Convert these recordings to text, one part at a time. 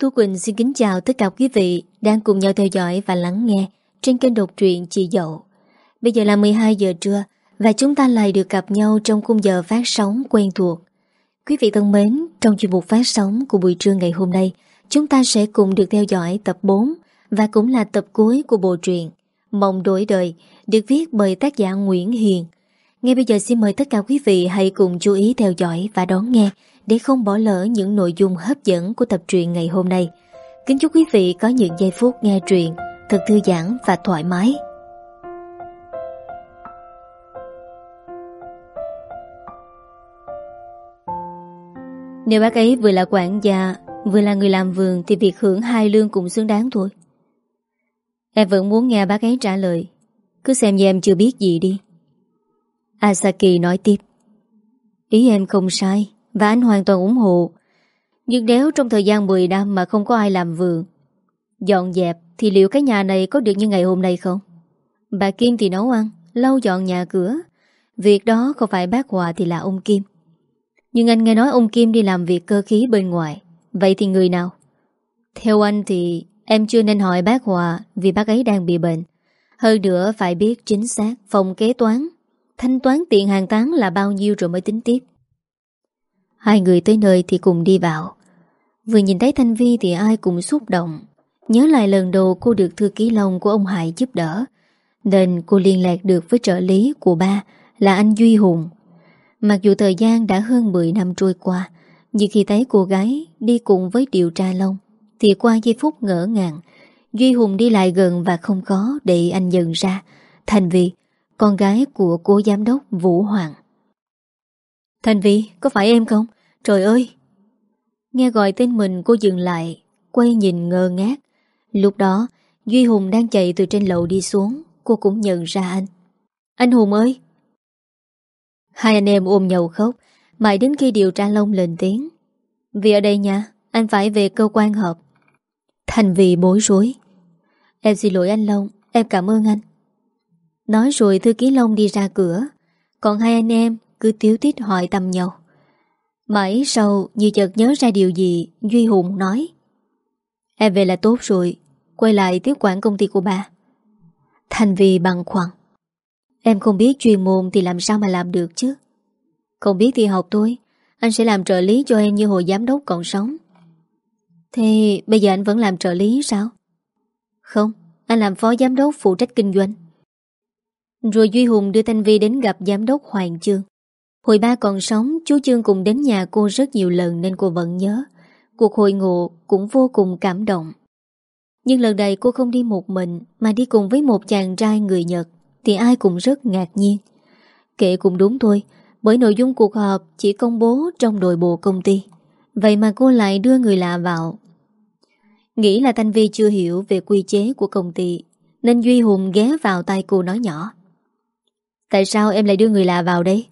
Thu Quỳnh xin kính chào tất cả quý vị đang cùng nhau theo dõi và lắng nghe trên kênh đột truyện Chị Dậu. Bây giờ là 12 giờ trưa và chúng ta lại được gặp nhau trong khung giờ phát sóng quen thuộc. Quý vị thân mến, trong chuyên mục phát sóng của buổi trưa ngày hôm nay, chúng ta sẽ cùng được theo dõi tập 4 và cũng là tập cuối của bộ truyện Mộng đổi đời được viết bởi tác giả Nguyễn Hiền. Ngay bây giờ xin mời tất cả quý vị hãy cùng chú ý theo dõi và đón nghe để không bỏ lỡ những nội dung hấp dẫn của tập truyện ngày hôm nay. Kính chúc quý vị có những giây phút nghe truyện thật thư giãn và thoải mái. Nếu bác ấy vừa là quản gia, Vừa là người làm vườn Thì việc hưởng hai lương cũng xứng đáng thôi. Em vẫn muốn nghe bác ấy trả lời. Cứ xem như em chưa biết gì đi. Asaki nói tiếp. Ý em không sai. Và anh hoàn toàn ủng hộ. Nhưng nếu trong thời gian 10 năm Mà không có ai làm vườn, Dọn dẹp thì liệu cái nhà này có được như ngày hôm nay không? Bà Kim thì nấu ăn, Lau dọn nhà cửa. Việc đó không phải bác Hòa thì là ông Kim. Nhưng anh nghe nói ông Kim đi làm việc cơ khí bên ngoài. Vậy thì người nào? Theo anh thì Em chưa nên hỏi bác Hòa Vì bác ấy đang bị bệnh. Hơn nữa phải biết chính xác, phòng kế toán, Thanh toán tiền hàng tháng là bao nhiêu rồi mới tính tiếp. Hai người tới nơi thì cùng đi vào. Vừa nhìn thấy Thanh Vi thì ai cũng xúc động. Nhớ lại lần đầu cô được thư ký Long của ông Hải giúp đỡ Nên cô liên lạc được với trợ lý của ba là anh Duy Hùng. Mặc dù thời gian đã hơn 10 năm trôi qua Nhưng khi thấy cô gái đi cùng với điều tra Long Thì qua giây phút ngỡ ngàng Duy Hùng đi lại gần và không có để anh nhận ra. Thành Vi, con gái của cô giám đốc Vũ Hoàng. Thành Vy, có phải em không? Trời ơi! Nghe gọi tên mình cô dừng lại Quay nhìn ngơ ngác. Lúc đó Duy Hùng đang chạy từ trên lầu đi xuống. Cô cũng nhận ra anh. Anh Hùng ơi! Hai anh em ôm nhau khóc Mãi đến khi điều tra Long lên tiếng. Vì ở đây nha Anh phải về cơ quan họp. Thành vì bối rối. Em xin lỗi anh Long Em cảm ơn anh. Nói rồi thư ký Long đi ra cửa. Còn hai anh em cứ tiếu tít hỏi tầm nhau. Mãi sau như chợt nhớ ra điều gì Duy Hùng nói Em về là tốt rồi Quay lại tiếp quản công ty của bà Thành vì bằng khoăn Em không biết chuyên môn thì làm sao mà làm được chứ? Không biết thì học thôi Anh sẽ làm trợ lý cho em như hồi giám đốc còn sống. Thế bây giờ anh vẫn làm trợ lý sao? Không, anh làm phó giám đốc phụ trách kinh doanh. Rồi Duy Hùng đưa Thanh Vi đến gặp giám đốc Hoàng Chương. Hồi ba còn sống, Chú Chương cùng đến nhà cô rất nhiều lần Nên cô vẫn nhớ. Cuộc hội ngộ cũng vô cùng cảm động. Nhưng lần này cô không đi một mình, Mà đi cùng với một chàng trai người Nhật, Thì ai cũng rất ngạc nhiên. Kệ cũng đúng thôi, Bởi nội dung cuộc họp chỉ công bố trong nội bộ công ty. Vậy mà cô lại đưa người lạ vào. Nghĩ là Thanh Vi chưa hiểu về quy chế của công ty, Nên Duy Hùng ghé vào tay cô nói nhỏ. Tại sao em lại đưa người lạ vào đây?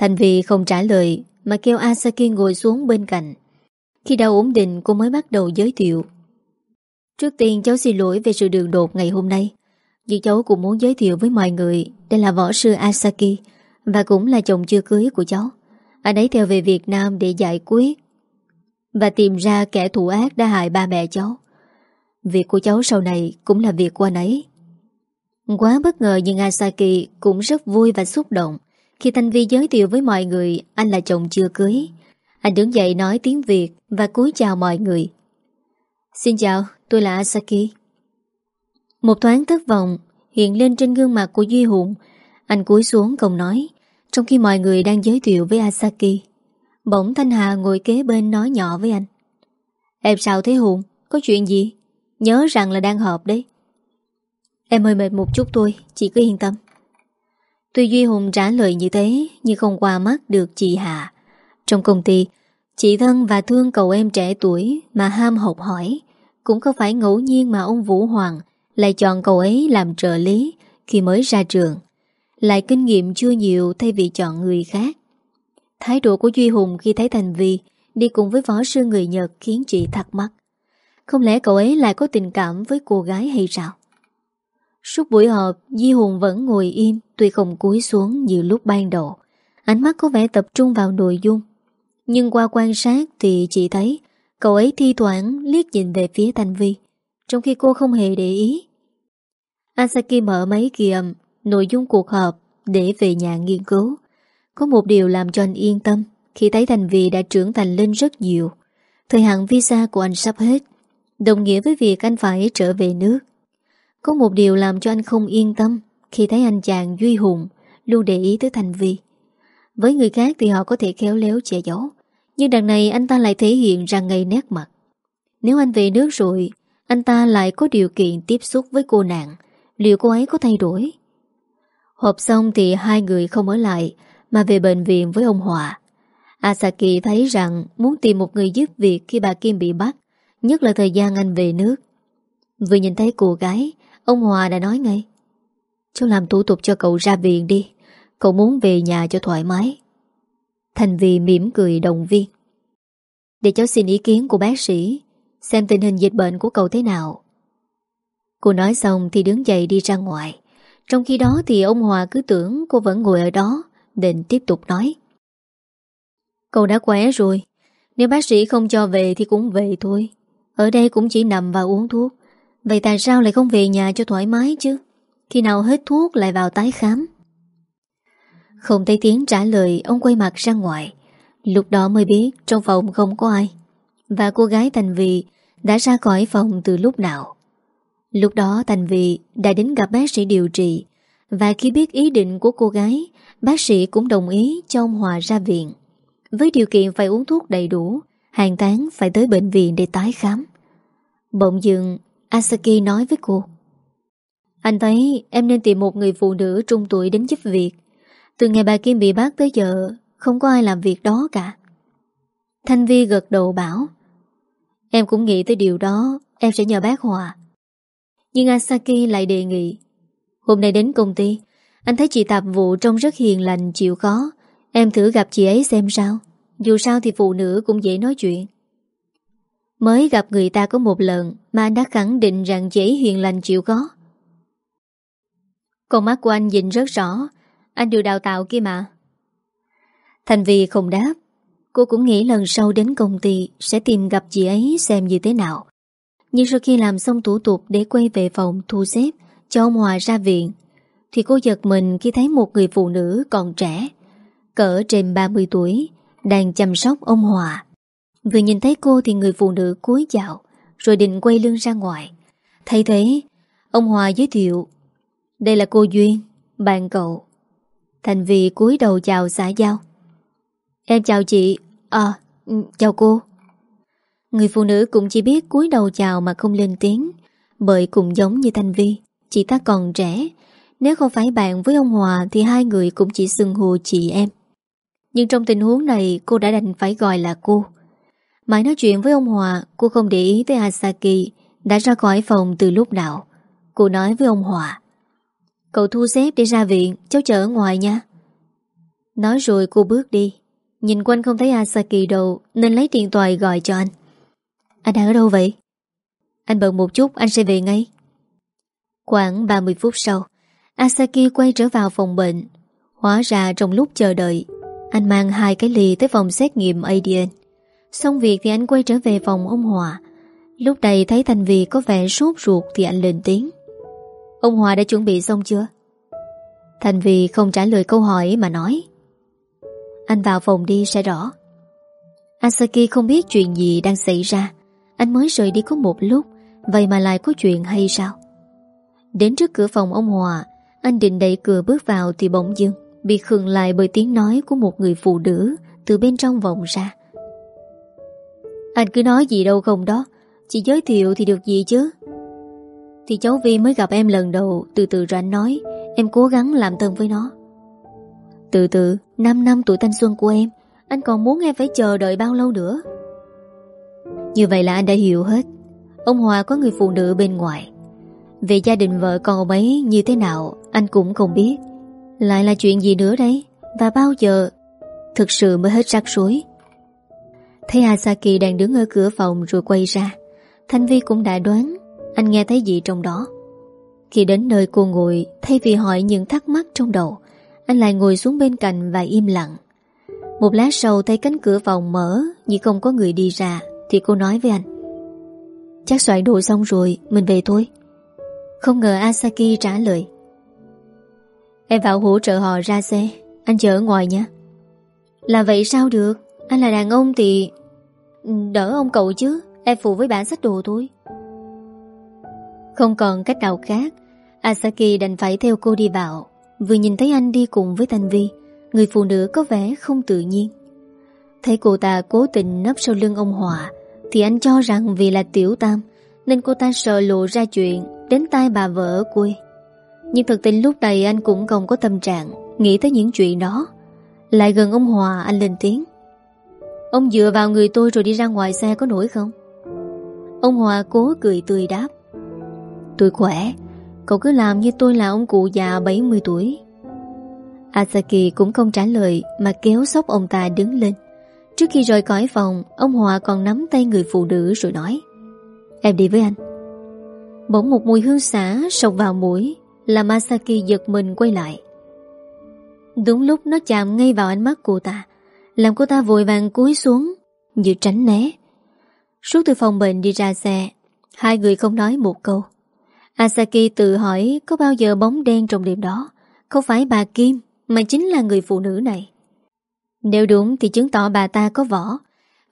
Thành Vi không trả lời, Mà kêu Asaki ngồi xuống bên cạnh. Khi đã ổn định, cô mới bắt đầu giới thiệu. Trước tiên, cháu xin lỗi về sự đường đột ngày hôm nay. Vì cháu cũng muốn giới thiệu với mọi người, Đây là võ sư Asaki, Và cũng là chồng chưa cưới của cháu. Anh ấy theo về Việt Nam để giải quyết Và tìm ra kẻ thủ ác đã hại ba mẹ cháu. Việc của cháu sau này cũng là việc của anh ấy. Quá bất ngờ nhưng Asaki cũng rất vui và xúc động. Khi Thanh Vi giới thiệu với mọi người anh là chồng chưa cưới anh đứng dậy nói tiếng Việt và cúi chào mọi người. Xin chào, tôi là Asaki. Một thoáng thất vọng hiện lên trên gương mặt của Duy Hùng. Anh cúi xuống không nói, trong khi mọi người đang giới thiệu với Asaki. Bỗng Thanh Hà ngồi kế bên nói nhỏ với anh. Em sao thế Hùng? Có chuyện gì? Nhớ rằng là đang họp đấy. Em hơi mệt một chút thôi, chị cứ yên tâm. Tuy Duy Hùng trả lời như thế, nhưng không qua mắt được chị Hà. Trong công ty, chị thân và thương cậu em trẻ tuổi mà ham học hỏi, cũng không phải ngẫu nhiên mà ông Vũ Hoàng lại chọn cậu ấy làm trợ lý khi mới ra trường. Lại kinh nghiệm chưa nhiều thay vì chọn người khác. Thái độ của Duy Hùng khi thấy Thành Vi đi cùng với võ sư người Nhật khiến chị thắc mắc. Không lẽ cậu ấy lại có tình cảm với cô gái hay sao? Suốt buổi họp, Di Hùng vẫn ngồi im tuy không cúi xuống như lúc ban đầu. Ánh mắt có vẻ tập trung vào nội dung. Nhưng qua quan sát thì chị thấy Cậu ấy thi thoảng liếc nhìn về phía Thanh Vi, Trong khi cô không hề để ý. Asaki mở máy ghi âm Nội dung cuộc họp Để về nhà nghiên cứu. Có một điều làm cho anh yên tâm, Khi thấy Thành Vi đã trưởng thành lên rất nhiều. Thời hạn visa của anh sắp hết, Đồng nghĩa với việc anh phải trở về nước. Có một điều làm cho anh không yên tâm khi thấy anh chàng Duy Hùng, Luôn để ý tới Thành Vi. Với người khác thì họ có thể khéo léo che giấu, Nhưng đằng này anh ta lại thể hiện ra ngay nét mặt. Nếu anh về nước rồi, Anh ta lại có điều kiện tiếp xúc với cô nàng, Liệu cô ấy có thay đổi? Họp xong thì hai người không ở lại, Mà về bệnh viện với ông Hòa. Asaki thấy rằng Muốn tìm một người giúp việc khi bà Kim bị bắt, Nhất là thời gian anh về nước. Vừa nhìn thấy cô gái, Ông Hòa đã nói ngay Cháu làm thủ tục cho cậu ra viện đi. Cậu muốn về nhà cho thoải mái. Thành vì mỉm cười động viên. Để cháu xin ý kiến của bác sĩ, Xem tình hình dịch bệnh của cậu thế nào. Cô nói xong thì đứng dậy đi ra ngoài. Trong khi đó thì ông Hòa cứ tưởng cô vẫn ngồi ở đó, Định tiếp tục nói. Cậu đã khỏe rồi. Nếu bác sĩ không cho về thì cũng về thôi. Ở đây cũng chỉ nằm và uống thuốc. Vậy tại sao lại không về nhà cho thoải mái chứ? Khi nào hết thuốc lại vào tái khám? Không thấy tiếng trả lời, Ông quay mặt ra ngoài. Lúc đó mới biết trong phòng không có ai. Và cô gái Thành Vị Đã ra khỏi phòng từ lúc nào. Lúc đó Thành Vị đã đến gặp bác sĩ điều trị. Và khi biết ý định của cô gái, Bác sĩ cũng đồng ý cho ông Hòa ra viện. Với điều kiện phải uống thuốc đầy đủ, Hàng tháng phải tới bệnh viện để tái khám. Bỗng dừng Asaki nói với cô anh thấy em nên tìm một người phụ nữ trung tuổi đến giúp việc. Từ ngày bà Kim bị bắt tới giờ, Không có ai làm việc đó cả. Thanh Vi gật đầu bảo, Em cũng nghĩ tới điều đó, Em sẽ nhờ bác Hòa. Nhưng Asaki lại đề nghị, Hôm nay đến công ty, Anh thấy chị tạp vụ trông rất hiền lành, chịu khó. Em thử gặp chị ấy xem sao, Dù sao thì phụ nữ cũng dễ nói chuyện. Mới gặp người ta có một lần, Mà anh đã khẳng định rằng chị ấy hiền lành, chịu khó. Con mắt của anh nhìn rất rõ. Anh được đào tạo kia mà. Thành Vi không đáp. Cô cũng nghĩ lần sau đến công ty Sẽ tìm gặp chị ấy xem như thế nào. Nhưng sau khi làm xong thủ tục Để quay về phòng thu xếp Cho ông Hòa ra viện, Thì cô giật mình khi thấy một người phụ nữ còn trẻ, Cỡ trên 30 tuổi, Đang chăm sóc ông Hòa. Vừa nhìn thấy cô thì người phụ nữ cúi chào, Rồi định quay lưng ra ngoài. Thay thế, Ông Hòa giới thiệu đây là cô Duyên, Bạn cậu. Thành Vy cúi đầu chào xã giao. Em chào chị À chào cô. Người phụ nữ cũng chỉ biết cúi đầu chào mà không lên tiếng, Bởi cũng giống như Thanh Vi Chị ta còn trẻ. Nếu không phải bạn với ông Hòa Thì hai người cũng chỉ xưng hù chị em. Nhưng trong tình huống này, Cô đã đành phải gọi là cô. Mãi nói chuyện với ông Hòa, Cô không để ý tới Asaki, Đã ra khỏi phòng từ lúc nào. Cô nói với ông Hòa Cậu thu xếp để ra viện, Cháu chờ ở ngoài nha. Nói rồi cô bước đi. Nhìn quanh không thấy Asaki đâu, Nên lấy điện thoại gọi cho anh. Anh đang ở đâu vậy? Anh bận một chút, anh sẽ về ngay. Khoảng 30 phút sau, Asaki quay trở vào phòng bệnh. Hóa ra trong lúc chờ đợi, Anh mang hai cái ly tới phòng xét nghiệm ADN Xong việc thì anh quay trở về phòng ông Hòa. Lúc này thấy Thành Vì có vẻ sốt ruột Thì anh lên tiếng. Ông Hòa đã chuẩn bị xong chưa? Thành Vì không trả lời câu hỏi mà nói. Anh vào phòng đi sẽ rõ. Asaki không biết chuyện gì đang xảy ra. Anh mới rời đi có một lúc. Vậy mà lại có chuyện hay sao? Đến trước cửa phòng ông Hòa Anh định đẩy cửa bước vào Thì bỗng dưng Bị khừng lại bởi tiếng nói của một người phụ nữ Từ bên trong vọng ra. Anh cứ nói gì đâu không đó. Chị giới thiệu thì được gì chứ? Thì cháu Vi mới gặp em lần đầu, Từ từ rồi anh nói, Em cố gắng làm thân với nó. Từ từ 5 năm tuổi thanh xuân của em, Anh còn muốn em phải chờ đợi bao lâu nữa? Như vậy là anh đã hiểu hết. Ông Hòa có người phụ nữ bên ngoài. Về gia đình vợ con ông ấy như thế nào, Anh cũng không biết. Lại là chuyện gì nữa đấy Và bao giờ? Thực sự mới hết rắc rối. Thấy Asaki đang đứng ở cửa phòng rồi quay ra, Thanh Vi cũng đã đoán anh nghe thấy gì trong đó? Khi đến nơi cô ngồi, Thay vì hỏi những thắc mắc trong đầu, Anh lại ngồi xuống bên cạnh và im lặng. Một lát sau, thấy cánh cửa phòng mở Nhưng không có người đi ra, Thì cô nói với anh, Chắc soạn đồ xong rồi, Mình về thôi. Không ngờ Asaki trả lời, Em vào hỗ trợ họ ra xe, Anh chờ ở ngoài nha. Là vậy sao được? Anh là đàn ông thì Đỡ ông cậu chứ, Em phụ với bản sách đồ thôi. Không còn cách nào khác, Asaki đành phải theo cô đi vào. Vừa nhìn thấy anh đi cùng với Thanh Vi, Người phụ nữ có vẻ không tự nhiên. Thấy cô ta cố tình nấp sau lưng ông Hòa, Thì anh cho rằng vì là tiểu tam, Nên cô ta sợ lộ ra chuyện Đến tai bà vợ ở quê. Nhưng thực tình lúc này anh cũng không có tâm trạng, Nghĩ tới những chuyện đó. Lại gần ông Hòa, anh lên tiếng. Ông dựa vào người tôi rồi đi ra ngoài xe có nổi không? Ông Hòa cố cười tươi đáp. Tôi khỏe. Cậu cứ làm như tôi là ông cụ già 70 tuổi. Asaki cũng không trả lời Mà kéo sóc ông ta đứng lên. Trước khi rời khỏi phòng, Ông Hòa còn nắm tay người phụ nữ rồi nói, Em đi với anh. Bỗng một mùi hương xả sộc vào mũi, Làm Masaki giật mình quay lại. Đúng lúc nó chạm ngay vào ánh mắt cô ta, Làm cô ta vội vàng cúi xuống Như tránh né. Suốt từ phòng bệnh đi ra xe, Hai người không nói một câu. Asaki tự hỏi có bao giờ bóng đen trong đêm đó? Không phải bà Kim, Mà chính là người phụ nữ này. Nếu đúng thì chứng tỏ bà ta có võ.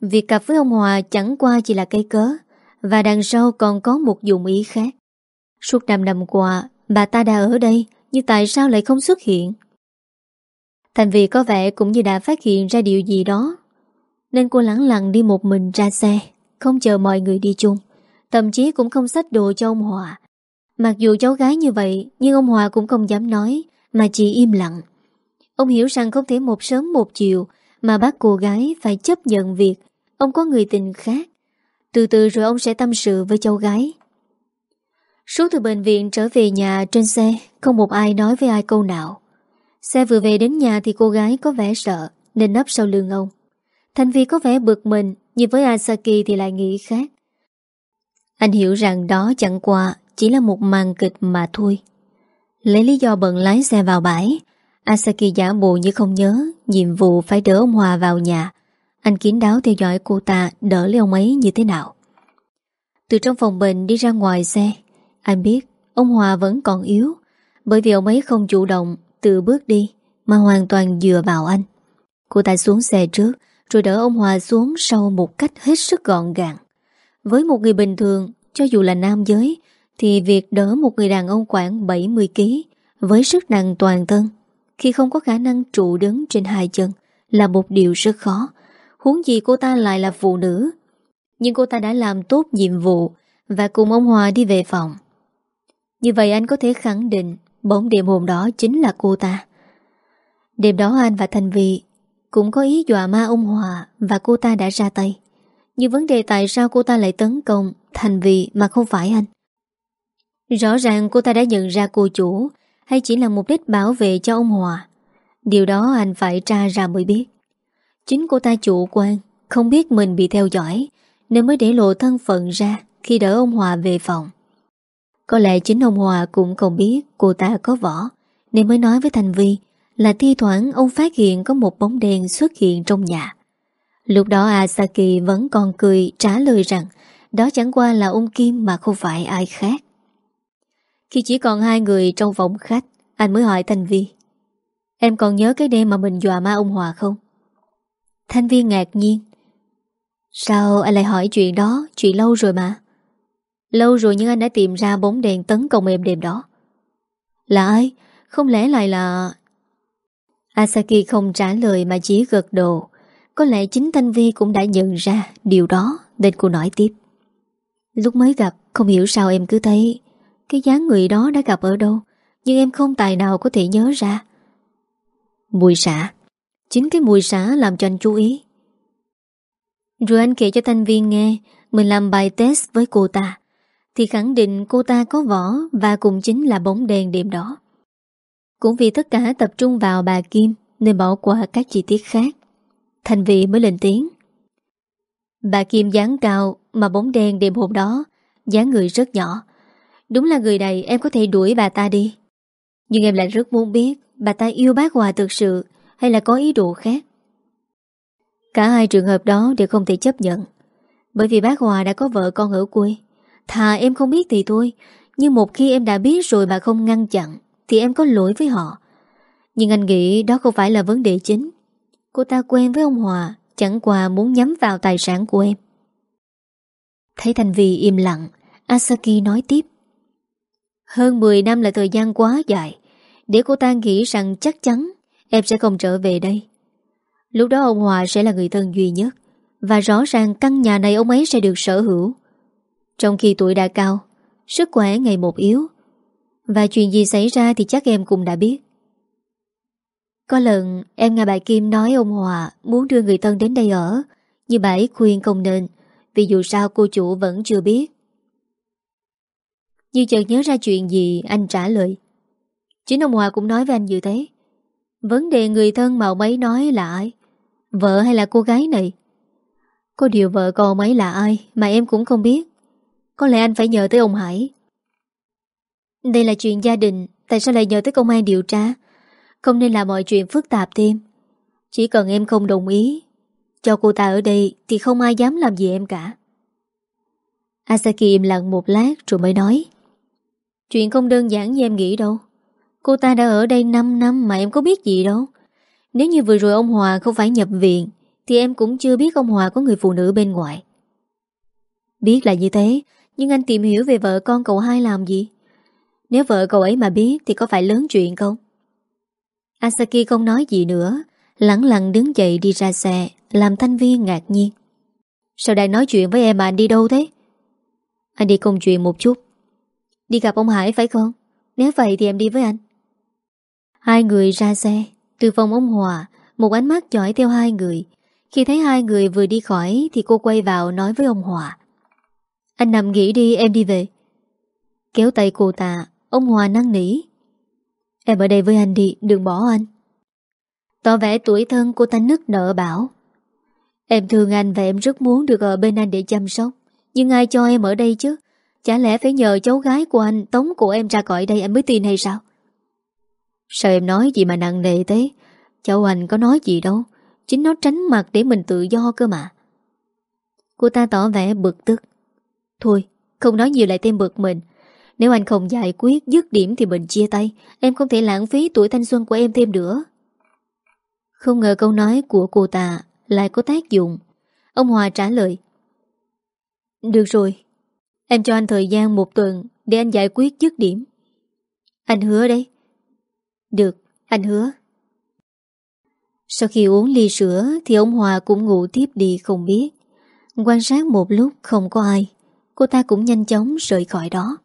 Việc cặp với ông Hòa chẳng qua chỉ là cây cớ, Và đằng sau còn có một dụng ý khác. Suốt 5 năm qua, Bà ta đã ở đây, Nhưng tại sao lại không xuất hiện? Thành vì có vẻ cũng như đã phát hiện ra điều gì đó, Nên cô lắng lặng đi một mình ra xe, Không chờ mọi người đi chung. Thậm chí cũng không xách đồ cho ông Hòa. Mặc dù cháu gái như vậy, Nhưng ông Hòa cũng không dám nói, Mà chỉ im lặng. Ông hiểu rằng không thể một sớm một chiều Mà bác cô gái phải chấp nhận việc Ông có người tình khác. Từ từ rồi ông sẽ tâm sự với cháu gái. Suốt từ bệnh viện trở về nhà trên xe, Không một ai nói với ai câu nào. Xe vừa về đến nhà thì cô gái có vẻ sợ, Nên nấp sau lưng ông. Thành Vi có vẻ bực mình, Nhưng với Asaki thì lại nghĩ khác. Anh hiểu rằng đó chẳng qua chỉ là một màn kịch mà thôi. Lấy lý do bận lái xe vào bãi, Asaki giả bộ như không nhớ Nhiệm vụ phải đỡ ông Hòa vào nhà. Anh kín đáo theo dõi cô ta Đỡ lấy ông ấy như thế nào. Từ trong phòng bệnh đi ra ngoài xe, Anh biết ông Hòa vẫn còn yếu, Bởi vì ông ấy không chủ động Tự bước đi Mà hoàn toàn dựa vào anh. Cô ta xuống xe trước, Rồi đỡ ông Hòa xuống sau một cách hết sức gọn gàng. Với một người bình thường, Cho dù là nam giới thì việc đỡ một người đàn ông khoảng 70kg Với sức nặng toàn thân Khi không có khả năng trụ đứng trên hai chân Là một điều rất khó. Huống gì cô ta lại là phụ nữ. Nhưng cô ta đã làm tốt nhiệm vụ Và cùng ông Hòa đi về phòng. Như vậy anh có thể khẳng định Bóng đêm hôm đó chính là cô ta. Đêm đó anh và Thành Vị Cũng có ý dọa ma ông Hòa Và cô ta đã ra tay. Nhưng vấn đề tại sao cô ta lại tấn công Thành Vị mà không phải anh? Rõ ràng cô ta đã nhận ra cô chủ, Hay chỉ là mục đích bảo vệ cho ông Hòa. Điều đó anh phải tra ra mới biết. Chính cô ta chủ quan, Không biết mình bị theo dõi, Nên mới để lộ thân phận ra Khi đỡ ông Hòa về phòng. Có lẽ chính ông Hòa cũng không biết cô ta có võ, Nên mới nói với Thành Vi Là thi thoảng ông phát hiện có một bóng đen xuất hiện trong nhà. Lúc đó Asaki vẫn còn cười, trả lời rằng Đó chẳng qua là ông Kim mà không phải ai khác. Khi chỉ còn hai người trong phòng khách, Anh mới hỏi Thanh Vi, Em còn nhớ cái đêm mà mình dọa ma ông Hòa không? Thanh Vi ngạc nhiên, Sao anh lại hỏi chuyện đó? Chuyện lâu rồi mà. Lâu rồi nhưng anh đã tìm ra bóng đèn tấn công em đêm đó. Là ai? Không lẽ lại là... Asaki không trả lời mà chỉ gật đầu. Có lẽ chính Thanh Vi cũng đã nhận ra điều đó Nên cô nói tiếp. Lúc mới gặp, không hiểu sao em cứ thấy cái dáng người đó đã gặp ở đâu Nhưng em không tài nào có thể nhớ ra Mùi xả Chính cái mùi xả làm cho anh chú ý Rồi anh kể cho Thanh Viên nghe Mình làm bài test với cô ta thì khẳng định cô ta có vỏ và cũng chính là bóng đèn đêm đó. Cũng vì tất cả tập trung vào bà Kim nên bỏ qua các chi tiết khác. Thành vị mới lên tiếng. Bà Kim dáng cao mà bóng đèn đêm hôm đó, dáng người rất nhỏ. Đúng là người này em có thể đuổi bà ta đi. Nhưng em lại rất muốn biết bà ta yêu bác Hòa thực sự hay là có ý đồ khác. Cả hai trường hợp đó đều không thể chấp nhận. Bởi vì bác Hòa đã có vợ con ở quê Thà em không biết thì thôi Nhưng một khi em đã biết rồi mà không ngăn chặn, Thì em có lỗi với họ Nhưng anh nghĩ đó không phải là vấn đề chính Cô ta quen với ông Hòa, Chẳng qua muốn nhắm vào tài sản của em Thấy Thành Vy im lặng, Asaki nói tiếp hơn 10 năm là thời gian quá dài. Để cô ta nghĩ rằng chắc chắn Em sẽ không trở về đây. Lúc đó ông Hòa sẽ là người thân duy nhất. Và rõ ràng căn nhà này ông ấy sẽ được sở hữu. Trong khi tuổi đã cao, Sức khỏe ngày một yếu. Và chuyện gì xảy ra thì chắc em cũng đã biết. Có lần, em nghe bà Kim nói ông Hòa Muốn đưa người thân đến đây ở, Nhưng bà ấy khuyên không nên, Vì dù sao cô chủ vẫn chưa biết. Như chợt nhớ ra chuyện gì, Anh trả lời. Chính ông Hòa cũng nói với anh như thế. Vấn đề người thân mà ông ấy nói là ai? Vợ hay là cô gái này? Có điều vợ con ông ấy là ai Mà em cũng không biết. Có lẽ anh phải nhờ tới ông Hải. Đây là chuyện gia đình, Tại sao lại nhờ tới công an điều tra? Không nên làm mọi chuyện phức tạp thêm. Chỉ cần em không đồng ý, Cho cô ta ở đây Thì không ai dám làm gì em cả. Asaki im lặng một lát rồi mới nói. Chuyện không đơn giản như em nghĩ đâu. Cô ta đã ở đây 5 năm mà em có biết gì đâu. Nếu như vừa rồi ông Hòa không phải nhập viện, Thì em cũng chưa biết ông Hòa có người phụ nữ bên ngoài. Biết là như thế, Nhưng anh tìm hiểu về vợ con cậu hai làm gì? Nếu vợ cậu ấy mà biết Thì có phải lớn chuyện không? Asaki không nói gì nữa Lặng lặng đứng dậy đi ra xe, Làm thanh viên ngạc nhiên. Sao đang nói chuyện với em mà anh đi đâu thế? Anh đi công chuyện một chút. Đi gặp ông Hải phải không? Nếu vậy thì em đi với anh. Hai người ra xe. Từ phòng ông Hòa, Một ánh mắt dõi theo hai người. Khi thấy hai người vừa đi khỏi Thì cô quay vào nói với ông Hòa. Anh nằm nghỉ đi, em đi về. Kéo tay cô ta, Ông Hòa năn nỉ. Em ở đây với anh đi, đừng bỏ anh. Tỏ vẻ tuổi thân, cô ta nức nở bảo. Em thương anh và em rất muốn được ở bên anh để chăm sóc. Nhưng ai cho em ở đây chứ? Chả lẽ phải nhờ cháu gái của anh Tống của em ra khỏi đây anh mới tin hay sao? Sao em nói gì mà nặng nề thế? Cháu anh có nói gì đâu. Chính nó tránh mặt để mình tự do cơ mà. Cô ta tỏ vẻ bực tức. Thôi, không nói nhiều lại thêm bực mình. Nếu anh không giải quyết dứt điểm thì mình chia tay. Em không thể lãng phí tuổi thanh xuân của em thêm nữa. Không ngờ câu nói của cô ta Lại có tác dụng. Ông Hòa trả lời. Được rồi Em cho anh thời gian một tuần Để anh giải quyết dứt điểm Anh hứa đấy được, anh hứa. Sau khi uống ly sữa thì ông Hòa cũng ngủ tiếp đi không biết. Quan sát một lúc không có ai, cô ta cũng nhanh chóng rời khỏi đó.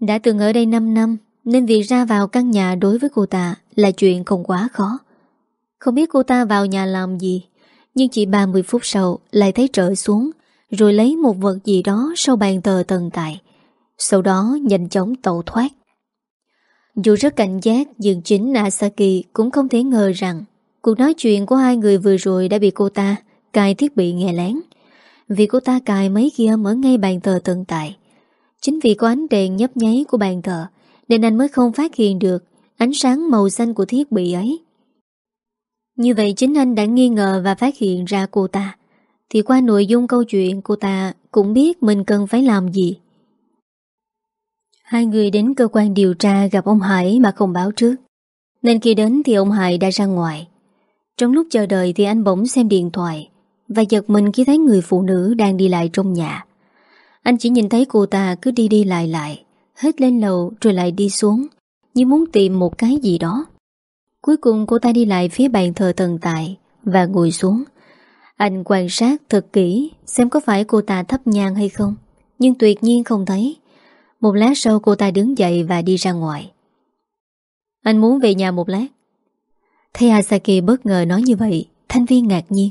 Đã từng ở đây 5 năm nên việc ra vào căn nhà đối với cô ta là chuyện không quá khó. Không biết cô ta vào nhà làm gì, nhưng chỉ 30 phút sau lại thấy trở xuống rồi lấy một vật gì đó sau bàn tờ tần tại. Sau đó nhanh chóng tẩu thoát. Dù rất cảnh giác, Nhưng chính Asaki cũng không thể ngờ rằng Cuộc nói chuyện của hai người vừa rồi Đã bị cô ta cài thiết bị nghe lén Vì cô ta cài mấy ghi âm Ở ngay bàn thờ tận tại Chính vì có ánh đèn nhấp nháy của bàn thờ Nên anh mới không phát hiện được Ánh sáng màu xanh của thiết bị ấy Như vậy chính anh đã nghi ngờ Và phát hiện ra cô ta thì qua nội dung câu chuyện cô ta Cũng biết mình cần phải làm gì Hai người đến cơ quan điều tra gặp ông Hải mà không báo trước. Nên khi đến thì ông Hải đã ra ngoài. Trong lúc chờ đợi thì anh bỗng xem điện thoại và giật mình khi thấy người phụ nữ đang đi lại trong nhà. Anh chỉ nhìn thấy cô ta cứ đi đi lại lại, hết lên lầu rồi lại đi xuống, như muốn tìm một cái gì đó. Cuối cùng cô ta đi lại phía bàn thờ tần tại và ngồi xuống. Anh quan sát thật kỹ xem có phải cô ta thấp nhang hay không, nhưng tuyệt nhiên không thấy. Một lát sau cô ta đứng dậy và đi ra ngoài. Anh muốn về nhà một lát. Thấy Asaki bất ngờ nói như vậy Thanh viên ngạc nhiên.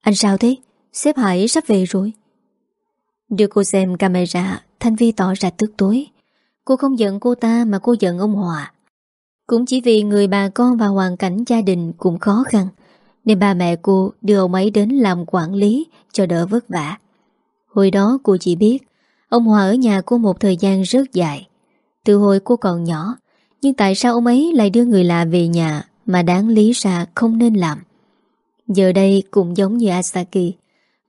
Anh sao thế? Sếp Hải sắp về rồi. Đưa cô xem camera Thanh Vi tỏ ra tức tối. Cô không giận cô ta mà cô giận ông Hòa. Cũng chỉ vì người bà con và hoàn cảnh gia đình cũng khó khăn. Nên ba mẹ cô đưa ông ấy đến làm quản lý cho đỡ vất vả. Hồi đó cô chỉ biết Ông Hòa ở nhà cô một thời gian rất dài. Từ hồi cô còn nhỏ Nhưng tại sao ông ấy lại đưa người lạ về nhà Mà đáng lý ra không nên làm? Giờ đây cũng giống như Asaki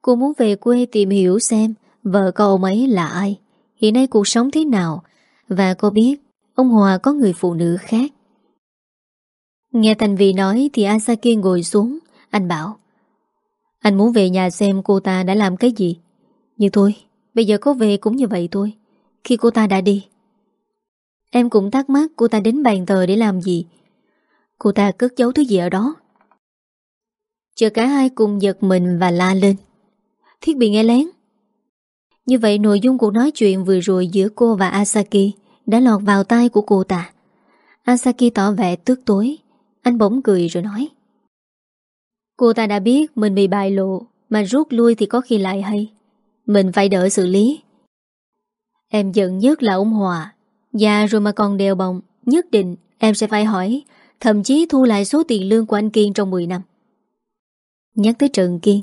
Cô muốn về quê tìm hiểu xem vợ con ông ấy là ai, hiện nay cuộc sống thế nào, và cô biết ông Hòa có người phụ nữ khác. Nghe Thành Vì nói thì Asaki ngồi xuống, anh bảo Anh muốn về nhà xem cô ta đã làm cái gì. Nhưng thôi, bây giờ có về cũng như vậy thôi. Khi cô ta đã đi. Em cũng thắc mắc cô ta đến bàn thờ để làm gì. Cô ta cất giấu thứ gì ở đó. Chờ cả hai cùng giật mình và la lên. Thiết bị nghe lén. Như vậy nội dung cuộc nói chuyện vừa rồi giữa cô và Asaki đã lọt vào tay của cô ta. Asaki tỏ vẻ tức tối. Anh bỗng cười rồi nói. Cô ta đã biết mình bị bại lộ mà rút lui thì có khi lại hay. Mình phải đợi xử lý. Em giận nhất là ông Hòa. Già rồi mà còn đèo bồng, nhất định em sẽ phải hỏi, thậm chí thu lại số tiền lương của anh Kiên trong 10 năm. Nhắc tới Trần Kiên,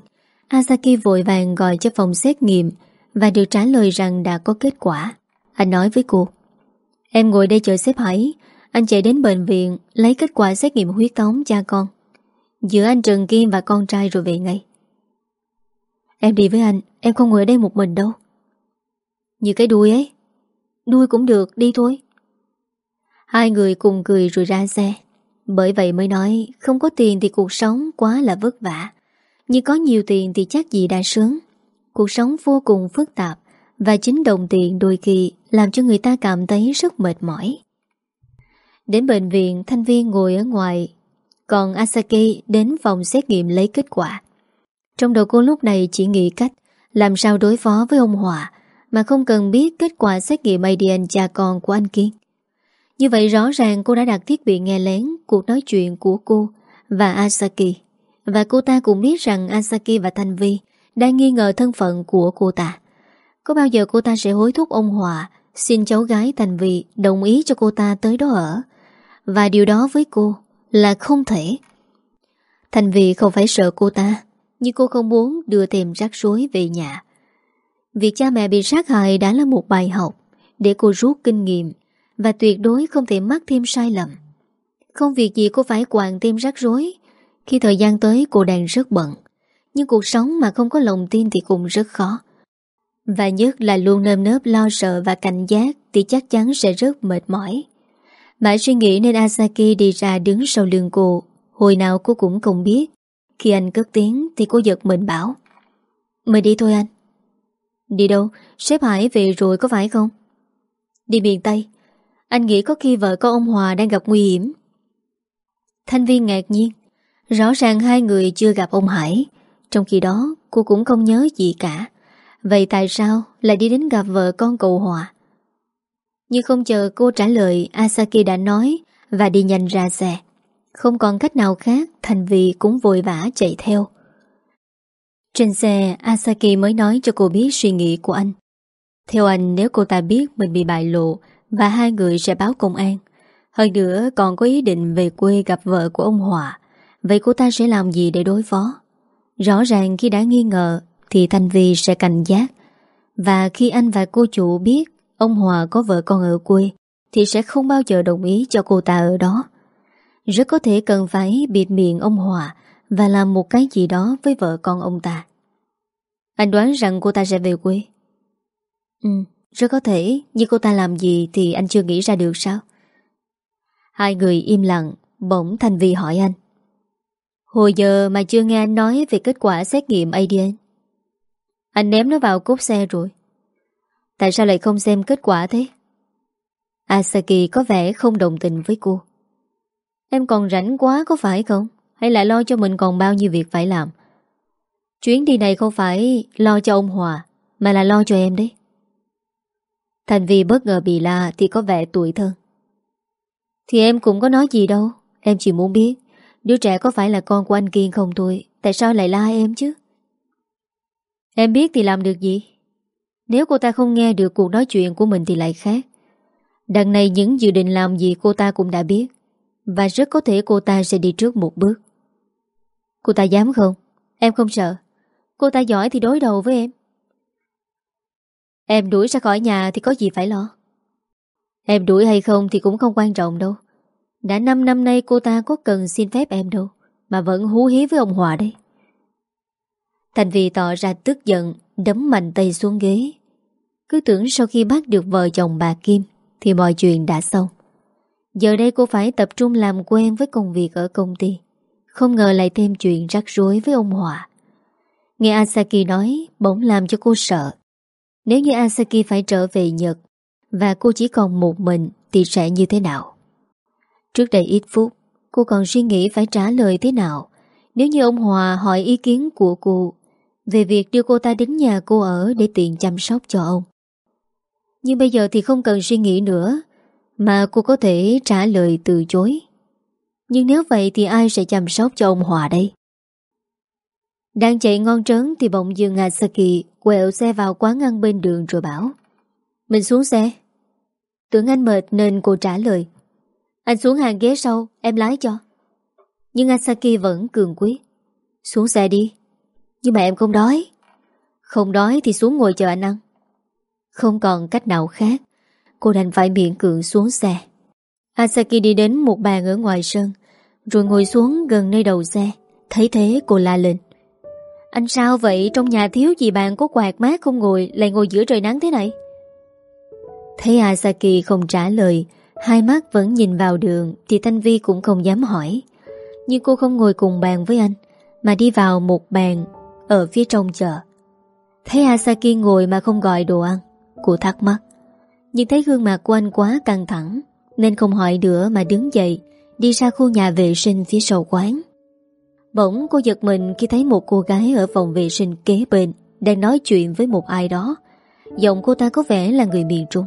Asaki vội vàng gọi cho phòng xét nghiệm và được trả lời rằng đã có kết quả. Anh nói với cô, em ngồi đây chờ xếp hãy anh chạy đến bệnh viện lấy kết quả xét nghiệm huyết thống cha con. Giữa anh Trần Kim và con trai rồi về ngay. Em đi với anh, em không ngồi ở đây một mình đâu. Như cái đuôi ấy. Đuôi cũng được, đi thôi. Hai người cùng cười rồi ra xe. Bởi vậy mới nói không có tiền thì cuộc sống quá là vất vả. Nhưng có nhiều tiền thì chắc gì đã sướng. Cuộc sống vô cùng phức tạp và chính đồng tiền đôi khi làm cho người ta cảm thấy rất mệt mỏi. Đến bệnh viện, thanh viên ngồi ở ngoài, còn asaki đến phòng xét nghiệm lấy kết quả. Trong đầu cô lúc này chỉ nghĩ cách làm sao đối phó với ông Hòa mà không cần biết kết quả xét nghiệm ADN cha con của anh Kiên. Như vậy rõ ràng cô đã đặt thiết bị nghe lén cuộc nói chuyện của cô và Asaki. Và cô ta cũng biết rằng Asaki và Thanh Vi đang nghi ngờ thân phận của cô ta. Có bao giờ cô ta sẽ hối thúc ông Hòa xin cháu gái Thanh Vi đồng ý cho cô ta tới đó ở. Và điều đó với cô là không thể. Thành vì không phải sợ cô ta, nhưng cô không muốn đưa thêm rắc rối về nhà. Việc cha mẹ bị sát hại đã là một bài học để cô rút kinh nghiệm và tuyệt đối không thể mắc thêm sai lầm. Không việc gì cô phải quản thêm rắc rối khi thời gian tới cô đang rất bận. Nhưng cuộc sống mà không có lòng tin thì cũng rất khó. Và nhất là luôn nơm nớp lo sợ và cảnh giác thì chắc chắn sẽ rất mệt mỏi. Mãi suy nghĩ nên Asaki đi ra đứng sau lưng cô. Hồi nào cô cũng không biết. Khi anh cất tiếng thì cô giật mình bảo. Mời đi thôi anh. Đi đâu? Sếp Hải về rồi có phải không? Đi miền Tây. Anh nghĩ có khi vợ con ông Hòa đang gặp nguy hiểm. Thanh viên ngạc nhiên. Rõ ràng hai người chưa gặp ông Hải. Trong khi đó, cô cũng không nhớ gì cả. Vậy tại sao lại đi đến gặp vợ con cậu Hòa? Nhưng không chờ cô trả lời Asaki đã nói và đi nhanh ra xe. Không còn cách nào khác Thành vị cũng vội vã chạy theo. Trên xe, Asaki mới nói cho cô biết suy nghĩ của anh. Theo anh, nếu cô ta biết mình bị bại lộ và hai người sẽ báo công an, hơn nữa còn có ý định về quê gặp vợ của ông Hòa, vậy cô ta sẽ làm gì để đối phó? Rõ ràng khi đã nghi ngờ thì Thanh Vi sẽ cảnh giác. Và khi anh và cô chủ biết ông Hòa có vợ con ở quê thì sẽ không bao giờ đồng ý cho cô ta ở đó. Rất có thể cần phải bịt miệng ông Hòa và làm một cái gì đó với vợ con ông ta. Anh đoán rằng cô ta sẽ về quê. Ừ, rất có thể, nhưng cô ta làm gì thì anh chưa nghĩ ra được sao? Hai người im lặng, bỗng Thành Vi hỏi anh. Hồi giờ mà chưa nghe anh nói về kết quả xét nghiệm ADN. Anh ném nó vào cốt xe rồi. Tại sao lại không xem kết quả thế? Asaki có vẻ không đồng tình với cô. Em còn rảnh quá có phải không? Hay là lo cho mình còn bao nhiêu việc phải làm Chuyến đi này không phải lo cho ông Hòa, Mà là lo cho em đấy Thành vì bất ngờ bị la Thì có vẻ tuổi thân Thì em cũng có nói gì đâu, Em chỉ muốn biết, Đứa trẻ có phải là con của anh Kiên không thôi, Tại sao lại la em chứ Em biết thì làm được gì nếu cô ta không nghe được cuộc nói chuyện của mình Thì lại khác. Đằng này những dự định làm gì cô ta cũng đã biết, Và rất có thể cô ta sẽ đi trước một bước. Cô ta dám không? Em không sợ. Cô ta giỏi thì đối đầu với em. Em đuổi ra khỏi nhà thì có gì phải lo? Em đuổi hay không thì cũng không quan trọng đâu. Đã 5 năm nay cô ta có cần xin phép em đâu, Mà vẫn hú hí với ông Hòa đây Thành vì tỏ ra tức giận Đấm mạnh tay xuống ghế. Cứ tưởng sau khi bắt được vợ chồng bà Kim Thì mọi chuyện đã xong. Giờ đây cô phải tập trung làm quen với công việc ở công ty, Không ngờ lại thêm chuyện rắc rối với ông Hòa. Nghe Asaki nói, bỗng làm cho cô sợ. Nếu như Asaki phải trở về Nhật Và cô chỉ còn một mình Thì sẽ như thế nào? Trước đây ít phút, Cô còn suy nghĩ phải trả lời thế nào. Nếu như ông Hòa hỏi ý kiến của cô về việc đưa cô ta đến nhà cô ở Để tiện chăm sóc cho ông. Nhưng bây giờ thì không cần suy nghĩ nữa, Mà cô có thể trả lời từ chối. Nhưng nếu vậy thì ai sẽ chăm sóc cho ông Hòa đây? Đang chạy ngon trớn Thì bỗng dưng Asaki Quẹo xe vào quán ăn bên đường rồi bảo, Mình xuống xe. Tưởng anh mệt nên cô trả lời, anh xuống hàng ghế sau, Em lái cho. Nhưng Asaki vẫn cường quyết, Xuống xe đi. Nhưng mà em không đói. Không đói thì xuống ngồi chờ anh ăn. Không còn cách nào khác, Cô đành phải miệng cưỡng xuống xe. Asaki đi đến một bàn ở ngoài sân, Rồi ngồi xuống gần nơi đầu xe. Thấy thế, cô la lên. Anh sao vậy? Trong nhà thiếu gì bạn có quạt mát không ngồi? Lại ngồi giữa trời nắng thế này. Thấy Asaki không trả lời, Hai mắt vẫn nhìn vào đường Thì Thanh Vi cũng không dám hỏi. Nhưng cô không ngồi cùng bàn với anh, Mà đi vào một bàn ở phía trong chợ. Thấy Asaki ngồi mà không gọi đồ ăn, Cô thắc mắc. Nhưng thấy gương mặt của anh quá căng thẳng, Nên không hỏi nữa mà đứng dậy, Đi ra khu nhà vệ sinh phía sau quán. Bỗng cô giật mình khi thấy một cô gái ở phòng vệ sinh kế bên Đang nói chuyện với một ai đó. Giọng cô ta có vẻ là người miền Trung.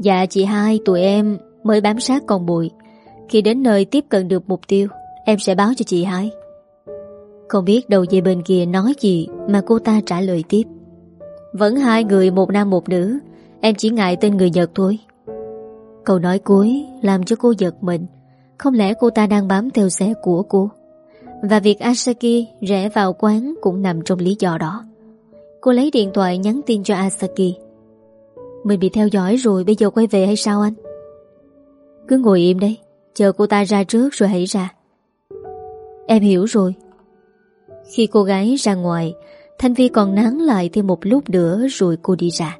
Dạ chị hai, tụi em mới bám sát con bụi. Khi đến nơi tiếp cận được mục tiêu, Em sẽ báo cho chị hai. Không biết đầu dây bên kia nói gì Mà cô ta trả lời tiếp. Vẫn hai người, một nam một nữ. Em chỉ ngại tên người Nhật thôi. Câu nói cuối Làm cho cô giật mình. Không lẽ cô ta đang bám theo xe của cô? Và việc Asaki rẽ vào quán Cũng nằm trong lý do đó. Cô lấy điện thoại nhắn tin cho Asaki. Mình bị theo dõi rồi, bây giờ quay về hay sao anh? Cứ ngồi im đây, Chờ cô ta ra trước rồi hãy ra. Em hiểu rồi. Khi cô gái ra ngoài, Thanh Vi còn nán lại thêm một lúc nữa Rồi cô đi ra.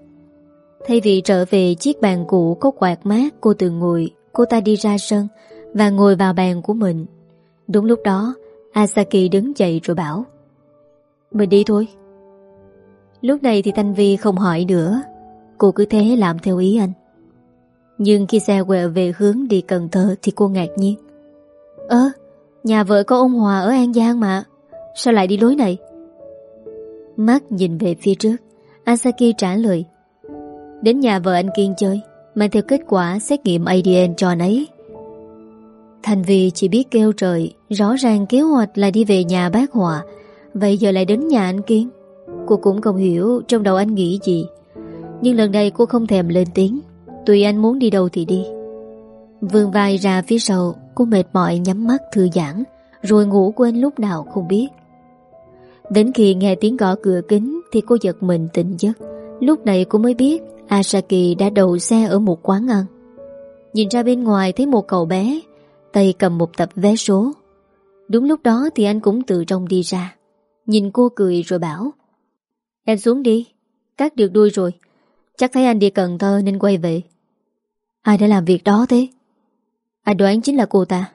Thay vì trở về chiếc bàn cũ có quạt mát, cô từng ngồi, Cô ta đi ra sân Và ngồi vào bàn của mình. Đúng lúc đó, Asaki đứng dậy rồi bảo, Mình đi thôi. Lúc này thì Thanh Vi không hỏi nữa, Cô cứ thế làm theo ý anh. Nhưng khi xe quẹo về hướng đi Cần Thơ Thì cô ngạc nhiên. Ơ, nhà vợ có ông Hòa ở An Giang mà. Sao lại đi lối này? Mắt nhìn về phía trước. Asaki trả lời, Đến nhà vợ anh Kiên chơi, Mang theo kết quả xét nghiệm ADN cho anh ấy. Thành vì chỉ biết kêu trời, Rõ ràng kế hoạch là đi về nhà bác Hòa. Vậy giờ lại đến nhà anh Kiên. Cô cũng không hiểu trong đầu anh nghĩ gì. Nhưng lần này cô không thèm lên tiếng. Tùy anh muốn đi đâu thì đi. Vươn vai ra phía sau, Cô mệt mỏi nhắm mắt thư giãn, Rồi ngủ quên lúc nào không biết. Đến khi nghe tiếng gõ cửa kính Thì cô giật mình tỉnh giấc. Lúc này cô mới biết Asaki đã đầu xe ở một quán ăn. Nhìn ra bên ngoài thấy một cậu bé, Tay cầm một tập vé số. Đúng lúc đó thì anh cũng từ trong đi ra. Nhìn cô cười rồi bảo, Em xuống đi, Cắt được đuôi rồi. Chắc thấy anh đi Cần Thơ nên quay về. Ai đã làm việc đó thế? Anh đoán chính là cô ta.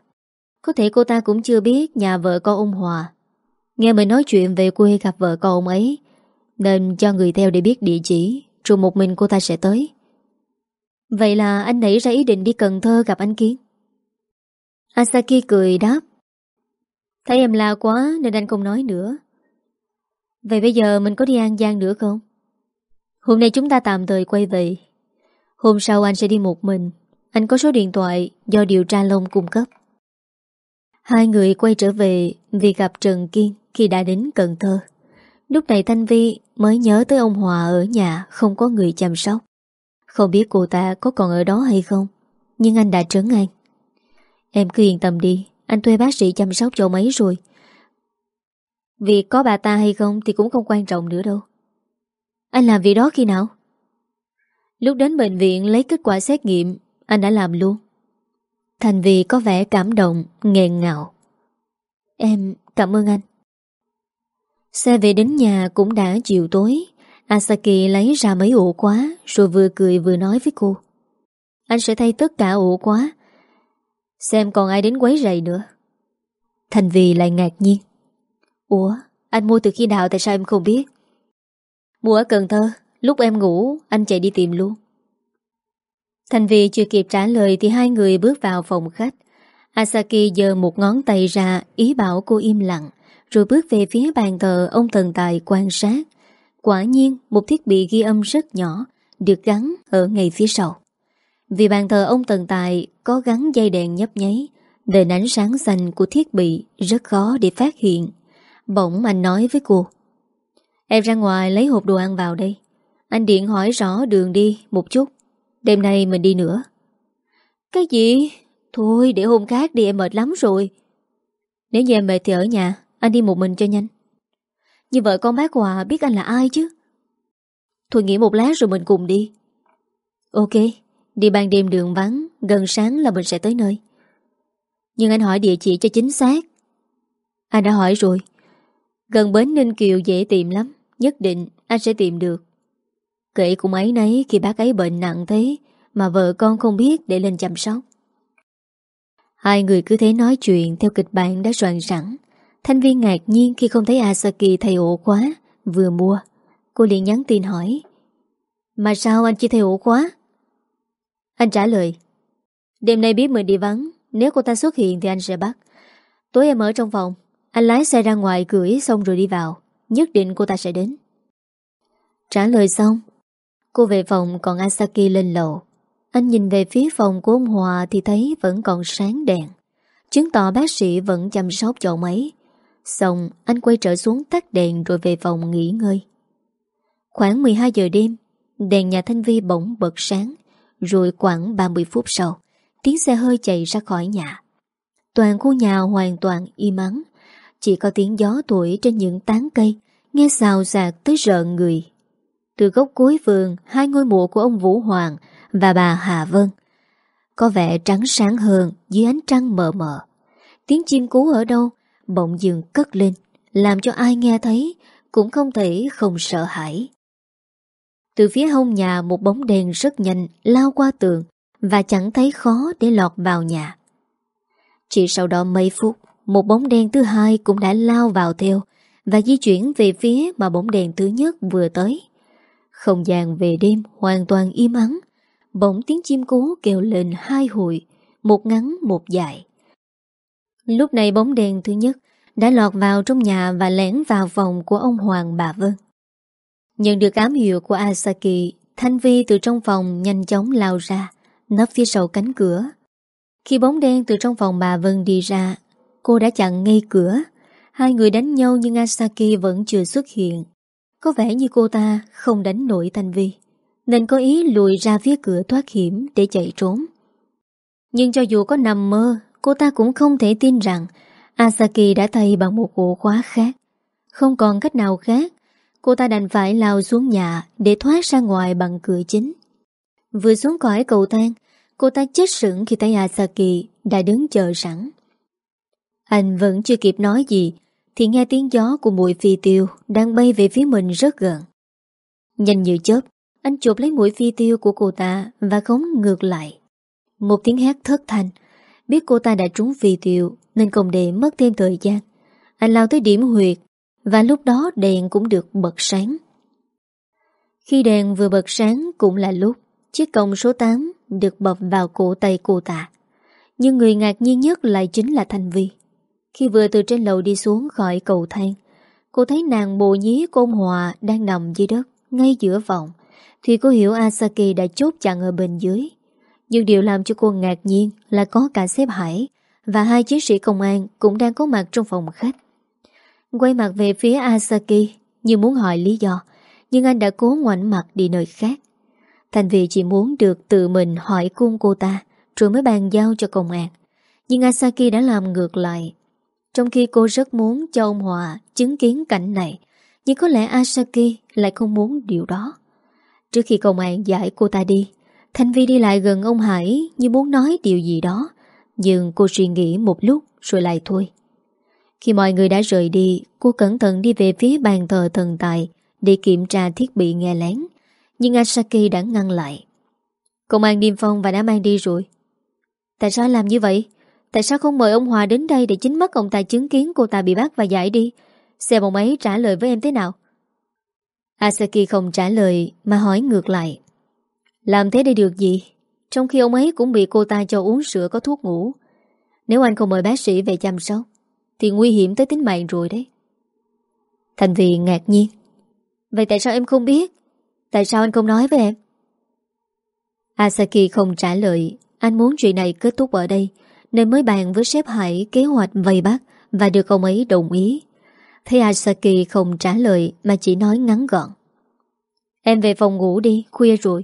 Có thể cô ta cũng chưa biết Nhà vợ con ông Hòa. Nghe mình nói chuyện về quê gặp vợ con ông ấy, Nên cho người theo để biết địa chỉ, Rồi một mình cô ta sẽ tới. Vậy là anh nảy ra ý định đi Cần Thơ gặp anh Kiến. Asaki cười đáp, Thấy em la quá nên anh không nói nữa. Vậy bây giờ mình có đi An Giang nữa không? Hôm nay chúng ta tạm thời quay về. Hôm sau anh sẽ đi một mình. Anh có số điện thoại do điều tra Long cung cấp. Hai người quay trở về vì gặp Trần Kiên khi đã đến Cần Thơ. Lúc này Thanh Vi mới nhớ tới ông Hòa ở nhà không có người chăm sóc. Không biết cô ta có còn ở đó hay không Nhưng anh đã trấn an. Em cứ yên tâm đi Anh thuê bác sĩ chăm sóc cho mấy rồi. Việc có bà ta hay không thì cũng không quan trọng nữa đâu. Anh làm việc đó khi nào? Lúc đến bệnh viện lấy kết quả xét nghiệm Anh đã làm luôn. Thành vì có vẻ cảm động, nghẹn ngạo Em cảm ơn anh. Xe về đến nhà cũng đã chiều tối. Asaki lấy ra mấy ổ quá Rồi vừa cười vừa nói với cô. Anh sẽ thay tất cả ổ quá Xem còn ai đến quấy rầy nữa. Thành Vì lại ngạc nhiên. Ủa, Anh mua từ khi nào tại sao em không biết? Mua ở Cần Thơ, Lúc em ngủ, anh chạy đi tìm luôn. Thành Vì chưa kịp trả lời Thì hai người bước vào phòng khách. Asaki giơ một ngón tay ra, Ý bảo cô im lặng. Rồi bước về phía bàn thờ ông thần tài quan sát. Quả nhiên, một thiết bị ghi âm rất nhỏ, Được gắn ở ngay phía sau. Vì bàn thờ ông thần tài Có gắn dây đèn nhấp nháy Đền ánh sáng xanh của thiết bị Rất khó để phát hiện. Bỗng anh nói với cô, Em ra ngoài lấy hộp đồ ăn vào đây. Anh điện hỏi rõ đường đi một chút, Đêm nay mình đi nữa. Cái gì? Thôi, để hôm khác đi, em mệt lắm rồi. Nếu như em mệt thì ở nhà. Anh đi một mình cho nhanh. Như vợ con bác Hòa biết anh là ai chứ? Thôi nghỉ một lát rồi mình cùng đi. Ok, Đi ban đêm đường vắng, Gần sáng là mình sẽ tới nơi. Nhưng anh hỏi địa chỉ cho chính xác. Anh đã hỏi rồi. Gần bến Ninh Kiều dễ tìm lắm, Nhất định anh sẽ tìm được. Kệ cũng ấy nấy khi bác ấy bệnh nặng thế Mà vợ con không biết để lên chăm sóc. Hai người cứ thế nói chuyện Theo kịch bản đã soạn sẵn. Thanh viên ngạc nhiên khi không thấy Asaki thay ổ quá Vừa mua. Cô liền nhắn tin hỏi, Mà sao anh chỉ thay ổ quá Anh trả lời, Đêm nay biết mình đi vắng, Nếu cô ta xuất hiện thì anh sẽ bắt. Tối em ở trong phòng, Anh lái xe ra ngoài gửi xong rồi đi vào, Nhất định cô ta sẽ đến. Trả lời xong, Cô về phòng còn Asaki lên lầu. Anh nhìn về phía phòng của ông Hòa Thì thấy vẫn còn sáng đèn. Chứng tỏ bác sĩ vẫn chăm sóc chỗ máy ấy. Xong, anh quay trở xuống tắt đèn Rồi về phòng nghỉ ngơi. Khoảng 12 giờ đêm, Đèn nhà Thanh Vi bỗng bật sáng, Rồi khoảng 30 phút sau, Tiếng xe hơi chạy ra khỏi nhà. Toàn khu nhà hoàn toàn im ắng, Chỉ có tiếng gió thổi trên những tán cây, Nghe xào xạc tới rợn người. Từ gốc cuối vườn, Hai ngôi mộ của ông Vũ Hoàng Và bà Hà Vân, Có vẻ trắng sáng hơn Dưới ánh trăng mờ mờ. Tiếng chim cú ở đâu Bỗng dường cất lên, Làm cho ai nghe thấy Cũng không thể không sợ hãi. Từ phía hông nhà, Một bóng đèn rất nhanh Lao qua tường Và chẳng thấy khó để lọt vào nhà. Chỉ sau đó mấy phút, Một bóng đen thứ hai cũng đã lao vào theo Và di chuyển về phía mà bóng đèn thứ nhất vừa tới. Không gian về đêm hoàn toàn im ắng, Bỗng tiếng chim cú kêu lên hai hồi, Một ngắn một dài. Lúc này bóng đèn thứ nhất Đã lọt vào trong nhà Và lén vào phòng của ông Hoàng bà Vân. Nhận được ám hiệu của Asaki, Thanh Vi từ trong phòng Nhanh chóng lao ra, Nấp phía sau cánh cửa. Khi bóng đen từ trong phòng bà Vân đi ra, Cô đã chặn ngay cửa. Hai người đánh nhau nhưng Asaki vẫn chưa xuất hiện. Có vẻ như cô ta không đánh nổi Thanh Vi, Nên có ý lùi ra phía cửa thoát hiểm Để chạy trốn. Nhưng cho dù có nằm mơ Cô ta cũng không thể tin rằng Asaki đã thay bằng một ổ khóa khác Không còn cách nào khác Cô ta đành phải lao xuống nhà Để thoát ra ngoài bằng cửa chính Vừa xuống khỏi cầu thang Cô ta chết sững khi thấy Asaki Đã đứng chờ sẵn Anh vẫn chưa kịp nói gì thì nghe tiếng gió của mũi phi tiêu đang bay về phía mình rất gần. Nhanh như chớp, anh chụp lấy mũi phi tiêu của cô ta và khống ngược lại. Một tiếng hét thất thanh, biết cô ta đã trúng vì tiệu nên không để mất thêm thời gian. Anh lao tới điểm huyệt, và lúc đó đèn cũng được bật sáng. Khi đèn vừa bật sáng, cũng là lúc chiếc còng số 8 được bập vào cổ tay cô ta. Nhưng người ngạc nhiên nhất lại chính là Thanh Vi. Khi vừa từ trên lầu đi xuống khỏi cầu thang, Cô thấy nàng bồ nhí côn hòa Đang nằm dưới đất, Ngay giữa vòng Thì cô hiểu Asaki đã chốt chặn ở bên dưới nhưng điều làm cho cô ngạc nhiên Là có cả xếp hải Và hai chiến sĩ công an cũng đang có mặt trong phòng khách. Quay mặt về phía Asaki Như muốn hỏi lý do, Nhưng anh đã cố ngoảnh mặt đi nơi khác. Thành vì chỉ muốn được tự mình hỏi cung cô ta Rồi mới bàn giao cho công an. Nhưng Asaki đã làm ngược lại. Trong khi cô rất muốn cho ông Hòa chứng kiến cảnh này, Nhưng có lẽ Asaki lại không muốn điều đó. Trước khi công an giải cô ta đi Thanh Vi đi lại gần ông Hải Như muốn nói điều gì đó, Nhưng cô suy nghĩ một lúc rồi lại thôi. Khi mọi người đã rời đi, Cô cẩn thận đi về phía bàn thờ thần tài Để kiểm tra thiết bị nghe lén, Nhưng Asaki đã ngăn lại. Công an Niêm Phong và đã mang đi rồi. Tại sao làm như vậy? Tại sao không mời ông Hòa đến đây Để chính mắt ông ta chứng kiến cô ta bị bắt và giải đi? Xem ông ấy trả lời với em thế nào. Asaki không trả lời Mà hỏi ngược lại. Làm thế để được gì? Trong khi ông ấy cũng bị cô ta cho uống sữa có thuốc ngủ. Nếu anh không mời bác sĩ về chăm sóc Thì nguy hiểm tới tính mạng rồi đấy. Thành Vì ngạc nhiên. Vậy tại sao em không biết? Tại sao anh không nói với em? Asaki không trả lời. Anh muốn chuyện này kết thúc ở đây Nên mới bàn với sếp Hải kế hoạch vây bắt Và được ông ấy đồng ý. Thấy Asaki không trả lời Mà chỉ nói ngắn gọn. Em về phòng ngủ đi, khuya rồi.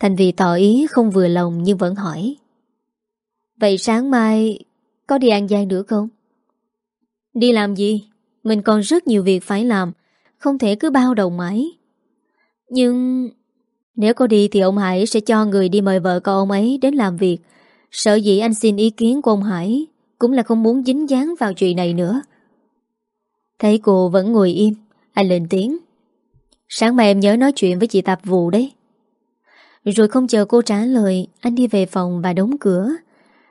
Thành vì tỏ ý không vừa lòng Nhưng vẫn hỏi. Vậy sáng mai Có đi An Giang nữa không? Đi làm gì? Mình còn rất nhiều việc phải làm, Không thể cứ bao đầu mãi. Nhưng Nếu có đi thì ông Hải sẽ cho người đi mời vợ con ông ấy đến làm việc. Sợ dĩ anh xin ý kiến của ông Hải Cũng là không muốn dính dáng vào chuyện này nữa. Thấy cô vẫn ngồi im, Anh lên tiếng. Sáng mai em nhớ nói chuyện với chị Tạp vụ đấy. Rồi không chờ cô trả lời, Anh đi về phòng và đóng cửa.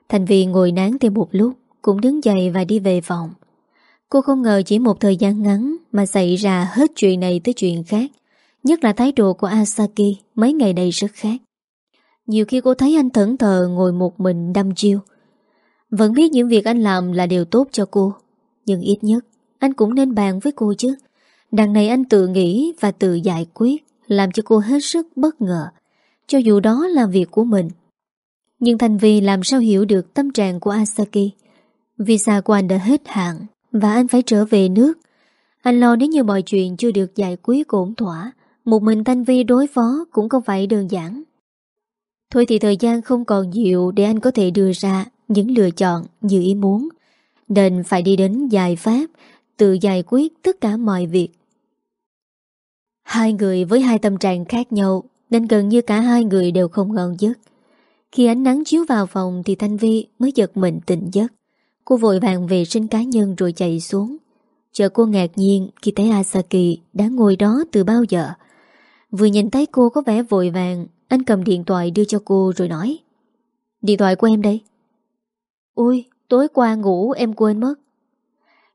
Thành vì ngồi nán thêm một lúc, Cũng đứng dậy và đi về phòng. Cô không ngờ chỉ một thời gian ngắn Mà xảy ra hết chuyện này tới chuyện khác, Nhất là thái độ của Asaki Mấy ngày này rất khác Nhiều khi cô thấy anh thẫn thờ ngồi một mình đâm chiêu. Vẫn biết những việc anh làm là điều tốt cho cô, Nhưng ít nhất Anh cũng nên bàn với cô chứ. Đằng này anh tự nghĩ và tự giải quyết, Làm cho cô hết sức bất ngờ. Cho dù đó là việc của mình. Nhưng Thành Vi làm sao hiểu được tâm trạng của Asaki? Visa của anh đã hết hạn Và anh phải trở về nước. Anh lo nếu như mọi chuyện chưa được giải quyết ổn thỏa, Một mình Thanh Vi đối phó cũng không phải đơn giản. Thôi thì thời gian không còn nhiều Để anh có thể đưa ra những lựa chọn như ý muốn. Nên phải đi đến giải pháp, Tự giải quyết tất cả mọi việc. Hai người với hai tâm trạng khác nhau nên gần như cả hai người đều không ngon giấc. Khi ánh nắng chiếu vào phòng Thì Thanh Vi mới giật mình tỉnh giấc. Cô vội vàng vệ sinh cá nhân rồi chạy xuống. Chờ cô ngạc nhiên khi thấy Asaki đã ngồi đó từ bao giờ. Vừa nhìn thấy cô có vẻ vội vàng, Anh cầm điện thoại đưa cho cô rồi nói, Điện thoại của em đây. Ôi, tối qua ngủ em quên mất.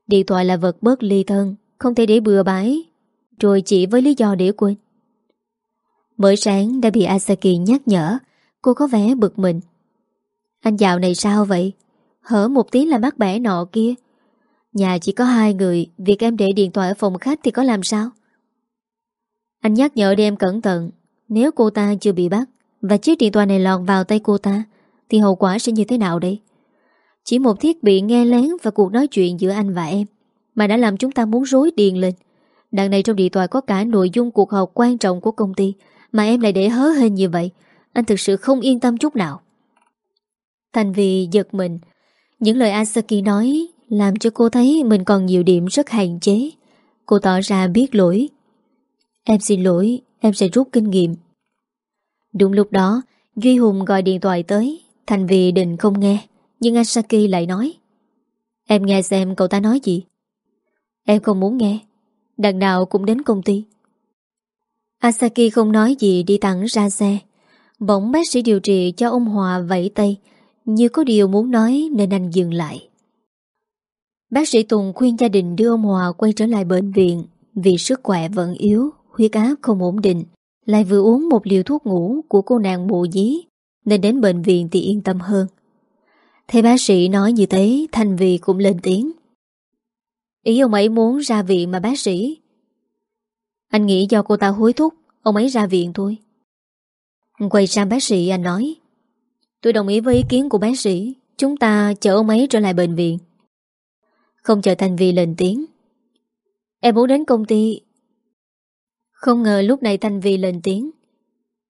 Điện thoại là vật bớt ly thân, Không thể để bừa bãi, rồi chỉ với lý do để quên. Mới sáng đã bị Asaki nhắc nhở, Cô có vẻ bực mình. Anh dạo này sao vậy? Hở một tí là mắc bẻ nọ kia. Nhà chỉ có hai người, Việc em để điện thoại ở phòng khách thì có làm sao? Anh nhắc nhở để em cẩn thận, Nếu cô ta chưa bị bắt Và chiếc điện thoại này lọt vào tay cô ta, Thì hậu quả sẽ như thế nào đây? Chỉ một thiết bị nghe lén Và cuộc nói chuyện giữa anh và em Mà đã làm chúng ta muốn rối điền lên. Đằng này trong điện thoại có cả nội dung cuộc họp quan trọng của công ty mà em lại để hớ hên như vậy, Anh thực sự không yên tâm chút nào. Thành vì giật mình. Những lời Asaki nói Làm cho cô thấy mình còn nhiều điểm rất hạn chế. Cô tỏ ra biết lỗi. Em xin lỗi, Em sẽ rút kinh nghiệm. Đúng lúc đó, Duy Hùng gọi điện thoại tới. Thành vì định không nghe, Nhưng Asaki lại nói. Em nghe xem cậu ta nói gì. Em không muốn nghe. Đằng nào cũng đến công ty. Asaki không nói gì đi thẳng ra xe. Bỗng bác sĩ điều trị cho ông Hòa vẫy tay Như có điều muốn nói nên anh dừng lại. Bác sĩ Tùng khuyên gia đình đưa ông Hòa quay trở lại bệnh viện Vì sức khỏe vẫn yếu, huyết áp không ổn định Lại vừa uống một liều thuốc ngủ của cô nàng mụ dí Nên đến bệnh viện thì yên tâm hơn. Thấy bác sĩ nói như thế Thanh Vì cũng lên tiếng. Ý ông ấy muốn ra viện mà bác sĩ anh nghĩ do cô ta hối thúc, Ông ấy ra viện thôi. Quay sang bác sĩ, anh nói, Tôi đồng ý với ý kiến của bác sĩ, Chúng ta chở ông ấy trở lại bệnh viện. Không chờ Thành Vi lên tiếng, Em muốn đến công ty. Không ngờ lúc này Thành Vi lên tiếng,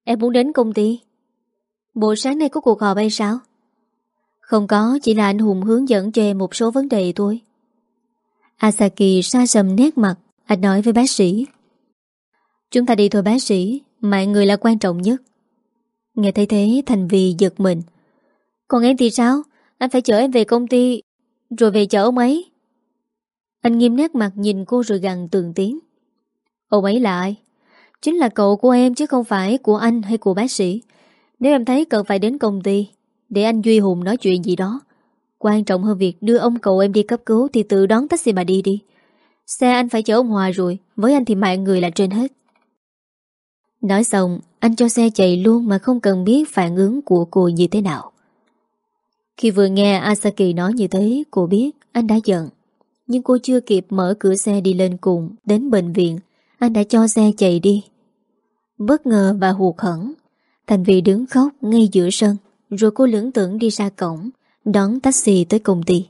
Em muốn đến công ty. Bộ sáng nay có cuộc họp hay sao? Không có, Chỉ là anh Hùng hướng dẫn cho em một số vấn đề thôi. Asaki xa sầm nét mặt, Anh nói với bác sĩ Chúng ta đi thôi bác sĩ Mạng người là quan trọng nhất Nghe thấy thế Thành vì giật mình Còn em thì sao Anh phải chở em về công ty Rồi về chở ông ấy Anh nghiêm nét mặt nhìn cô rồi gằn tường tiếng. Ông ấy là ai? Chính là cậu của em chứ không phải của anh hay của bác sĩ. Nếu em thấy cần phải đến công ty để anh Duy Hùng nói chuyện gì đó, quan trọng hơn việc đưa ông cậu em đi cấp cứu thì tự đón taxi mà đi đi. Xe anh phải chở ông Hòa rồi, với anh thì mạng người là trên hết. Nói xong, anh cho xe chạy luôn mà không cần biết phản ứng của cô như thế nào. Khi vừa nghe Asaki nói như thế, cô biết anh đã giận. Nhưng cô chưa kịp mở cửa xe đi lên cùng Đến bệnh viện Anh đã cho xe chạy đi Bất ngờ và hụt hẫng Thành Vy đứng khóc ngay giữa sân Rồi cô lưỡng tưởng đi ra cổng Đón taxi tới công ty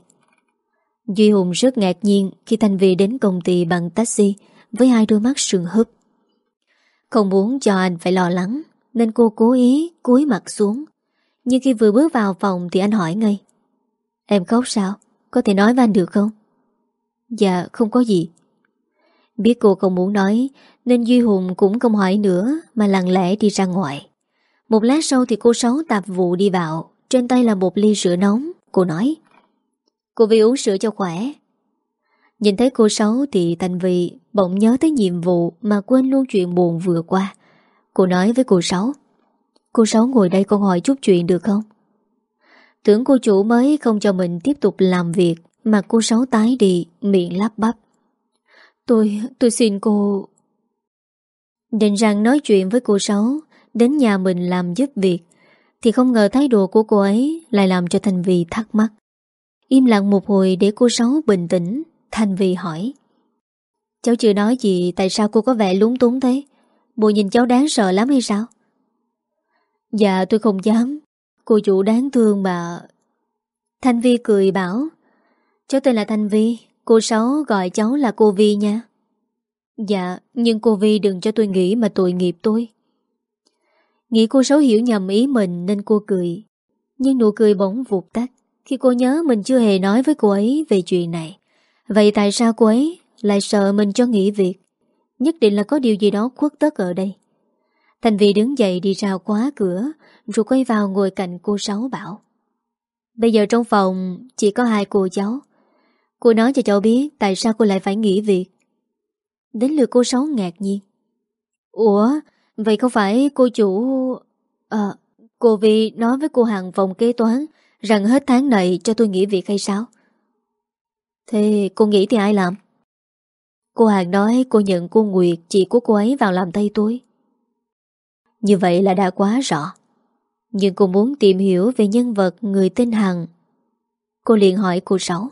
Duy Hùng rất ngạc nhiên Khi Thành Vy đến công ty bằng taxi Với hai đôi mắt sườn húp không muốn cho anh phải lo lắng, Nên cô cố ý cúi mặt xuống. Nhưng khi vừa bước vào phòng Thì anh hỏi ngay. Em khóc sao? Có thể nói với anh được không? Dạ không có gì. Biết cô không muốn nói, Nên Duy Hùng cũng không hỏi nữa, Mà lặng lẽ đi ra ngoài. Một lát sau thì cô Sáu tạp vụ đi vào. Trên tay là một ly sữa nóng. Cô nói, Cô vì uống sữa cho khỏe. Nhìn thấy cô Sáu thì Thành Vị Bỗng nhớ tới nhiệm vụ Mà quên luôn chuyện buồn vừa qua. Cô nói với cô Sáu Cô Sáu ngồi đây con hỏi chút chuyện được không? Tưởng cô chủ mới không cho mình tiếp tục làm việc mà cô Sáu tái đi Miệng lắp bắp Tôi, tôi xin cô Định rằng nói chuyện với cô Sáu Đến nhà mình làm giúp việc Thì không ngờ thái độ của cô ấy Lại làm cho Thành Vì thắc mắc. Im lặng một hồi để cô Sáu bình tĩnh Thành Vi hỏi. Cháu chưa nói gì, Tại sao cô có vẻ lúng túng thế? Bộ nhìn cháu đáng sợ lắm hay sao? Dạ tôi không dám. Cô chủ đáng thương mà. Thanh Vi cười bảo. Cháu tên là Thanh Vi, Cô Sáu gọi cháu là cô Vi nha. Dạ Nhưng cô Vi đừng cho tôi nghĩ mà tội nghiệp tôi. Nghĩ cô Sáu hiểu nhầm ý mình Nên cô cười. Nhưng nụ cười bỗng vụt tắt Khi cô nhớ mình chưa hề nói với cô ấy về chuyện này. Vậy tại sao cô ấy Lại sợ mình cho nghỉ việc Nhất định là có điều gì đó khuất tất ở đây Thành Vy đứng dậy đi ra khóa cửa Rồi quay vào ngồi cạnh cô Sáu bảo Bây giờ trong phòng chỉ có hai cô cháu Cô nói cho cháu biết tại sao cô lại phải nghỉ việc. Đến lượt cô Sáu ngạc nhiên. Ủa, vậy không phải cô chủ... À, cô Vi nói với cô hàng phòng kế toán rằng hết tháng này cho tôi nghỉ việc hay sao? Thế cô nghĩ thì ai làm? Cô Hằng nói cô nhận cô Nguyệt, chị của cô ấy vào làm tay tôi. Như vậy là đã quá rõ. Nhưng cô muốn tìm hiểu về nhân vật người tên Hằng. Cô liền hỏi cô Sáu.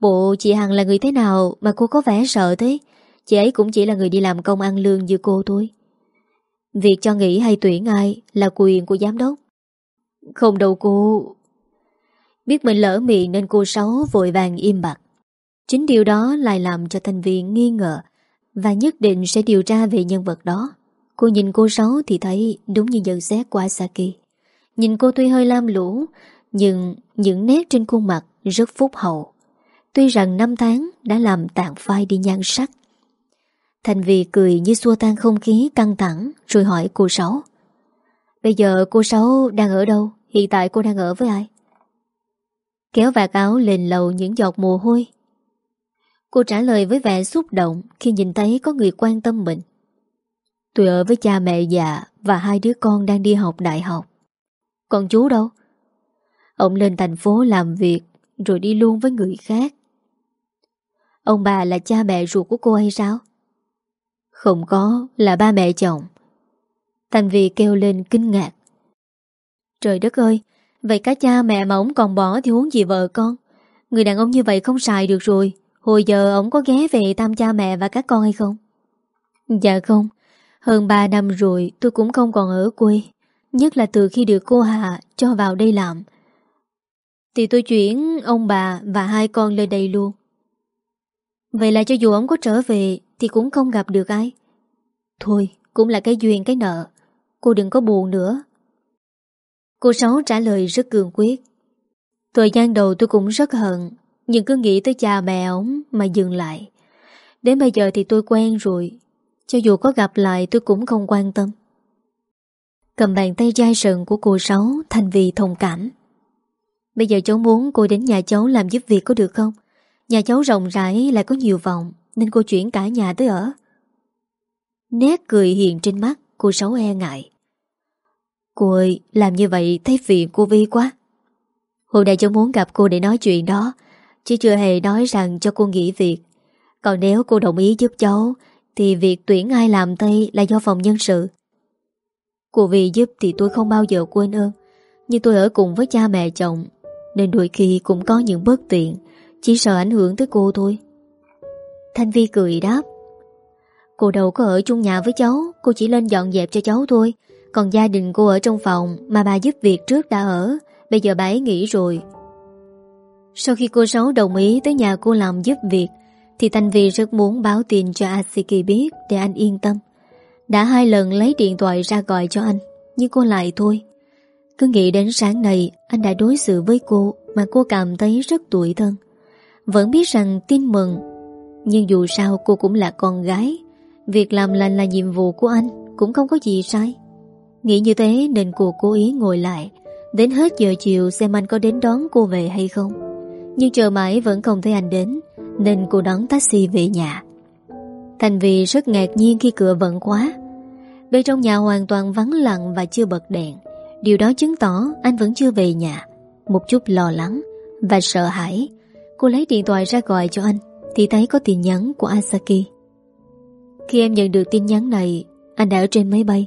Bộ chị Hằng là người thế nào mà cô có vẻ sợ thế? Chị ấy cũng chỉ là người đi làm công ăn lương như cô thôi. Việc cho nghỉ hay tuyển ai là quyền của giám đốc. Không đâu cô. Biết mình lỡ miệng nên cô Sáu vội vàng im bặt. Chính điều đó lại làm cho thành viên nghi ngờ và nhất định sẽ điều tra về nhân vật đó. Cô nhìn cô Sáu thì thấy đúng như nhận xét của Asaki. Nhìn cô tuy hơi lam lũ, nhưng những nét trên khuôn mặt rất phúc hậu. Tuy rằng năm tháng đã làm tàn phai đi nhan sắc Thành vì cười như xua tan không khí căng thẳng Rồi hỏi cô Sáu Bây giờ cô Sáu đang ở đâu? Hiện tại cô đang ở với ai? Kéo vạt áo lên lầu những giọt mồ hôi Cô trả lời với vẻ xúc động Khi nhìn thấy có người quan tâm mình Tôi ở với cha mẹ già Và hai đứa con đang đi học đại học Còn chú đâu? Ông lên thành phố làm việc Rồi đi luôn với người khác Ông bà là cha mẹ ruột của cô hay sao? Không có, là ba mẹ chồng. Thành Vì kêu lên kinh ngạc. Trời đất ơi, vậy cả cha mẹ mà ông còn bỏ thì huống gì vợ con? Người đàn ông như vậy không xài được rồi. Hồi giờ ông có ghé về thăm cha mẹ và các con hay không? Dạ không, hơn 3 năm rồi tôi cũng không còn ở quê. Nhất là từ khi được cô Hà cho vào đây làm. Thì tôi chuyển ông bà và hai con lên đây luôn. Vậy là cho dù ông có trở về Thì cũng không gặp được ai Thôi cũng là cái duyên cái nợ Cô đừng có buồn nữa Cô Sáu trả lời rất cương quyết. Thời gian đầu tôi cũng rất hận, Nhưng cứ nghĩ tới cha mẹ ổng Mà dừng lại. Đến bây giờ thì tôi quen rồi, Cho dù có gặp lại tôi cũng không quan tâm. Cầm bàn tay dai sần của cô Sáu Thành vì thông cảm. Bây giờ cháu muốn cô đến nhà cháu làm giúp việc có được không? Nhà cháu rộng rãi lại có nhiều phòng Nên cô chuyển cả nhà tới ở. Nét cười hiện trên mắt, Cô Sáu e ngại. Cô ơi, làm như vậy thấy phiền cô Vi quá. Hôm nay cháu muốn gặp cô để nói chuyện đó, Chứ chưa hề nói rằng cho cô nghỉ việc. Còn nếu cô đồng ý giúp cháu, Thì việc tuyển ai làm Tây là do phòng nhân sự. Cô vì giúp thì tôi không bao giờ quên ơn, Nhưng tôi ở cùng với cha mẹ chồng, Nên đôi khi cũng có những bất tiện, Chỉ sợ ảnh hưởng tới cô thôi. Thanh Vi cười đáp, Cô đâu có ở chung nhà với cháu, Cô chỉ lên dọn dẹp cho cháu thôi. Còn gia đình cô ở trong phòng Mà bà giúp việc trước đã ở. Bây giờ bà ấy nghỉ rồi. Sau khi cô Sáu đồng ý tới nhà cô làm giúp việc, Thì Thanh Vi rất muốn báo tin cho Asiki biết Để anh yên tâm. Đã hai lần lấy điện thoại ra gọi cho anh, Nhưng cô lại thôi. Cứ nghĩ đến sáng nay, Anh đã đối xử với cô Mà cô cảm thấy rất tuổi thân. Vẫn biết rằng tin mừng, Nhưng dù sao cô cũng là con gái. Việc làm lành là nhiệm vụ của anh, Cũng không có gì sai. Nghĩ như thế nên cô cố ý ngồi lại. Đến hết giờ chiều xem anh có đến đón cô về hay không? Nhưng chờ mãi vẫn không thấy anh đến, Nên cô đón taxi về nhà. Thành vì rất ngạc nhiên khi cửa vẫn khóa. Bên trong nhà hoàn toàn vắng lặng và chưa bật đèn. Điều đó chứng tỏ anh vẫn chưa về nhà. Một chút lo lắng và sợ hãi, Cô lấy điện thoại ra gọi cho anh. Thì thấy có tin nhắn của Asaki. Khi em nhận được tin nhắn này, Anh đã ở trên máy bay.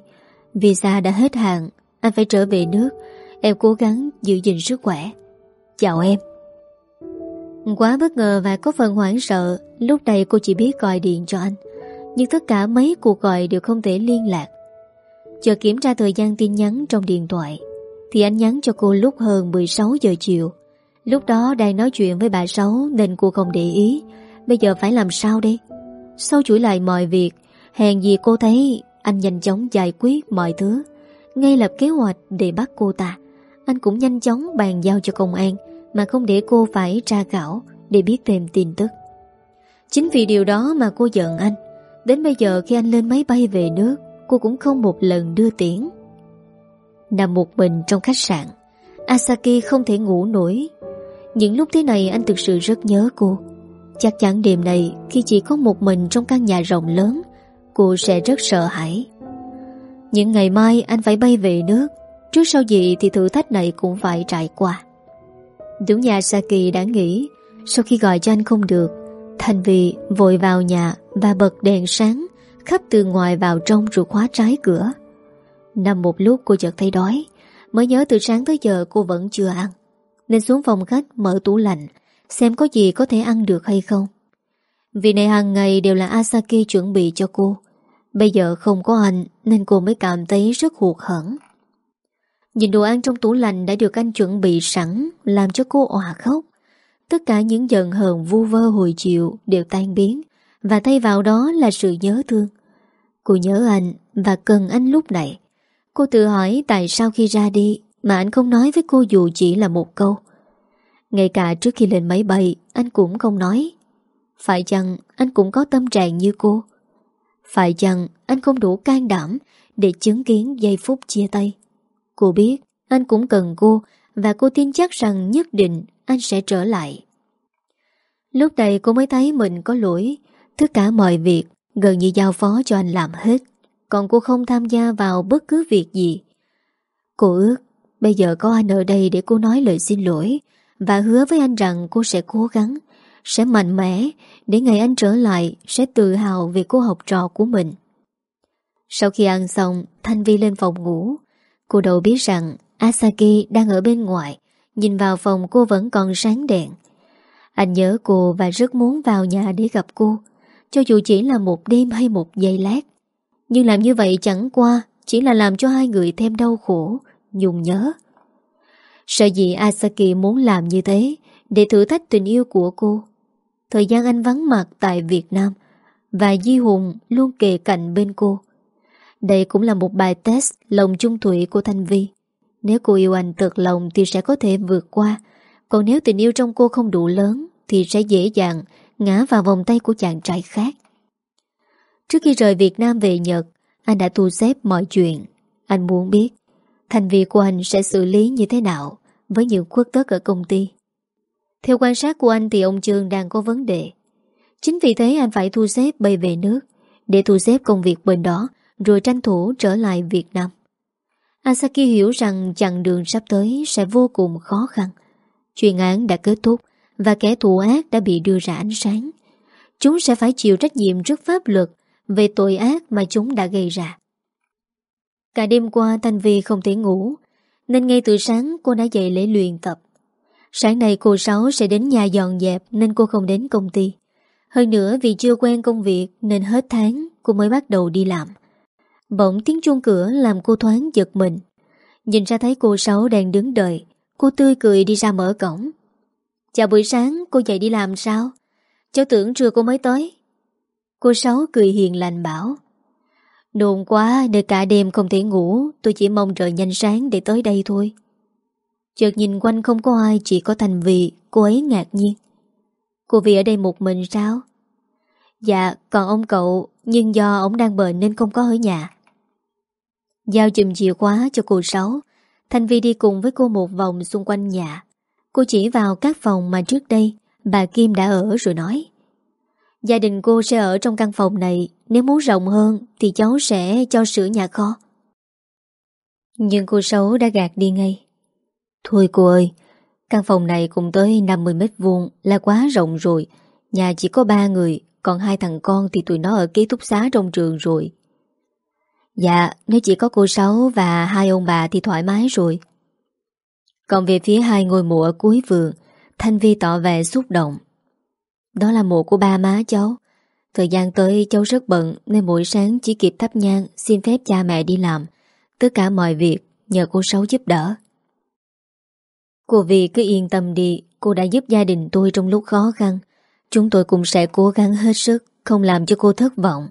Visa đã hết hạn, Anh phải trở về nước. Em cố gắng giữ gìn sức khỏe. Chào em. Quá bất ngờ và có phần hoảng sợ, Lúc này cô chỉ biết gọi điện cho anh. Nhưng tất cả mấy cuộc gọi đều không thể liên lạc. Chờ kiểm tra thời gian tin nhắn trong điện thoại, Thì anh nhắn cho cô lúc hơn 16 giờ chiều. Lúc đó đang nói chuyện với bà Sáu Nên cô không để ý. Bây giờ phải làm sao đây? Sau chuỗi lại mọi việc, Hèn gì cô thấy anh nhanh chóng giải quyết mọi thứ Ngay lập kế hoạch để bắt cô ta anh cũng nhanh chóng bàn giao cho công an mà không để cô phải tra khảo để biết thêm tin tức. Chính vì điều đó mà cô giận anh. Đến bây giờ khi anh lên máy bay về nước, cô cũng không một lần đưa tiễn. Nằm một mình trong khách sạn, Asaki không thể ngủ nổi. Những lúc thế này anh thực sự rất nhớ cô. Chắc chắn đêm này khi chỉ có một mình trong căn nhà rộng lớn, cô sẽ rất sợ hãi. Những ngày mai anh phải bay về nước, Trước sau gì thì thử thách này cũng phải trải qua. Đúng nhà Saki đã nghĩ, Sau khi gọi cho anh không được, Thành vì vội vào nhà Và bật đèn sáng Khắp từ ngoài vào trong rồi khóa trái cửa. Nằm một lúc cô chợt thấy đói, Mới nhớ từ sáng tới giờ cô vẫn chưa ăn. Nên xuống phòng khách mở tủ lạnh, Xem có gì có thể ăn được hay không. Vì này hàng ngày đều là Asaki chuẩn bị cho cô. Bây giờ không có anh, Nên cô mới cảm thấy rất hụt hẫng. Nhìn đồ ăn trong tủ lạnh đã được anh chuẩn bị sẵn, Làm cho cô òa khóc. Tất cả những giận hờn vu vơ hồi chiều Đều tan biến, Và thay vào đó là sự nhớ thương. Cô nhớ anh, và cần anh lúc này. Cô tự hỏi tại sao khi ra đi Mà anh không nói với cô dù chỉ là một câu. Ngay cả trước khi lên máy bay, Anh cũng không nói. Phải chăng anh cũng có tâm trạng như cô? Phải chăng anh không đủ can đảm Để chứng kiến giây phút chia tay Cô biết anh cũng cần cô và cô tin chắc rằng nhất định anh sẽ trở lại. Lúc này cô mới thấy mình có lỗi, tất cả mọi việc gần như giao phó cho anh làm hết, còn cô không tham gia vào bất cứ việc gì. Cô ước bây giờ có anh ở đây để cô nói lời xin lỗi và hứa với anh rằng cô sẽ cố gắng, sẽ mạnh mẽ để ngày anh trở lại sẽ tự hào về cô học trò của mình. Sau khi ăn xong, Thanh Vi lên phòng ngủ, Cô đâu biết rằng Asaki đang ở bên ngoài Nhìn vào phòng cô vẫn còn sáng đèn. Anh nhớ cô và rất muốn vào nhà để gặp cô Cho dù chỉ là một đêm hay một giây lát. Nhưng làm như vậy chẳng qua Chỉ là làm cho hai người thêm đau khổ Nhung nhớ. Sợ gì Asaki muốn làm như thế để thử thách tình yêu của cô Thời gian anh vắng mặt tại Việt Nam Và Di Hùng luôn kề cạnh bên cô đây cũng là một bài test lòng chung thủy của Thanh Vi. Nếu cô yêu anh thật lòng thì sẽ có thể vượt qua. Còn nếu tình yêu trong cô không đủ lớn thì sẽ dễ dàng ngã vào vòng tay của chàng trai khác. Trước khi rời Việt Nam về Nhật, anh đã thu xếp mọi chuyện. Anh muốn biết thành Vi của anh sẽ xử lý như thế nào với những khuất tất ở công ty. Theo quan sát của anh thì ông Trương đang có vấn đề. Chính vì thế anh phải thu xếp bay về nước để thu xếp công việc bên đó rồi tranh thủ trở lại Việt Nam. Asaki hiểu rằng chặng đường sắp tới sẽ vô cùng khó khăn. Chuyên án đã kết thúc và kẻ thù ác đã bị đưa ra ánh sáng. Chúng sẽ phải chịu trách nhiệm trước pháp luật về tội ác mà chúng đã gây ra. Cả đêm qua Thanh Vi không thể ngủ, nên ngay từ sáng cô đã dậy lễ luyện tập. Sáng nay cô Sáu sẽ đến nhà dọn dẹp nên cô không đến công ty. Hơn nữa vì chưa quen công việc nên hết tháng cô mới bắt đầu đi làm. Bỗng tiếng chuông cửa làm cô thoáng giật mình. Nhìn ra thấy cô Sáu đang đứng đợi, cô tươi cười đi ra mở cổng. Chào buổi sáng, cô dậy đi làm sao? Cháu tưởng trưa cô mới tới. Cô Sáu cười hiền lành bảo. Đồn quá, để cả đêm không thể ngủ, tôi chỉ mong trời nhanh sáng để tới đây thôi. Chợt nhìn quanh không có ai, chỉ có Thành Vị, cô ấy ngạc nhiên. Cô Vị ở đây một mình sao? Dạ, còn ông cậu, nhưng do ông đang bệnh nên không có ở nhà. Giao chùm chìa khóa cho cô Sáu, Thành Vi đi cùng với cô một vòng xung quanh nhà. Cô chỉ vào các phòng mà trước đây bà Kim đã ở rồi nói. Gia đình cô sẽ ở trong căn phòng này, nếu muốn rộng hơn thì cháu sẽ cho sửa nhà kho. Nhưng cô Sáu đã gạt đi ngay. Thôi cô ơi, căn phòng này cũng tới 50 mét vuông là quá rộng rồi. Nhà chỉ có ba người, còn hai thằng con thì tụi nó ở ký túc xá trong trường rồi. Dạ, nếu chỉ có cô Sáu và hai ông bà thì thoải mái rồi. Còn về phía hai ngôi mộ ở cuối vườn, Thanh Vi tỏ vẻ xúc động. Đó là mộ của ba má cháu. Thời gian tới cháu rất bận nên mỗi sáng chỉ kịp thắp nhang xin phép cha mẹ đi làm. Tất cả mọi việc nhờ cô Sáu giúp đỡ. Cô vì cứ yên tâm đi, cô đã giúp gia đình tôi trong lúc khó khăn. Chúng tôi cũng sẽ cố gắng hết sức, không làm cho cô thất vọng.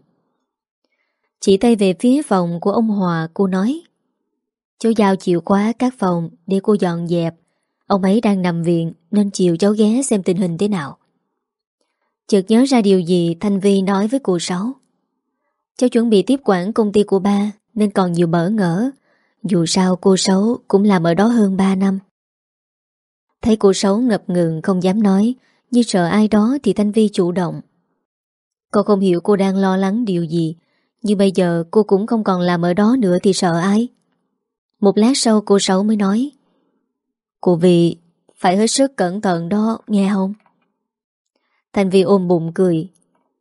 Chỉ tay về phía phòng của ông Hòa, cô nói Cháu giao chịu quá các phòng để cô dọn dẹp. Ông ấy đang nằm viện nên chiều cháu ghé xem tình hình thế nào. Chợt nhớ ra điều gì Thanh Vi nói với cô Sáu. Cháu chuẩn bị tiếp quản công ty của ba nên còn nhiều bỡ ngỡ. Dù sao cô Sáu cũng làm ở đó hơn 3 năm. Thấy cô Sáu ngập ngừng không dám nói, như sợ ai đó thì Thanh Vi chủ động. Cô không hiểu cô đang lo lắng điều gì, nhưng bây giờ cô cũng không còn làm ở đó nữa thì sợ ai. Một lát sau cô Sáu mới nói Cô Vi phải hết sức cẩn thận đó, nghe không? thanh Vi ôm bụng cười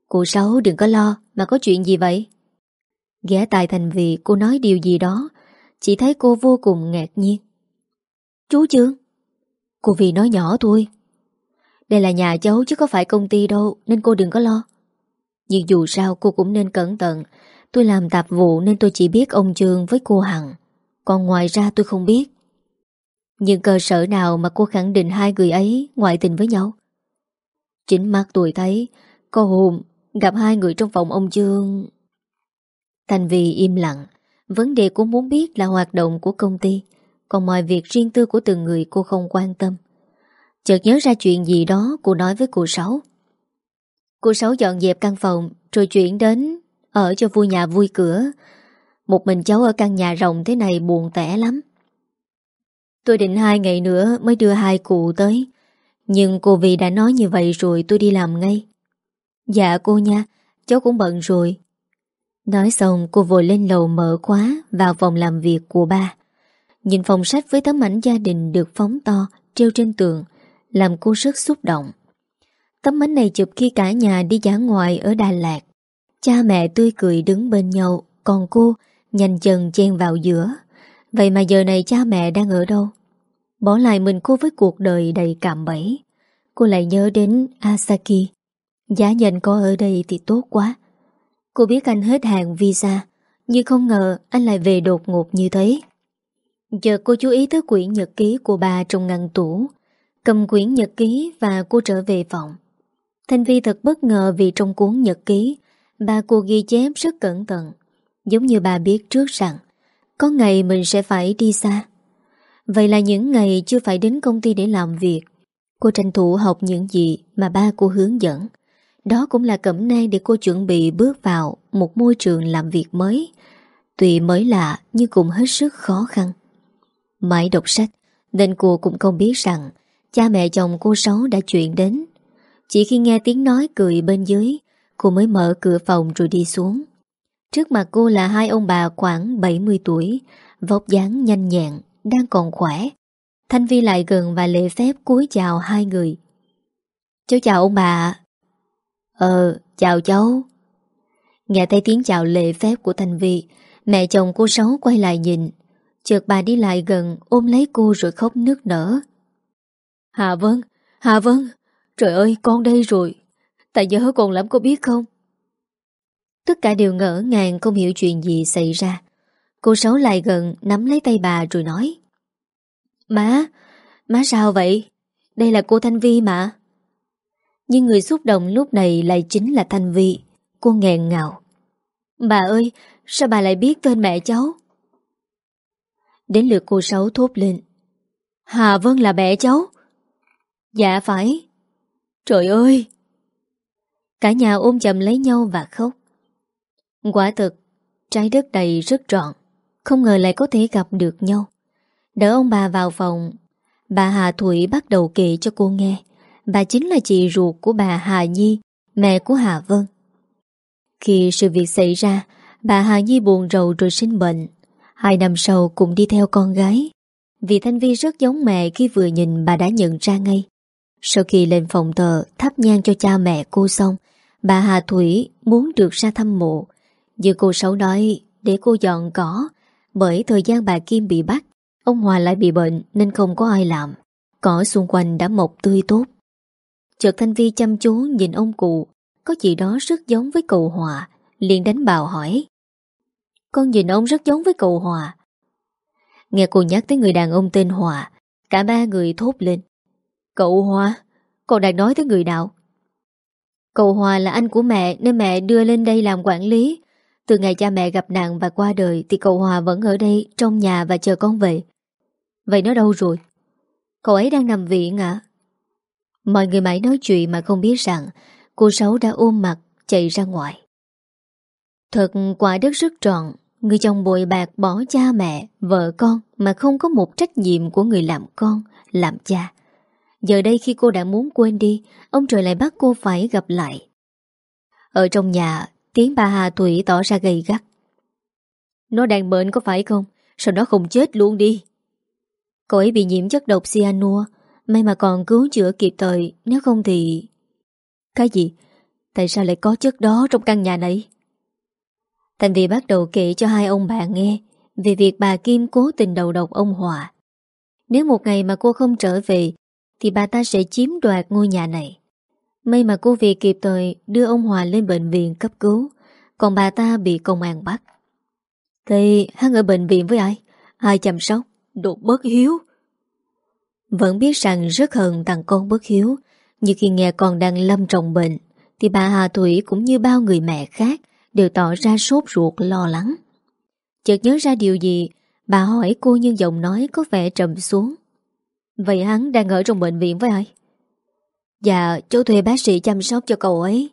Cô Sáu đừng có lo Mà có chuyện gì vậy Ghé tài Thành Vi cô nói điều gì đó Chỉ thấy cô vô cùng ngạc nhiên Chú trương Cô vì nói nhỏ thôi. Đây là nhà cháu chứ có phải công ty đâu, Nên cô đừng có lo. Nhưng dù sao, cô cũng nên cẩn thận. Tôi làm tạp vụ nên tôi chỉ biết ông Trường với cô Hằng. Còn ngoài ra tôi không biết. Nhưng cơ sở nào mà cô khẳng định hai người ấy ngoại tình với nhau? Chính mắt tôi thấy, Có hôm gặp hai người trong phòng ông Trương. Thành vì im lặng. Vấn đề cô muốn biết là hoạt động của công ty. Còn mọi việc riêng tư của từng người cô không quan tâm. Chợt nhớ ra chuyện gì đó Cô nói với cô Sáu. Cô Sáu dọn dẹp căn phòng Rồi chuyển đến Ở cho vui nhà vui cửa. Một mình cháu ở căn nhà rộng thế này buồn tẻ lắm. Tôi định hai ngày nữa mới đưa hai cụ tới. Nhưng cô vì đã nói như vậy rồi tôi đi làm ngay. Dạ cô nha, Cháu cũng bận rồi. Nói xong cô vội lên lầu mở khóa Vào phòng làm việc của ba. Nhìn phòng sách với tấm ảnh gia đình Được phóng to, treo trên tường, Làm cô rất xúc động. Tấm ảnh này chụp khi cả nhà đi dã ngoại Ở Đà Lạt. Cha mẹ tươi cười đứng bên nhau, Còn cô nhanh chân chen vào giữa. Vậy mà giờ này cha mẹ đang ở đâu? Bỏ lại mình cô với cuộc đời đầy cạm bẫy. Cô lại nhớ đến Asaki. Giá nhận có ở đây thì tốt quá. Cô biết anh hết hàng visa, Nhưng không ngờ anh lại về đột ngột như thế. Giờ cô chú ý tới quyển nhật ký của bà trong ngăn tủ. Cầm quyển nhật ký và cô trở về phòng. Thanh Vi thật bất ngờ vì trong cuốn nhật ký, Bà cô ghi chép rất cẩn thận. Giống như bà biết trước rằng, Có ngày mình sẽ phải đi xa. Vậy là những ngày chưa phải đến công ty để làm việc, Cô tranh thủ học những gì mà ba cô hướng dẫn. Đó cũng là cẩm nang để cô chuẩn bị bước vào một môi trường làm việc mới. Tuy mới lạ nhưng cũng hết sức khó khăn. Mãi đọc sách Nên cô cũng không biết rằng Cha mẹ chồng cô Sáu đã chuyện đến. Chỉ khi nghe tiếng nói cười bên dưới Cô mới mở cửa phòng rồi đi xuống. Trước mặt cô là hai ông bà khoảng 70 tuổi Vóc dáng nhanh nhẹn Đang còn khỏe. Thanh Vi lại gần và lễ phép cúi chào hai người. Cháu chào ông bà Ờ, chào cháu. Nghe thấy tiếng chào lễ phép của Thanh Vi Mẹ chồng cô Sáu quay lại nhìn. Chợt bà đi lại gần Ôm lấy cô rồi khóc nức nở. Hà Vân Hà Vân Trời ơi con đây rồi. Tại nhớ con lắm có biết không? Tất cả đều ngỡ ngàng Không hiểu chuyện gì xảy ra. Cô Sáu lại gần nắm lấy tay bà rồi nói. Má Má sao vậy? Đây là cô Thanh Vi mà. Nhưng người xúc động lúc này lại chính là Thanh Vi. Cô nghẹn ngào. Bà ơi Sao bà lại biết tên mẹ cháu Đến lượt cô Sáu thốt lên. Hà Vân là mẹ cháu. Dạ phải. Trời ơi. Cả nhà ôm chầm lấy nhau và khóc. Quả thực, Trái đất đầy rất trọn. Không ngờ lại có thể gặp được nhau. Đỡ ông bà vào phòng, Bà Hà Thủy bắt đầu kể cho cô nghe. Bà chính là chị ruột của bà Hà Nhi, Mẹ của Hà Vân. Khi sự việc xảy ra, Bà Hà Nhi buồn rầu rồi sinh bệnh. Hai năm sau cũng đi theo con gái. Vì Thanh Vi rất giống mẹ Khi vừa nhìn bà đã nhận ra ngay. Sau khi lên phòng thờ, Thắp nhang cho cha mẹ cô xong, Bà Hà Thủy muốn được ra thăm mộ. Như cô Sáu nói, Để cô dọn cỏ, Bởi thời gian bà Kim bị bắt, Ông Hòa lại bị bệnh nên không có ai làm. Cỏ xung quanh đã mọc tươi tốt. Chợt Thanh Vi chăm chú nhìn ông cụ, Có gì đó rất giống với cậu Hòa, liền đánh bào hỏi. Con nhìn ông rất giống với cậu Hòa. Nghe cô nhắc tới người đàn ông tên Hòa, Cả ba người thốt lên. Cậu Hòa Cậu đang nói tới người nào? Cậu Hòa là anh của mẹ, Nên mẹ đưa lên đây làm quản lý. Từ ngày cha mẹ gặp nạn và qua đời Thì cậu Hòa vẫn ở đây Trong nhà và chờ con về. Vậy nó đâu rồi? Cậu ấy đang nằm viện ạ. Mọi người mãi nói chuyện mà không biết rằng Cô Sáu đã ôm mặt chạy ra ngoài. Thật quả đất rất tròn Người chồng bội bạc bỏ cha mẹ, Vợ con Mà không có một trách nhiệm của người làm con, Làm cha. Giờ đây khi cô đã muốn quên đi, Ông trời lại bắt cô phải gặp lại. Ở trong nhà, Tiếng bà Hà Thủy tỏ ra gầy gắt. Nó đang bệnh có phải không? Sao nó không chết luôn đi? Cô ấy bị nhiễm chất độc cyanua May mà còn cứu chữa kịp thời, Nếu không thì... Cái gì? Tại sao lại có chất đó trong căn nhà này? Thành vì bắt đầu kể cho hai ông bà nghe Về việc bà Kim cố tình đầu độc ông Hòa Nếu một ngày mà cô không trở về, Thì bà ta sẽ chiếm đoạt ngôi nhà này May mà cô về kịp thời Đưa ông Hòa lên bệnh viện cấp cứu, Còn bà ta bị công an bắt Thì hắn ở bệnh viện với ai? Ai chăm sóc? Đồ bất hiếu Vẫn biết rằng rất hận thằng con bất hiếu, Nhưng khi nghe con đang lâm trọng bệnh, Thì bà Hà Thủy cũng như bao người mẹ khác Đều tỏ ra sốt ruột, lo lắng. Chợt nhớ ra điều gì, Bà hỏi cô nhưng giọng nói có vẻ trầm xuống. Vậy hắn đang ở trong bệnh viện với ai? Dạ cháu thuê bác sĩ chăm sóc cho cậu ấy.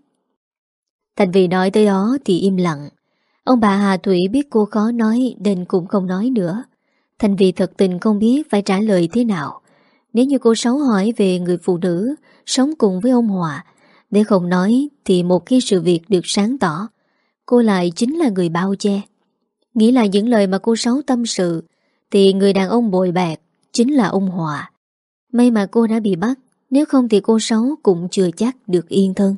Thành vì nói tới đó thì im lặng. Ông bà Hà Thủy biết cô khó nói Nên cũng không nói nữa. Thành vì thật tình không biết phải trả lời thế nào. Nếu như cô Sáu hỏi về người phụ nữ, Sống cùng với ông Hòa Để không nói Thì một khi sự việc được sáng tỏ Cô lại chính là người bao che. Nghĩ là những lời mà cô Sáu tâm sự, Thì người đàn ông bội bạc Chính là ông Hòa. May mà cô đã bị bắt, Nếu không thì cô Sáu cũng chưa chắc được yên thân.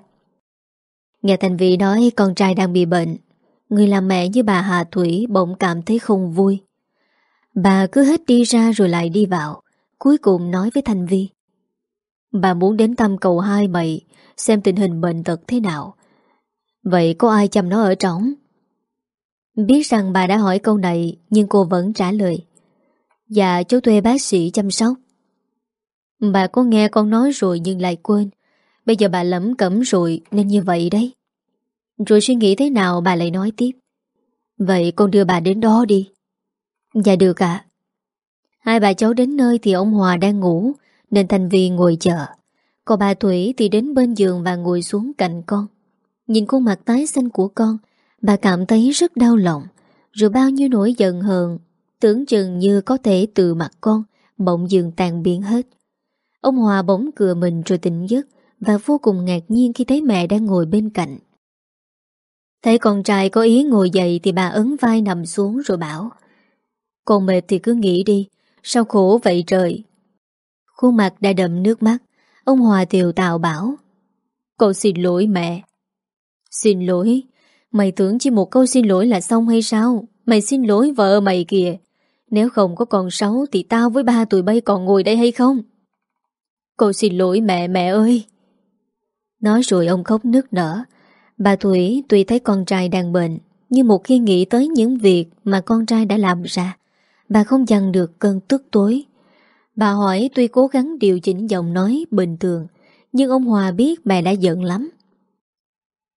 Nghe Thành Vị nói con trai đang bị bệnh, Người làm mẹ như bà Hà Thủy bỗng cảm thấy không vui. Bà cứ hết đi ra rồi lại đi vào, Cuối cùng nói với thành Vi Bà muốn đến thăm cầu hai mày, Xem tình hình bệnh tật thế nào Vậy có ai chăm nó ở trống Biết rằng bà đã hỏi câu này, Nhưng cô vẫn trả lời. Dạ cháu thuê bác sĩ chăm sóc. Bà có nghe con nói rồi nhưng lại quên. Bây giờ bà lẩm cẩm rồi, Nên như vậy đấy. Rồi suy nghĩ thế nào bà lại nói tiếp. Vậy con đưa bà đến đó đi. Dạ được ạ. Hai bà cháu đến nơi thì ông Hòa đang ngủ, Nên Thành Vi ngồi chờ. Còn bà Thủy thì đến bên giường và ngồi xuống cạnh con. Nhìn khuôn mặt tái xanh của con, Bà cảm thấy rất đau lòng. Rồi bao nhiêu nỗi giận hờn, Tưởng chừng như có thể từ mặt con Bỗng dường tàn biến hết. Ông Hòa bỗng cửa mình rồi tỉnh giấc Và vô cùng ngạc nhiên khi thấy mẹ đang ngồi bên cạnh. Thấy con trai có ý ngồi dậy Thì bà ấn vai nằm xuống rồi bảo, Con mệt thì cứ nghỉ đi, Sao khổ vậy trời? Khuôn mặt đã đậm nước mắt, Ông Hòa tiều tạo bảo, Con xin lỗi mẹ. Xin lỗi. Mày tưởng chỉ một câu xin lỗi là xong hay sao? Mày xin lỗi, vợ mày kìa. Nếu không có còn sáu Thì tao với ba tụi bay còn ngồi đây hay không? Cô xin lỗi, mẹ mẹ ơi. Nói rồi ông khóc nức nở. Bà Thủy tuy thấy con trai đang bệnh, Nhưng một khi nghĩ tới những việc Mà con trai đã làm ra, Bà không dằn được cơn tức tối. Bà hỏi tuy cố gắng điều chỉnh giọng nói bình thường, Nhưng ông Hòa biết mẹ đã giận lắm.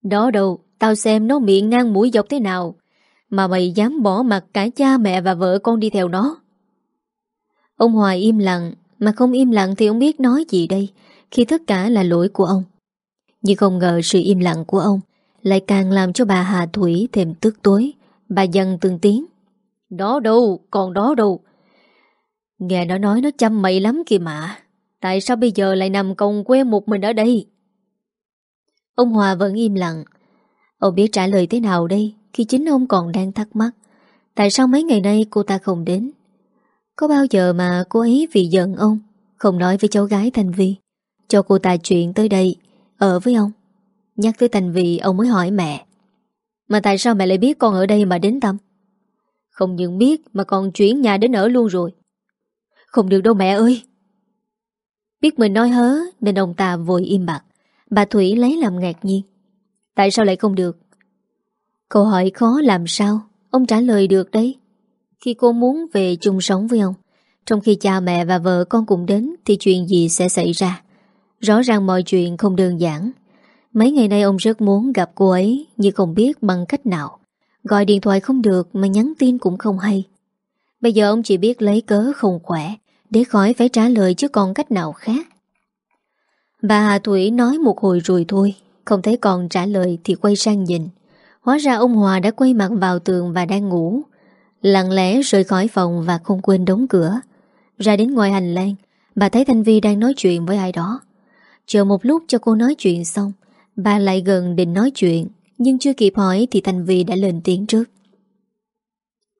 Đó đâu Tao xem nó miệng ngang mũi dọc thế nào. Mà mày dám bỏ mặt cả cha mẹ và vợ con đi theo nó. Ông hoài im lặng Mà không im lặng thì ông biết nói gì đây Khi tất cả là lỗi của ông. Nhưng không ngờ sự im lặng của ông Lại càng làm cho bà Hà Thủy thêm tức tối. Bà dần từng tiếng. Đó đâu, còn đó đâu. Nghe nó nói nó chăm mày lắm kìa mà. Tại sao bây giờ lại nằm còng quê một mình ở đây? Ông Hòa vẫn im lặng. Ông biết trả lời thế nào đây, Khi chính ông còn đang thắc mắc. Tại sao mấy ngày nay cô ta không đến? Có bao giờ mà cô ấy vì giận ông, Không nói với cháu gái Thành Vi Cho cô ta chuyện tới đây, Ở với ông. Nhắc tới Thành Vi ông mới hỏi mẹ. Mà tại sao mẹ lại biết con ở đây mà đến tâm Không những biết, Mà còn chuyển nhà đến ở luôn rồi. Không được đâu mẹ ơi. Biết mình nói hớ, Nên ông ta vội im bặt. Bà Thủy lấy làm ngạc nhiên Tại sao lại không được? Câu hỏi khó làm sao? Ông trả lời được đấy. Khi cô muốn về chung sống với ông, trong khi cha mẹ và vợ con cùng đến thì chuyện gì sẽ xảy ra? Rõ ràng mọi chuyện không đơn giản. Mấy ngày nay ông rất muốn gặp cô ấy nhưng không biết bằng cách nào. Gọi điện thoại không được mà nhắn tin cũng không hay. Bây giờ ông chỉ biết lấy cớ không khỏe để khỏi phải trả lời chứ còn cách nào khác. Bà Hà Thủy nói một hồi rồi thôi, không thấy còn trả lời thì quay sang nhìn. Hóa ra ông Hòa đã quay mặt vào tường và đang ngủ. Lặng lẽ rời khỏi phòng và không quên đóng cửa. Ra đến ngoài hành lang, Bà thấy Thanh Vi đang nói chuyện với ai đó. Chờ một lúc cho cô nói chuyện xong, Bà lại gần định nói chuyện, Nhưng chưa kịp hỏi thì Thanh Vi đã lên tiếng trước.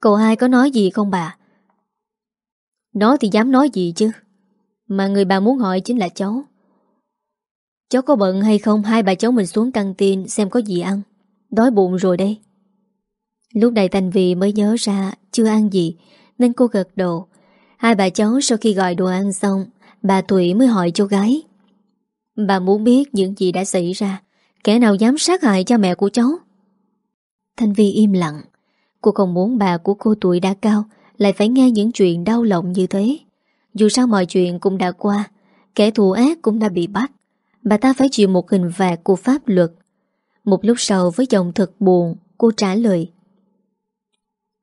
Cậu hai có nói gì không bà? Nó thì dám nói gì chứ? Mà người bà muốn hỏi chính là cháu. Cháu có bận hay không? Hai bà cháu mình xuống căng tin xem có gì ăn. Đói bụng rồi đây Lúc này Thành Vì mới nhớ ra chưa ăn gì, Nên cô gật đầu. Hai bà cháu sau khi gọi đồ ăn xong, Bà Thủy mới hỏi cháu gái. Bà muốn biết những gì đã xảy ra, Kẻ nào dám sát hại cha mẹ của cháu? Thanh Vi im lặng. Cô không muốn bà của cô tuổi đã cao Lại phải nghe những chuyện đau lòng như thế. Dù sao mọi chuyện cũng đã qua, Kẻ thù ác cũng đã bị bắt. Bà ta phải chịu một hình phạt của pháp luật. Một lúc sau với giọng thật buồn Cô trả lời.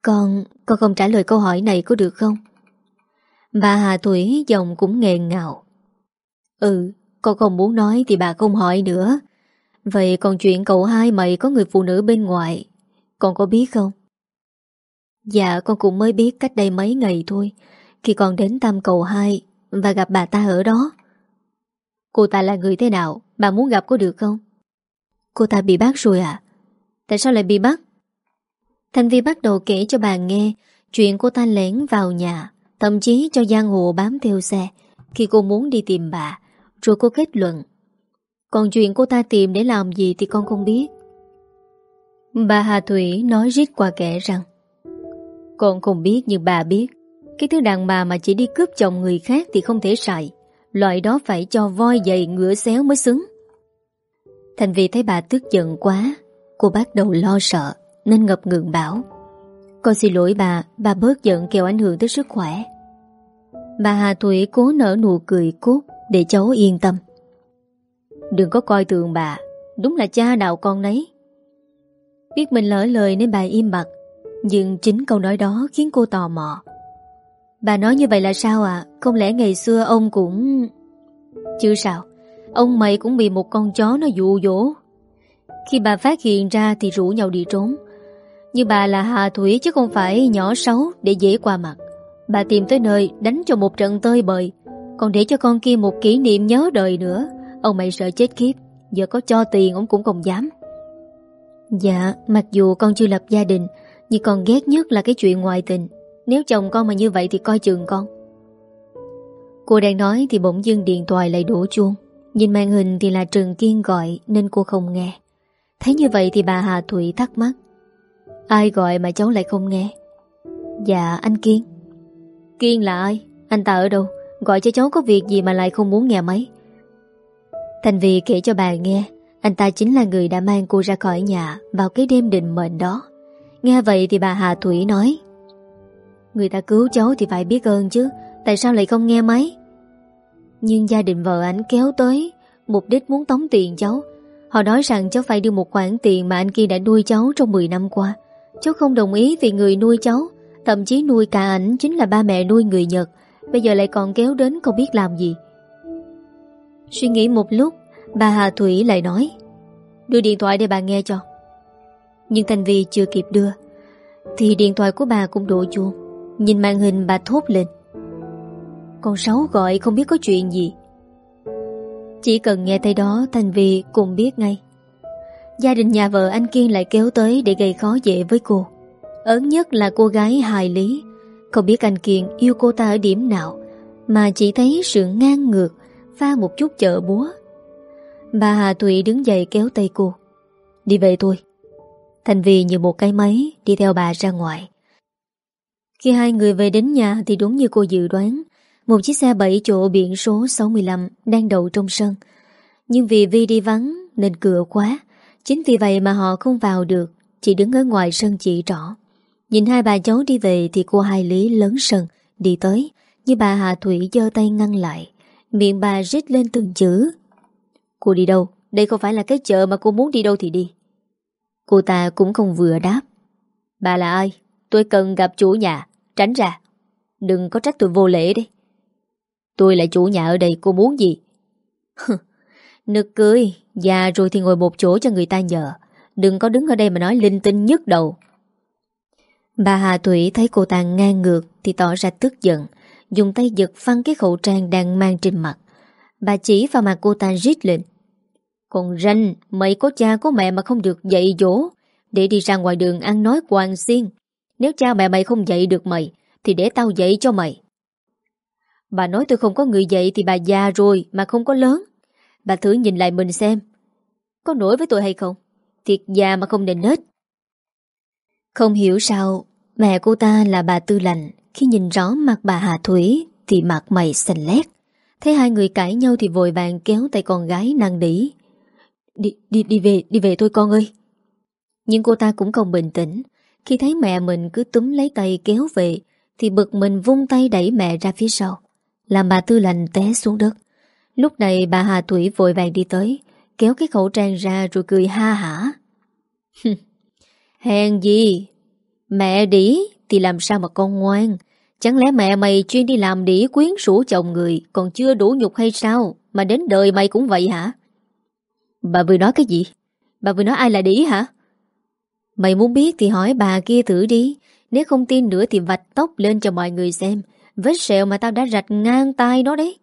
Con, con không trả lời câu hỏi này có được không? Bà Hà Thủy giọng cũng nghẹn ngào. Ừ, con không muốn nói thì bà không hỏi nữa. Vậy còn chuyện cậu hai mày có người phụ nữ bên ngoài Con có biết không? Dạ con cũng mới biết cách đây mấy ngày thôi. Khi con đến tam cậu hai Và gặp bà ta ở đó Cô ta là người thế nào Bà muốn gặp có được không? Cô ta bị bắt rồi à Tại sao lại bị bắt? Thanh Vi bắt đầu kể cho bà nghe Chuyện cô ta lén vào nhà, Thậm chí cho giang hồ bám theo xe Khi cô muốn đi tìm bà, Rồi cô kết luận. Còn chuyện cô ta tìm để làm gì thì con không biết. Bà Hà Thủy nói rít qua kẻ rằng, Con không biết nhưng bà biết, Cái thứ đàn bà mà chỉ đi cướp chồng người khác thì không thể xài. Loại đó phải cho voi dày ngựa xéo mới xứng. Thành vì thấy bà tức giận quá, Cô bắt đầu lo sợ, Nên ngập ngừng bảo. Con xin lỗi bà Bà bớt giận kèo ảnh hưởng tới sức khỏe. Bà Hà Thủy cố nở nụ cười cốt Để cháu yên tâm. Đừng có coi thường bà, Đúng là cha đạo con đấy. Biết mình lỡ lời nên bà im bặt, Nhưng chính câu nói đó khiến cô tò mò. Bà nói như vậy là sao ạ? À? Không lẽ ngày xưa ông cũng... Chứ sao? Ông mày cũng bị một con chó nó dụ dỗ. Khi bà phát hiện ra thì rủ nhau đi trốn. Như bà là Hà Thủy chứ không phải nhỏ xấu để dễ qua mặt. Bà tìm tới nơi đánh cho một trận tơi bời. Còn để cho con kia một kỷ niệm nhớ đời nữa Ông mày sợ chết khiếp Giờ có cho tiền ông cũng không dám Dạ mặc dù con chưa lập gia đình, Nhưng con ghét nhất là cái chuyện ngoại tình nếu chồng con mà như vậy thì coi chừng con. Cô đang nói thì bỗng dưng điện thoại lại đổ chuông. Nhìn màn hình thì là Trần Kiên gọi Nên cô không nghe. Thấy như vậy thì bà Hà Thụy thắc mắc. Ai gọi mà cháu lại không nghe? Dạ anh Kiên. Kiên là ai? Anh ta ở đâu? Gọi cho cháu có việc gì mà lại không muốn nghe máy. Thành vì kể cho bà nghe, Anh ta chính là người đã mang cô ra khỏi nhà Vào cái đêm định mệnh đó. Nghe vậy thì bà Hà Thủy nói Người ta cứu cháu thì phải biết ơn chứ, Tại sao lại không nghe máy? Nhưng gia đình vợ anh kéo tới, Mục đích muốn tống tiền cháu. Họ nói rằng cháu phải đưa một khoản tiền Mà anh kia đã nuôi cháu trong 10 năm qua. Cháu không đồng ý vì người nuôi cháu, Thậm chí nuôi cả ảnh chính là ba mẹ nuôi người Nhật, Bây giờ lại còn kéo đến không biết làm gì. Suy nghĩ một lúc, Bà Hà Thủy lại nói, Đưa điện thoại để bà nghe cho. Nhưng thành Vi chưa kịp đưa, Thì điện thoại của bà cũng đổ chuông. Nhìn màn hình bà thốt lên. Con Sáu gọi không biết có chuyện gì. Chỉ cần nghe thấy đó Thành Vy cũng biết ngay. Gia đình nhà vợ anh Kiên lại kéo tới Để gây khó dễ với cô. Ấn nhất là cô gái hài lý. Không biết anh Kiên yêu cô ta ở điểm nào, Mà chỉ thấy sự ngang ngược, Pha một chút chợ búa. Bà Hà Thụy đứng dậy kéo tay cô. Đi về thôi. Thành Vy như một cái máy Đi theo bà ra ngoài. Khi hai người về đến nhà Thì đúng như cô dự đoán, Một chiếc xe 7 chỗ biển số 65 Đang đậu trong sân. Nhưng vì Vi đi vắng nên cửa quá Chính vì vậy mà họ không vào được, Chỉ đứng ở ngoài sân chỉ trỏ. Nhìn hai bà cháu đi về Thì cô hai lý lớn sân Đi tới, Nhưng bà Hà Thủy giơ tay ngăn lại, Miệng bà rít lên từng chữ. Cô đi đâu? Đây không phải là cái chợ mà cô muốn đi đâu thì đi. Cô ta cũng không vừa đáp. Bà là ai? Tôi cần gặp chủ nhà. Tránh ra. Đừng có trách tôi vô lễ đi. Tôi là chủ nhà ở đây, cô muốn gì? Nực cười Già rồi thì ngồi một chỗ cho người ta nhờ. Đừng có đứng ở đây mà nói linh tinh nhất đầu. Bà Hà Thủy thấy cô ta ngang ngược Thì tỏ ra tức giận, Dùng tay giật phăng cái khẩu trang đang mang trên mặt. Bà chỉ vào mặt cô ta rít lên. Còn ranh Mày có cha có mẹ mà không được dạy dỗ, Để đi ra ngoài đường ăn nói quàng xiên. Nếu cha mẹ mày không dạy được mày Thì để tao dạy cho mày. Bà nói tôi không có người dạy Thì bà già rồi mà không có lớn. Bà thử nhìn lại mình xem Có nổi với tôi hay không? Thiệt già mà không nên nết. Không hiểu sao Mẹ cô ta là bà Tư Lành Khi nhìn rõ mặt bà Hà Thủy Thì mặt mày xanh lét. Thấy hai người cãi nhau thì vội vàng kéo tay con gái năng đỉ Đi, đi, đi về, đi về thôi con ơi. Nhưng cô ta cũng không bình tĩnh. Khi thấy mẹ mình cứ túm lấy tay kéo về, Thì bực mình vung tay đẩy mẹ ra phía sau. Làm bà Tư Lành té xuống đất. Lúc này bà Hà Thủy vội vàng đi tới, Kéo cái khẩu trang ra rồi cười ha hả. Hèn gì? Mẹ đĩ, thì làm sao mà con ngoan? Chẳng lẽ mẹ mày chuyên đi làm đĩ quyến rũ chồng người, Còn chưa đủ nhục hay sao? Mà đến đời mày cũng vậy hả? Bà vừa nói cái gì? Bà vừa nói ai là đĩ hả? Mày muốn biết thì hỏi bà kia thử đi. Nếu không tin nữa thì vạch tóc lên cho mọi người xem. Vết sẹo mà tao đã rạch ngang tay đó đấy.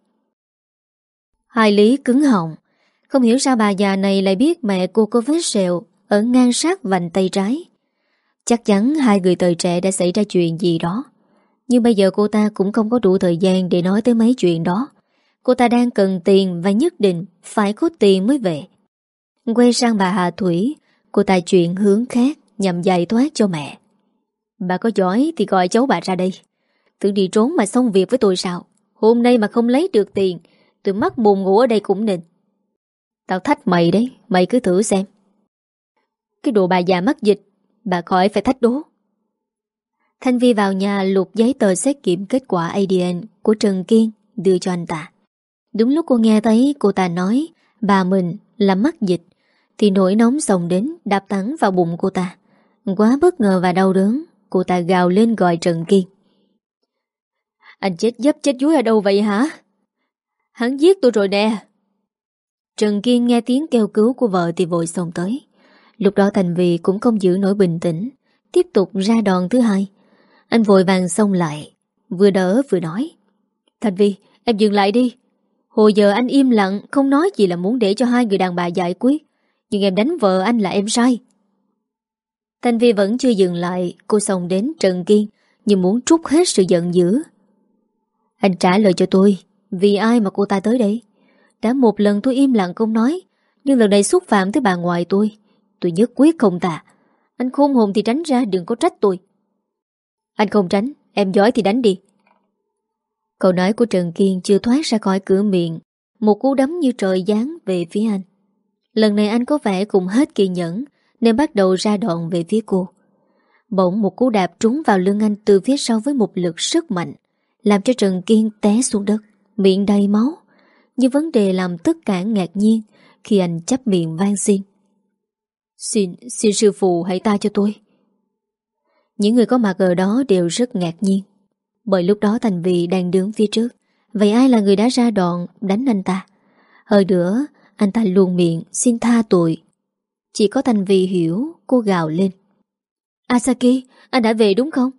Hai Lý cứng họng. Không hiểu sao bà già này lại biết mẹ cô có vết sẹo Ở ngang sát vành tay trái. Chắc chắn hai người thời trẻ đã xảy ra chuyện gì đó. Nhưng bây giờ cô ta cũng không có đủ thời gian để nói tới mấy chuyện đó. Cô ta đang cần tiền và nhất định phải có tiền mới về. Quay sang bà Hà Thủy, Cô ta chuyện hướng khác nhằm giải thoát cho mẹ. Bà có giỏi thì gọi cháu bà ra đây. Tưởng đi trốn mà xong việc với tôi sao? Hôm nay mà không lấy được tiền, Tôi mắc buồn ngủ ở đây cũng nên. Tao thách mày đấy, Mày cứ thử xem. Cái đồ bà già mắc dịch, Bà khỏi phải thách đố. Thanh Vi vào nhà lục giấy tờ xét kiểm kết quả ADN của Trần Kiên đưa cho anh ta. Đúng lúc cô nghe thấy cô ta nói bà mình là mắc dịch, thì nỗi nóng sồng đến đạp thẳng vào bụng cô ta. Quá bất ngờ và đau đớn, cô ta gào lên gọi Trần Kiên. Anh chết dấp chết dúi ở đâu vậy hả? Hắn giết tôi rồi nè. Trần Kiên nghe tiếng kêu cứu của vợ thì vội xông tới. Lúc đó Thành Vì cũng không giữ nổi bình tĩnh Tiếp tục ra đòn thứ hai Anh vội vàng xông lại Vừa đỡ vừa nói Thành Vi em dừng lại đi. Hồi giờ anh im lặng, không nói gì là muốn để cho hai người đàn bà giải quyết. Nhưng em đánh vợ anh là em sai. Thanh Vi vẫn chưa dừng lại, cô xông đến Trần Kiên, như muốn trút hết sự giận dữ. Anh trả lời cho tôi, vì ai mà cô ta tới đây? Đã một lần tôi im lặng không nói, nhưng lần này xúc phạm tới bà ngoại tôi. Tôi nhất quyết không tạ Anh khôn hồn thì tránh ra, đừng có trách tôi. Anh không tránh, em giỏi thì đánh đi. Câu nói của Trần Kiên chưa thoát ra khỏi cửa miệng, một cú đấm như trời giáng về phía anh. Lần này anh có vẻ cũng hết kiên nhẫn, nên bắt đầu ra đòn về phía cô. Bỗng một cú đạp trúng vào lưng anh từ phía sau với một lực sức mạnh, làm cho Trần Kiên té xuống đất, miệng đầy máu. Nhưng vấn đề làm tất cả ngạc nhiên khi anh chấp miệng vang xin. Xin, xin sư phụ hãy ta cho tôi. Những người có mặt ở đó đều rất ngạc nhiên. Bởi lúc đó Thành Vị đang đứng phía trước. Vậy ai là người đã ra đòn đánh anh ta? Hơn nữa, anh ta luôn miệng xin tha tội. Chỉ có Thành Vy hiểu, cô gào lên. Asaki, anh đã về đúng không?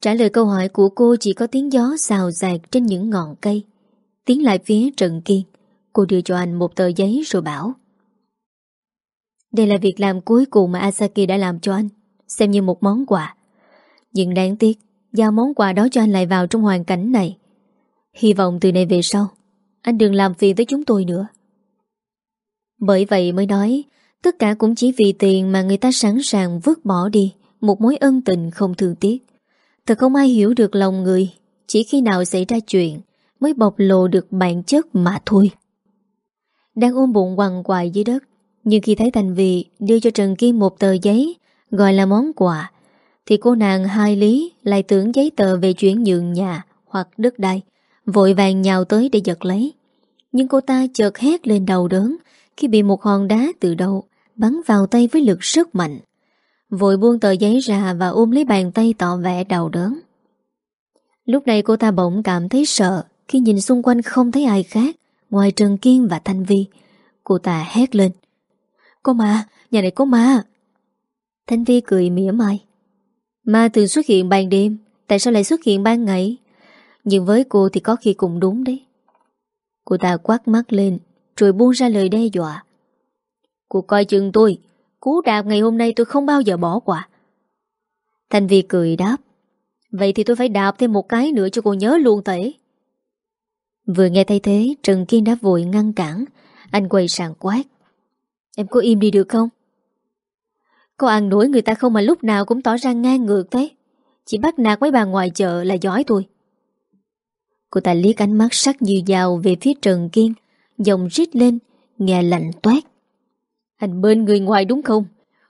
Trả lời câu hỏi của cô chỉ có tiếng gió xào xạc trên những ngọn cây. Tiến lại phía Trần Kiên. Cô đưa cho anh một tờ giấy rồi bảo. Đây là việc làm cuối cùng mà Asaki đã làm cho anh. Xem như một món quà. Nhưng đáng tiếc, giao món quà đó cho anh lại vào trong hoàn cảnh này. Hy vọng từ nay về sau, anh đừng làm phiền tới chúng tôi nữa. Bởi vậy mới nói, tất cả cũng chỉ vì tiền mà người ta sẵn sàng vứt bỏ đi một mối ân tình không thương tiếc. Thật không ai hiểu được lòng người, chỉ khi nào xảy ra chuyện mới bộc lộ được bản chất mà thôi. Đang ôm bụng quằn quại dưới đất, nhưng khi thấy Thành Vị đưa cho Trần Kim một tờ giấy gọi là món quà, thì cô nàng hai lý lại tưởng giấy tờ về chuyển nhượng nhà hoặc đất đai, vội vàng nhào tới để giật lấy. Nhưng cô ta chợt hét lên đầu đớn khi bị một hòn đá từ đâu bắn vào tay với lực rất mạnh. Vội buông tờ giấy ra và ôm lấy bàn tay tỏ vẻ đau đớn. Lúc này cô ta bỗng cảm thấy sợ khi nhìn xung quanh không thấy ai khác ngoài Trần Kiên và Thanh Vi. Cô ta hét lên. Có ma, nhà này có ma. Thanh Vi cười mỉa mai. Ma thường xuất hiện ban đêm, tại sao lại xuất hiện ban ngày? Nhưng với cô thì có khi cũng đúng đấy. Cô ta quát mắt lên, rồi buông ra lời đe dọa. Cô coi chừng tôi, cú đạp ngày hôm nay tôi không bao giờ bỏ qua. Thanh Vi cười đáp. Vậy thì tôi phải đạp thêm một cái nữa cho cô nhớ luôn tẩy Vừa nghe thấy thế, Trần Kiên đã vội ngăn cản. Anh quay sàng quát. Em có im đi được không? Có ăn nổi người ta không mà lúc nào cũng tỏ ra ngang ngược thế. Chỉ bắt nạt mấy bà ngoài chợ là giỏi tôi. Cô ta liếc ánh mắt sắc như dao về phía Trần Kiên, giọng rít lên, nghe lạnh toát. Anh bên người ngoài đúng không?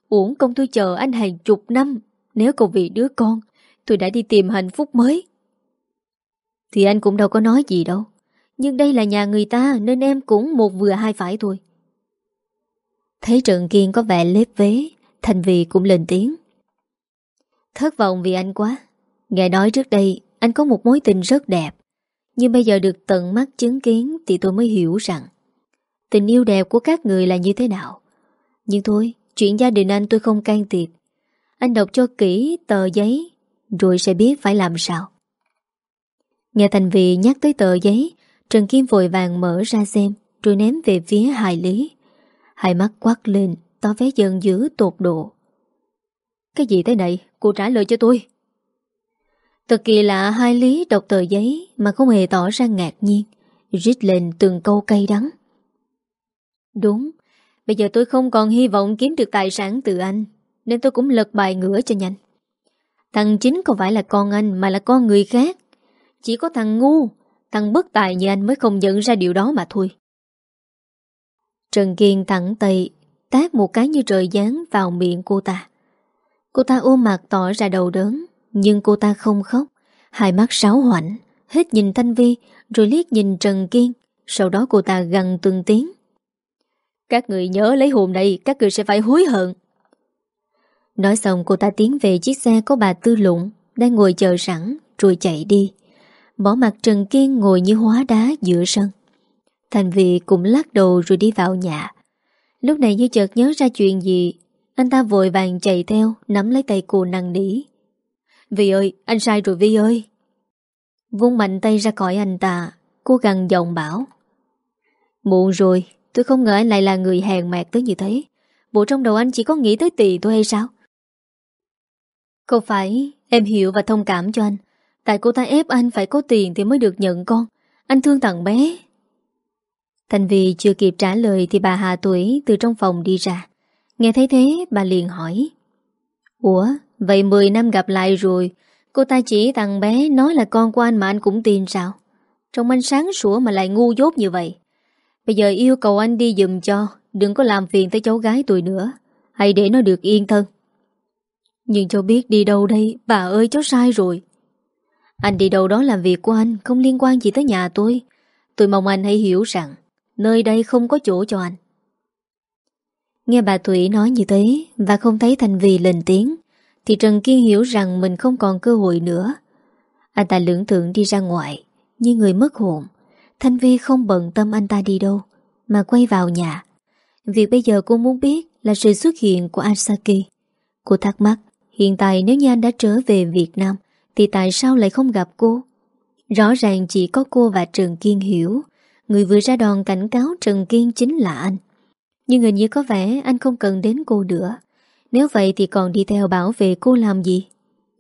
Uổng công tôi chờ anh hàng chục năm, nếu còn vì đứa con, tôi đã đi tìm hạnh phúc mới. Thì anh cũng đâu có nói gì đâu. Nhưng đây là nhà người ta nên em cũng một vừa hai phải thôi. Thấy Trần Kiên có vẻ lép vế, Thành Vì cũng lên tiếng. Thất vọng vì anh quá. Nghe nói trước đây anh có một mối tình rất đẹp. Nhưng bây giờ được tận mắt chứng kiến thì tôi mới hiểu rằng tình yêu đẹp của các người là như thế nào. Nhưng thôi, chuyện gia đình anh tôi không can thiệp. Anh đọc cho kỹ tờ giấy rồi sẽ biết phải làm sao. Nghe Thành Vị nhắc tới tờ giấy, Trần Kim vội vàng mở ra xem rồi ném về phía Hải Lý. Hai mắt quát lên, tỏ vé giận dữ tột độ. Cái gì thế này? Cô trả lời cho tôi. Thật kỳ lạ hai lý đọc tờ giấy mà không hề tỏ ra ngạc nhiên, rít lên từng câu cay đắng. Đúng, bây giờ tôi không còn hy vọng kiếm được tài sản từ anh, nên tôi cũng lật bài ngửa cho nhanh. Thằng chính không phải là con anh mà là con người khác. Chỉ có thằng ngu, thằng bất tài như anh mới không nhận ra điều đó mà thôi. Trần Kiên thẳng tay Tát một cái như trời giáng vào miệng cô ta Cô ta ôm mặt tỏ ra đầu đớn nhưng cô ta không khóc. Hai mắt sáo hoảnh, Hết nhìn Thanh Vi, Rồi liếc nhìn Trần Kiên. Sau đó cô ta gần từng tiếng. Các người nhớ lấy hồn này, Các người sẽ phải hối hận. Nói xong, cô ta tiến về chiếc xe có bà Tư Lụng, Đang ngồi chờ sẵn, Rồi chạy đi. Bỏ mặt Trần Kiên ngồi như hóa đá giữa sân. Thành vị cũng lắc đầu rồi đi vào nhà. Lúc này như chợt nhớ ra chuyện gì, Anh ta vội vàng chạy theo, Nắm lấy tay cô năn nỉ. Vi ơi, anh sai rồi Vi ơi. Vung mạnh tay ra khỏi anh ta Cô gằn giọng bảo. Muộn rồi, Tôi không ngờ anh lại là người hèn mẹt tới như thế. Bộ trong đầu anh chỉ có nghĩ tới tiền tôi hay sao? Không phải, Em hiểu và thông cảm cho anh. Tại cô ta ép anh phải có tiền Thì mới được nhận con. Anh thương thằng bé. Thành vì chưa kịp trả lời Thì bà Hà Tuổi từ trong phòng đi ra. Nghe thấy thế, bà liền hỏi. Ủa Vậy 10 năm gặp lại rồi, Cô ta chỉ thằng bé nói là con của anh mà anh cũng tin sao? Trong anh sáng sủa mà lại ngu dốt như vậy. Bây giờ yêu cầu anh đi dùm cho, Đừng có làm phiền tới cháu gái tôi nữa. Hãy để nó được yên thân. Nhưng cháu biết đi đâu đây? Bà ơi, cháu sai rồi. Anh đi đâu đó làm việc của anh, Không liên quan gì tới nhà tôi. Tôi mong anh hãy hiểu rằng, Nơi đây không có chỗ cho anh. Nghe bà Thủy nói như thế, Và không thấy Thành Vì lên tiếng thì Trần Kiên hiểu rằng Mình không còn cơ hội nữa. Anh ta lưỡng thượng đi ra ngoài, Như người mất hồn. Thanh Vi không bận tâm anh ta đi đâu, Mà quay vào nhà. Việc bây giờ cô muốn biết là sự xuất hiện của Asaki. Cô thắc mắc, Hiện tại nếu như anh đã trở về Việt Nam, Thì tại sao lại không gặp cô? Rõ ràng chỉ có cô và Trần Kiên hiểu. Người vừa ra đòn cảnh cáo Trần Kiên chính là anh. Nhưng hình như có vẻ anh không cần đến cô nữa. Nếu vậy thì còn đi theo bảo vệ cô làm gì?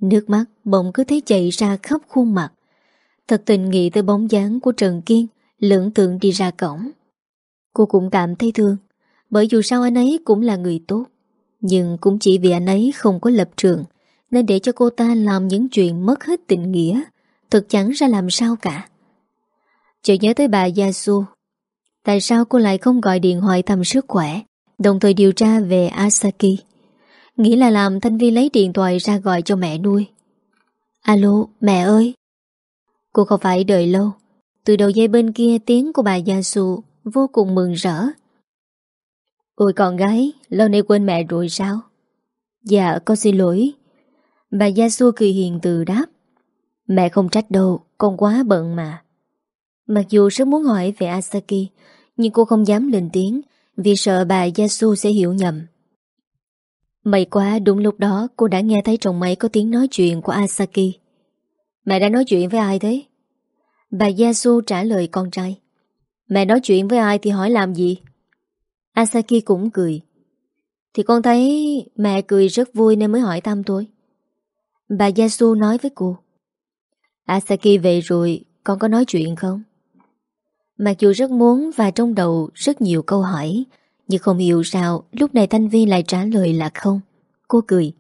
Nước mắt bỗng cứ thấy chạy ra khắp khuôn mặt. Thật tình nghĩ tới bóng dáng của Trần Kiên, Lưỡng tượng đi ra cổng. Cô cũng cảm thấy thương, Bởi dù sao anh ấy cũng là người tốt. Nhưng cũng chỉ vì anh ấy không có lập trường, Nên để cho cô ta làm những chuyện mất hết tình nghĩa, thật chẳng ra làm sao cả. Chợt nhớ tới bà Yasu Tại sao cô lại không gọi điện hỏi thăm sức khỏe? Đồng thời điều tra về Asaki. Nghĩ là làm Thanh Vi lấy điện thoại ra gọi cho mẹ nuôi. Alo, mẹ ơi. Cô không phải đợi lâu. Từ đầu dây bên kia tiếng của bà Yasu Vô cùng mừng rỡ. Ôi con gái, Lâu nay quên mẹ rồi sao? Dạ con xin lỗi. Bà Yasu cười hiền từ đáp. Mẹ không trách đâu, Con quá bận mà. Mặc dù rất muốn hỏi về Asaki, Nhưng cô không dám lên tiếng Vì sợ bà Yasu sẽ hiểu nhầm. May quá đúng lúc đó Cô đã nghe thấy trong máy có tiếng nói chuyện của Asaki Mẹ đã nói chuyện với ai thế? Bà Yasu trả lời con trai Mẹ nói chuyện với ai thì hỏi làm gì? Asaki cũng cười Thì con thấy mẹ cười rất vui nên mới hỏi thăm tôi Bà Yasu nói với cô Asaki về rồi, Con có nói chuyện không? Mặc dù rất muốn và trong đầu rất nhiều câu hỏi nhưng không hiểu sao, Lúc này Thanh Vi lại trả lời là không. Cô cười.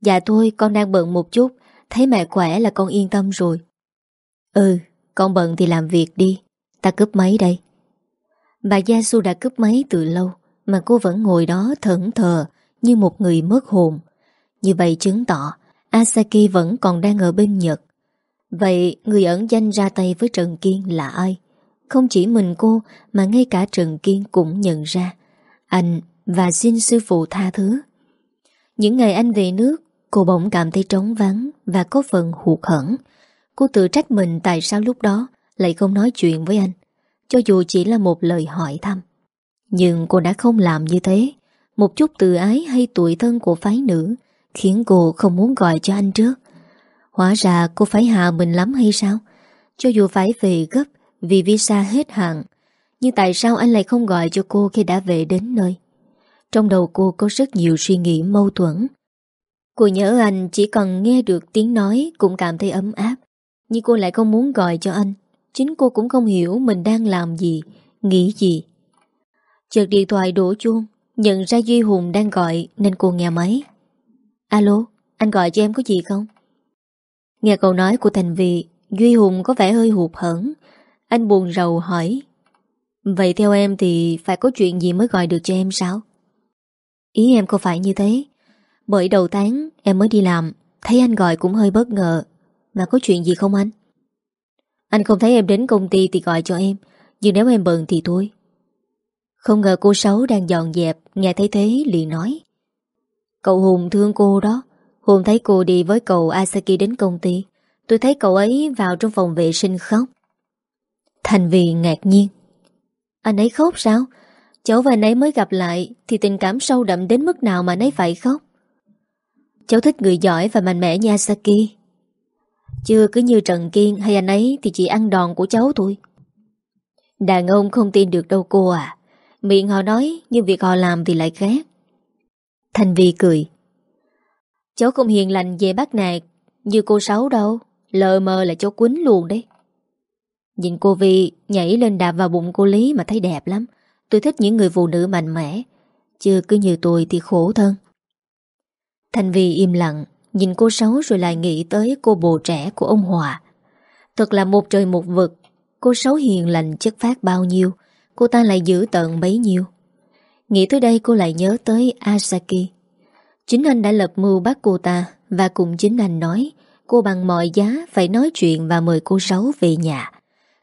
Dạ thôi, con đang bận một chút. Thấy mẹ khỏe là con yên tâm rồi. Ừ Con bận thì làm việc đi. Ta cướp máy đây. Bà Gia Su đã cướp máy từ lâu, Mà cô vẫn ngồi đó thẫn thờ Như một người mất hồn. Như vậy chứng tỏ, Asaki vẫn còn đang ở bên Nhật. Vậy người ẩn danh ra tay với Trần Kiên là ai? Không chỉ mình cô, Mà ngay cả Trần Kiên cũng nhận ra. Anh và xin sư phụ tha thứ. Những ngày anh về nước, Cô bỗng cảm thấy trống vắng Và có phần hụt hẫng. Cô tự trách mình tại sao lúc đó Lại không nói chuyện với anh, Cho dù chỉ là một lời hỏi thăm. Nhưng cô đã không làm như thế. Một chút tự ái hay tuổi thân của phái nữ Khiến cô không muốn gọi cho anh trước. Hóa ra cô phải hạ mình lắm hay sao? Cho dù phải về gấp vì visa hết hạn Nhưng tại sao anh lại không gọi cho cô Khi đã về đến nơi Trong đầu cô có rất nhiều suy nghĩ mâu thuẫn Cô nhớ anh chỉ cần nghe được tiếng nói cũng cảm thấy ấm áp. Nhưng cô lại không muốn gọi cho anh. Chính cô cũng không hiểu mình đang làm gì, nghĩ gì. Chợt điện thoại đổ chuông, nhận ra Duy Hùng đang gọi nên cô nghe máy. Alo, anh gọi cho em có gì không? Nghe câu nói của Thành Vị, Duy Hùng có vẻ hơi hụt hẫng. Anh buồn rầu hỏi. Vậy theo em thì phải có chuyện gì mới gọi được cho em sao? Ý em không phải như thế. Bởi đầu tháng em mới đi làm, Thấy anh gọi cũng hơi bất ngờ Mà có chuyện gì không anh Anh không thấy em đến công ty thì gọi cho em, Nhưng nếu em bận thì thôi Không ngờ cô Sáu đang dọn dẹp, Nghe thấy thế liền nói, Cậu Hùng thương cô đó Hùng thấy cô đi với cậu Asaki đến công ty, Tôi thấy cậu ấy vào trong phòng vệ sinh khóc Thành vì ngạc nhiên. Anh ấy khóc sao? Cháu và anh ấy mới gặp lại Thì tình cảm sâu đậm đến mức nào mà anh ấy phải khóc? Cháu thích người giỏi và mạnh mẽ nha Saki Chưa cứ như Trần Kiên hay anh ấy Thì chỉ ăn đòn của cháu thôi. Đàn ông không tin được đâu cô à. Miệng họ nói Nhưng việc họ làm thì lại khác. Thành Vi cười. Cháu không hiền lành về bác nạt Như cô Sáu đâu. Lờ mờ là cháu quýnh luôn đấy. Nhìn cô Vi nhảy lên đạp vào bụng cô Lý mà thấy đẹp lắm. Tôi thích những người phụ nữ mạnh mẽ Chưa cứ như tôi thì khổ thân. Thanh Vi im lặng, Nhìn cô Sáu rồi lại nghĩ tới cô bồ trẻ của ông Hòa. Thật là một trời một vực, Cô Sáu hiền lành chất phát bao nhiêu, Cô ta lại giữ tận bấy nhiêu. Nghĩ tới đây cô lại nhớ tới Asaki. Chính anh đã lập mưu bắt cô ta Và cùng chính anh nói, Cô bằng mọi giá phải nói chuyện Và mời cô Sáu về nhà.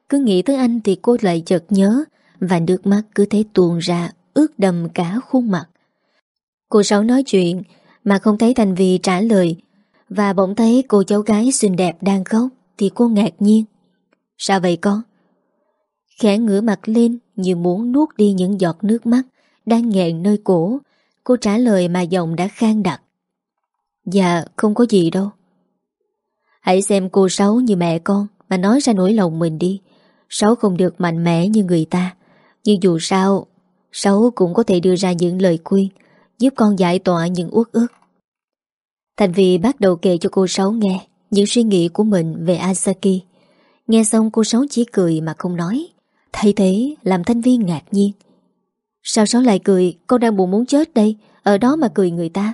Cứ nghĩ tới anh thì cô lại chợt nhớ Và nước mắt cứ thế tuôn ra Ướt đầm cả khuôn mặt Cô Sáu nói chuyện Mà không thấy Thành Vy trả lời Và bỗng thấy cô cháu gái xinh đẹp đang khóc Thì cô ngạc nhiên Sao vậy con? Khẽ ngửa mặt lên như muốn nuốt đi những giọt nước mắt đang nghẹn nơi cổ. Cô trả lời mà giọng đã khang đặc. Dạ, không có gì đâu. Hãy xem cô Sáu như mẹ con mà nói ra nỗi lòng mình đi. Sáu không được mạnh mẽ như người ta. Nhưng dù sao, Sáu cũng có thể đưa ra những lời khuyên giúp con giải tỏa những uất ức. Thành vì bắt đầu kể cho cô Sáu nghe những suy nghĩ của mình về Asaki. Nghe xong cô Sáu chỉ cười mà không nói. thay thế làm Thanh Viên ngạc nhiên. Sao Sáu lại cười Con đang buồn muốn chết đây Ở đó mà cười người ta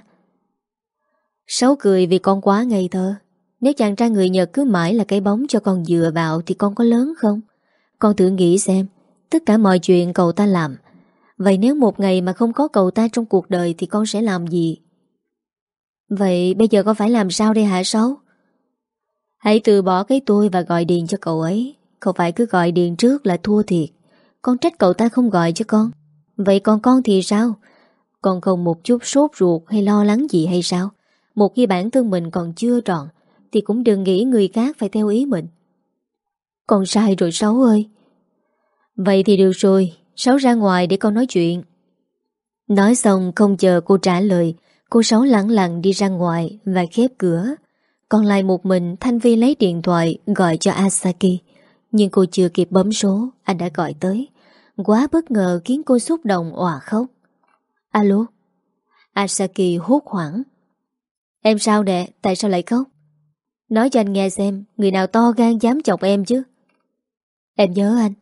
Sáu cười vì con quá ngây thơ Nếu chàng trai người Nhật cứ mãi là cái bóng cho con dựa vào Thì con có lớn không con thử nghĩ xem, Tất cả mọi chuyện cậu ta làm. Vậy nếu một ngày mà không có cậu ta trong cuộc đời Thì con sẽ làm gì? Vậy bây giờ con phải làm sao đây hả Sáu? Hãy từ bỏ cái tôi và gọi điện cho cậu ấy. Không phải cứ gọi điện trước là thua thiệt. Con trách cậu ta không gọi cho con. Vậy còn con thì sao? Con không một chút sốt ruột hay lo lắng gì hay sao? Một khi bản thân mình còn chưa trọn Thì cũng đừng nghĩ người khác phải theo ý mình. Con sai rồi Sáu ơi. Vậy thì được rồi Sáu ra ngoài để con nói chuyện. Nói xong không chờ cô trả lời Cô Sáu lặng lặng đi ra ngoài Và khép cửa. Còn lại một mình Thanh Vi lấy điện thoại Gọi cho Asaki. Nhưng cô chưa kịp bấm số Anh đã gọi tới. Quá bất ngờ khiến cô xúc động òa khóc. Alo? Asaki hốt hoảng. Em sao nè, tại sao lại khóc? Nói cho anh nghe xem Người nào to gan dám chọc em chứ? Em nhớ anh.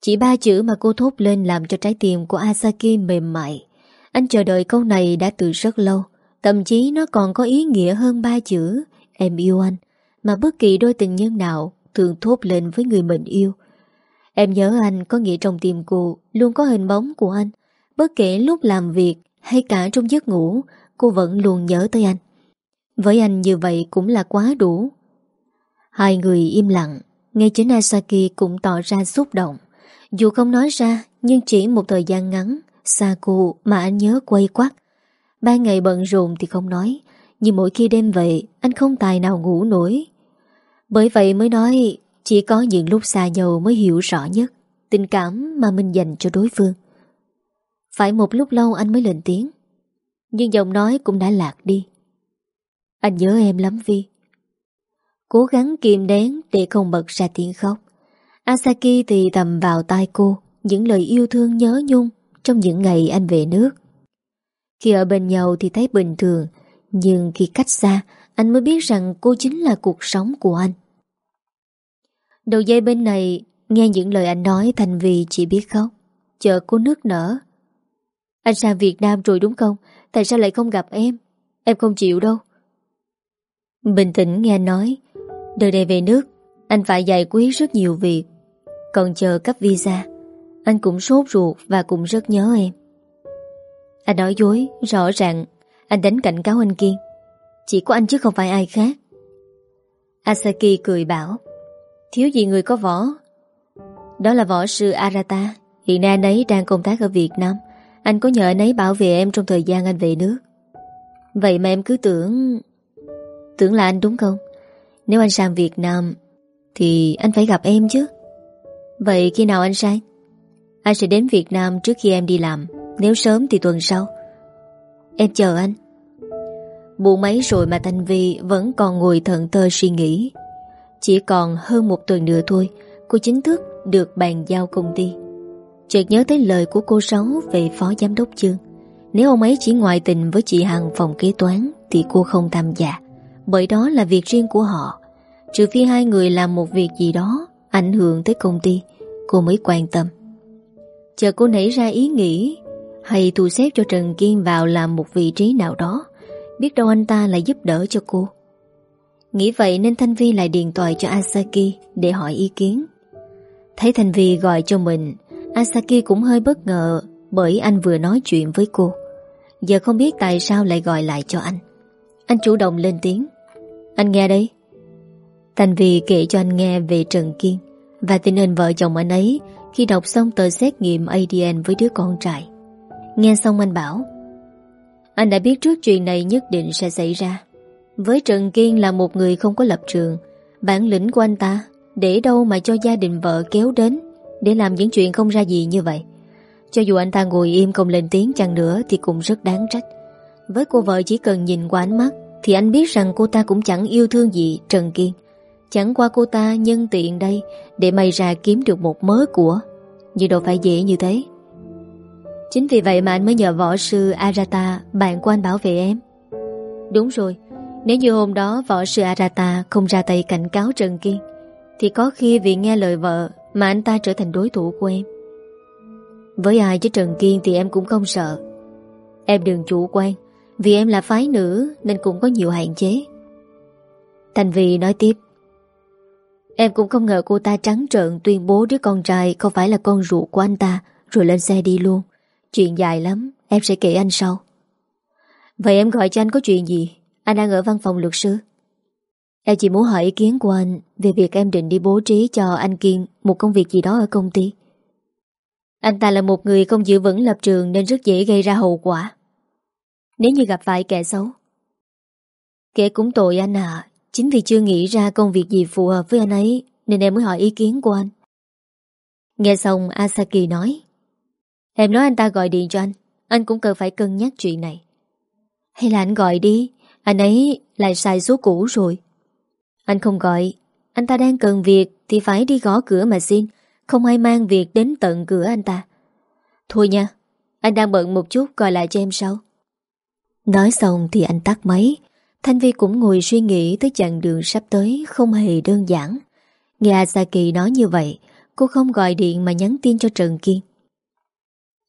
Chỉ ba chữ mà cô thốt lên Làm cho trái tim của Asaki mềm mại. Anh chờ đợi câu này đã từ rất lâu. Thậm chí nó còn có ý nghĩa hơn ba chữ. Em yêu anh, Mà bất kỳ đôi tình nhân nào Thường thốt lên với người mình yêu. Em nhớ anh có nghĩa trong tim cô, Luôn có hình bóng của anh. Bất kể lúc làm việc hay cả trong giấc ngủ, Cô vẫn luôn nhớ tới anh. Với anh như vậy cũng là quá đủ. Hai người im lặng. Ngay chính Asaki cũng tỏ ra xúc động Dù không nói ra, Nhưng chỉ một thời gian ngắn, Saku mà anh nhớ quay quắt Ban ngày bận rộn thì không nói, Nhưng mỗi khi đêm về Anh không tài nào ngủ nổi Bởi vậy mới nói, chỉ có những lúc xa nhau mới hiểu rõ nhất tình cảm mà mình dành cho đối phương. Phải một lúc lâu anh mới lên tiếng. Nhưng giọng nói cũng đã lạc đi. Anh nhớ em lắm Vi. Cố gắng kìm nén để không bật ra tiếng khóc. Asaki thì thầm vào tai cô những lời yêu thương nhớ nhung trong những ngày anh về nước. Khi ở bên nhau thì thấy bình thường, nhưng khi cách xa, anh mới biết rằng cô chính là cuộc sống của anh. Đầu dây bên này Nghe những lời anh nói Thành vì chỉ biết khóc Chờ cô nước nở Anh sang Việt Nam rồi đúng không Tại sao lại không gặp em Em không chịu đâu Bình tĩnh nghe nói Đời đây về nước, Anh phải giải quyết rất nhiều việc. Còn chờ cấp visa, Anh cũng sốt ruột và cũng rất nhớ em. Anh nói dối, Rõ ràng, Anh đánh cảnh cáo anh Kiên Chỉ có anh chứ không phải ai khác. Asaki cười bảo, Thiếu gì người có võ? Đó là võ sư Arata. Hiện nay anh ấy đang công tác ở Việt Nam. Anh có nhờ anh ấy bảo vệ em trong thời gian anh về nước. Vậy mà em cứ tưởng Tưởng là anh đúng không? Nếu anh sang Việt Nam Thì anh phải gặp em chứ Vậy khi nào anh sang Anh sẽ đến Việt Nam trước khi em đi làm Nếu sớm thì tuần sau Em chờ anh Buồn mấy rồi mà Thanh Vi vẫn còn ngồi thận thơ suy nghĩ. Chỉ còn hơn một tuần nữa thôi, cô chính thức được bàn giao công ty. Chợt nhớ tới lời của cô Sáu về phó giám đốc chương. Nếu ông ấy chỉ ngoại tình với chị Hằng phòng kế toán thì cô không tham gia. Bởi đó là việc riêng của họ. Trừ phi hai người làm một việc gì đó ảnh hưởng tới công ty, cô mới quan tâm. Chờ cô nảy ra ý nghĩ hay thu xếp cho Trần Kiên vào làm một vị trí nào đó Biết đâu anh ta lại giúp đỡ cho cô. Nghĩ vậy nên Thanh Vi lại điện thoại cho Asaki Để hỏi ý kiến. Thấy Thanh Vi gọi cho mình Asaki cũng hơi bất ngờ Bởi anh vừa nói chuyện với cô. Giờ không biết tại sao lại gọi lại cho anh. Anh chủ động lên tiếng. Anh nghe đây Thành Vy kể cho anh nghe về Trần Kiên Và tình hình vợ chồng anh ấy Khi đọc xong tờ xét nghiệm ADN với đứa con trai. Nghe xong anh bảo, Anh đã biết trước chuyện này nhất định sẽ xảy ra. Với Trần Kiên là một người không có lập trường, Bản lĩnh của anh ta Để đâu mà cho gia đình vợ kéo đến Để làm những chuyện không ra gì như vậy. Cho dù anh ta ngồi im không lên tiếng chăng nữa Thì cũng rất đáng trách. Với cô vợ chỉ cần nhìn qua ánh mắt thì anh biết rằng cô ta cũng chẳng yêu thương gì Trần Kiên. Chẳng qua cô ta nhân tiện đây Để may ra kiếm được một mớ của. Nhưng đâu phải dễ như thế. Chính vì vậy mà anh mới nhờ võ sư Arata Bạn của anh bảo vệ em. Đúng rồi, Nếu như hôm đó võ sư Arata Không ra tay cảnh cáo Trần Kiên, Thì có khi vì nghe lời vợ Mà anh ta trở thành đối thủ của em. Với ai chứ Trần Kiên Thì em cũng không sợ. Em đừng chủ quan vì em là phái nữ Nên cũng có nhiều hạn chế Thành Vì nói tiếp Em cũng không ngờ cô ta trắng trợn tuyên bố đứa con trai không phải là con ruột của anh ta rồi lên xe đi luôn. Chuyện dài lắm, em sẽ kể anh sau. Vậy em gọi cho anh có chuyện gì? Anh đang ở văn phòng luật sư. Em chỉ muốn hỏi ý kiến của anh về việc em định đi bố trí cho anh Kiên một công việc gì đó ở công ty. Anh ta là một người không giữ vững lập trường nên rất dễ gây ra hậu quả. Nếu như gặp phải kẻ xấu. Kẻ cũng tội anh à, chính vì chưa nghĩ ra công việc gì phù hợp với anh ấy nên em mới hỏi ý kiến của anh. Nghe xong Asaki nói Em nói anh ta gọi điện cho anh. Anh cũng cần phải cân nhắc chuyện này. Hay là anh gọi đi? Anh ấy lại xài số cũ rồi. Anh không gọi. Anh ta đang cần việc thì phải đi gõ cửa mà xin. Không ai mang việc đến tận cửa anh ta. Thôi nha Anh đang bận một chút gọi lại cho em sau. Nói xong thì anh tắt máy. Thanh Vi cũng ngồi suy nghĩ tới chặng đường sắp tới không hề đơn giản. Nghe Asaki nói như vậy, cô không gọi điện mà nhắn tin cho Trần Kiên.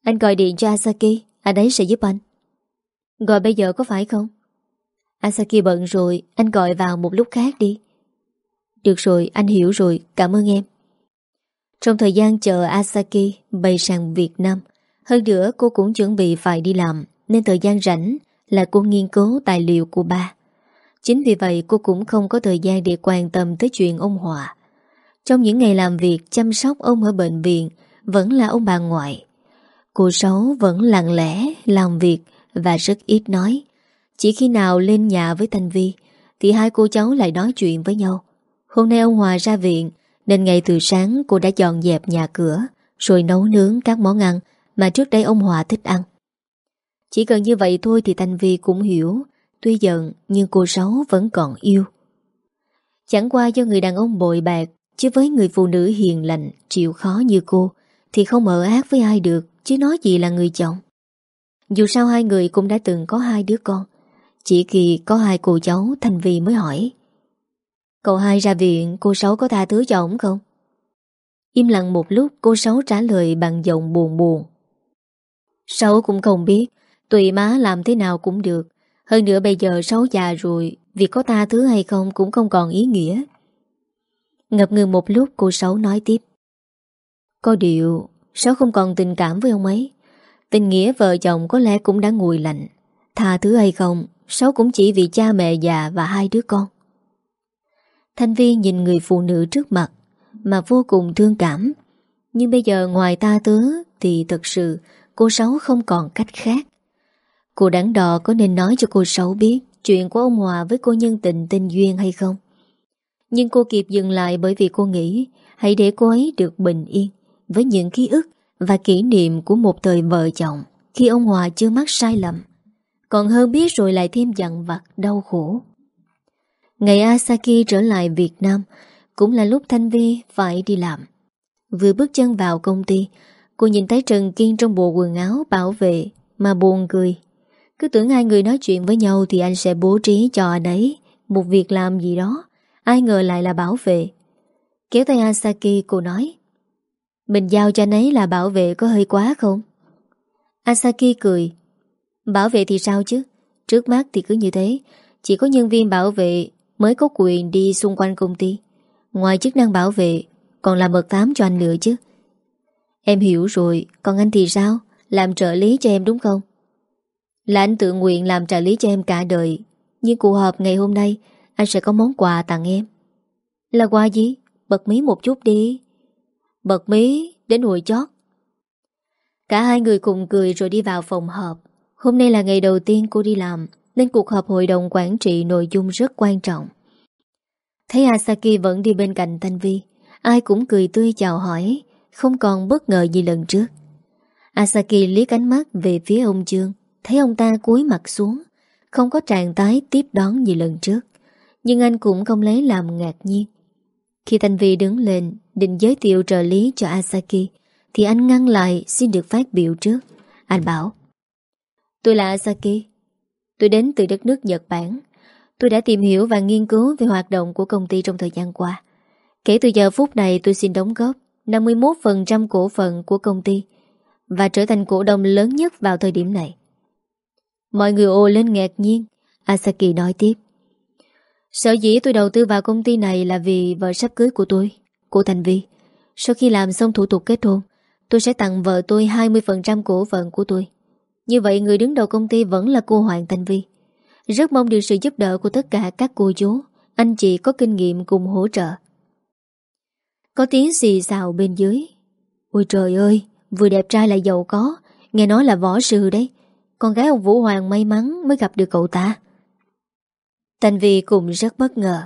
Anh gọi điện cho Asaki Anh ấy sẽ giúp anh. Gọi bây giờ có phải không? Asaki bận rồi Anh gọi vào một lúc khác đi. Được rồi anh hiểu rồi Cảm ơn em. Trong thời gian chờ Asaki bày sang Việt Nam Hơn nữa cô cũng chuẩn bị phải đi làm Nên thời gian rảnh là cô nghiên cứu tài liệu của ba Chính vì vậy, cô cũng không có thời gian Để quan tâm tới chuyện ông Hòa Trong những ngày làm việc, Chăm sóc ông ở bệnh viện, Vẫn là ông bà ngoại Cô Sáu vẫn lặng lẽ làm việc và rất ít nói. Chỉ khi nào lên nhà với Thanh Vi, thì hai cô cháu lại nói chuyện với nhau. Hôm nay ông Hòa ra viện, nên ngày từ sáng cô đã dọn dẹp nhà cửa, rồi nấu nướng các món ăn mà trước đây ông Hòa thích ăn. Chỉ cần như vậy thôi thì Thanh Vi cũng hiểu tuy giận nhưng cô Sáu vẫn còn yêu. Chẳng qua do người đàn ông bội bạc chứ với người phụ nữ hiền lành chịu khó như cô thì không mở ác với ai được chứ nói gì là người chồng. Dù sao hai người cũng đã từng có hai đứa con, chỉ khi có hai cô cháu Thành Vi mới hỏi. Cậu hai ra viện, cô Sáu có tha thứ cho ổng không? Im lặng một lúc cô Sáu trả lời bằng giọng buồn buồn. Sáu cũng không biết, tùy má làm thế nào cũng được. Hơn nữa bây giờ Sáu già rồi, việc có tha thứ hay không cũng không còn ý nghĩa. Ngập ngừng một lúc cô Sáu nói tiếp. Có điều, Sáu không còn tình cảm với ông ấy Tình nghĩa vợ chồng có lẽ cũng đã nguội lạnh Tha thứ hay không Sáu cũng chỉ vì cha mẹ già và hai đứa con Thanh Vi nhìn người phụ nữ trước mặt Mà vô cùng thương cảm Nhưng bây giờ ngoài ta tứ Thì thật sự cô Sáu không còn cách khác Cô đắn đo có nên nói cho cô Sáu biết Chuyện của ông Hòa với cô nhân tình tên Duyên hay không? Nhưng cô kịp dừng lại bởi vì cô nghĩ Hãy để cô ấy được bình yên với những ký ức và kỷ niệm của một thời vợ chồng khi ông Hòa chưa mắc sai lầm. Còn hơn biết rồi lại thêm dặn vặt, đau khổ. Ngày Asaki trở lại Việt Nam, Cũng là lúc Thanh Vi phải đi làm. Vừa bước chân vào công ty, Cô nhìn thấy Trần Kiên trong bộ quần áo bảo vệ Mà buồn cười. Cứ tưởng hai người nói chuyện với nhau Thì anh sẽ bố trí cho anh ấy Một việc làm gì đó. Ai ngờ lại là bảo vệ. Kéo tay Asaki, cô nói, Mình giao cho anh ấy là bảo vệ có hơi quá không? Asaki cười, Bảo vệ thì sao chứ? Trước mắt thì cứ như thế. Chỉ có nhân viên bảo vệ mới có quyền đi xung quanh công ty. Ngoài chức năng bảo vệ, Còn làm mật tám cho anh nữa chứ. Em hiểu rồi. Còn anh thì sao? Làm trợ lý cho em đúng không? Là anh tự nguyện làm trợ lý cho em cả đời. Nhưng cuộc họp ngày hôm nay, Anh sẽ có món quà tặng em. Là quà gì? Bật mí một chút đi. Bật mí đến hồi chót. Cả hai người cùng cười rồi đi vào phòng họp. Hôm nay là ngày đầu tiên cô đi làm, Nên cuộc họp hội đồng quản trị nội dung rất quan trọng. Thấy Asaki vẫn đi bên cạnh Thanh Vi, Ai cũng cười tươi chào hỏi, Không còn bất ngờ gì lần trước. Asaki liếc ánh mắt về phía ông Dương Thấy ông ta cúi mặt xuống, Không có trạng tái tiếp đón như lần trước. Nhưng anh cũng không lấy làm ngạc nhiên. Khi Thanh Vi đứng lên, Định giới thiệu trợ lý cho Asaki, Thì anh ngăn lại xin được phát biểu trước. Anh bảo, Tôi là Asaki. Tôi đến từ đất nước Nhật Bản. Tôi đã tìm hiểu và nghiên cứu về hoạt động của công ty trong thời gian qua. Kể từ giờ phút này tôi xin đóng góp 51% cổ phần của công ty Và trở thành cổ đông lớn nhất vào thời điểm này. Mọi người ô lên ngạc nhiên. Asaki nói tiếp. Sở dĩ tôi đầu tư vào công ty này là vì vợ sắp cưới của tôi Cô Thành Vi. Sau khi làm xong thủ tục kết hôn, Tôi sẽ tặng vợ tôi 20% cổ phần của tôi. Như vậy, người đứng đầu công ty vẫn là cô Hoàng Thành Vi. Rất mong được sự giúp đỡ của tất cả các cô chú. Anh chị có kinh nghiệm cùng hỗ trợ. Có tiếng xì xào bên dưới. Ôi trời ơi, Vừa đẹp trai lại giàu có. Nghe nói là võ sư đấy. Con gái ông Vũ Hoàng may mắn mới gặp được cậu ta Thành Vi cũng rất bất ngờ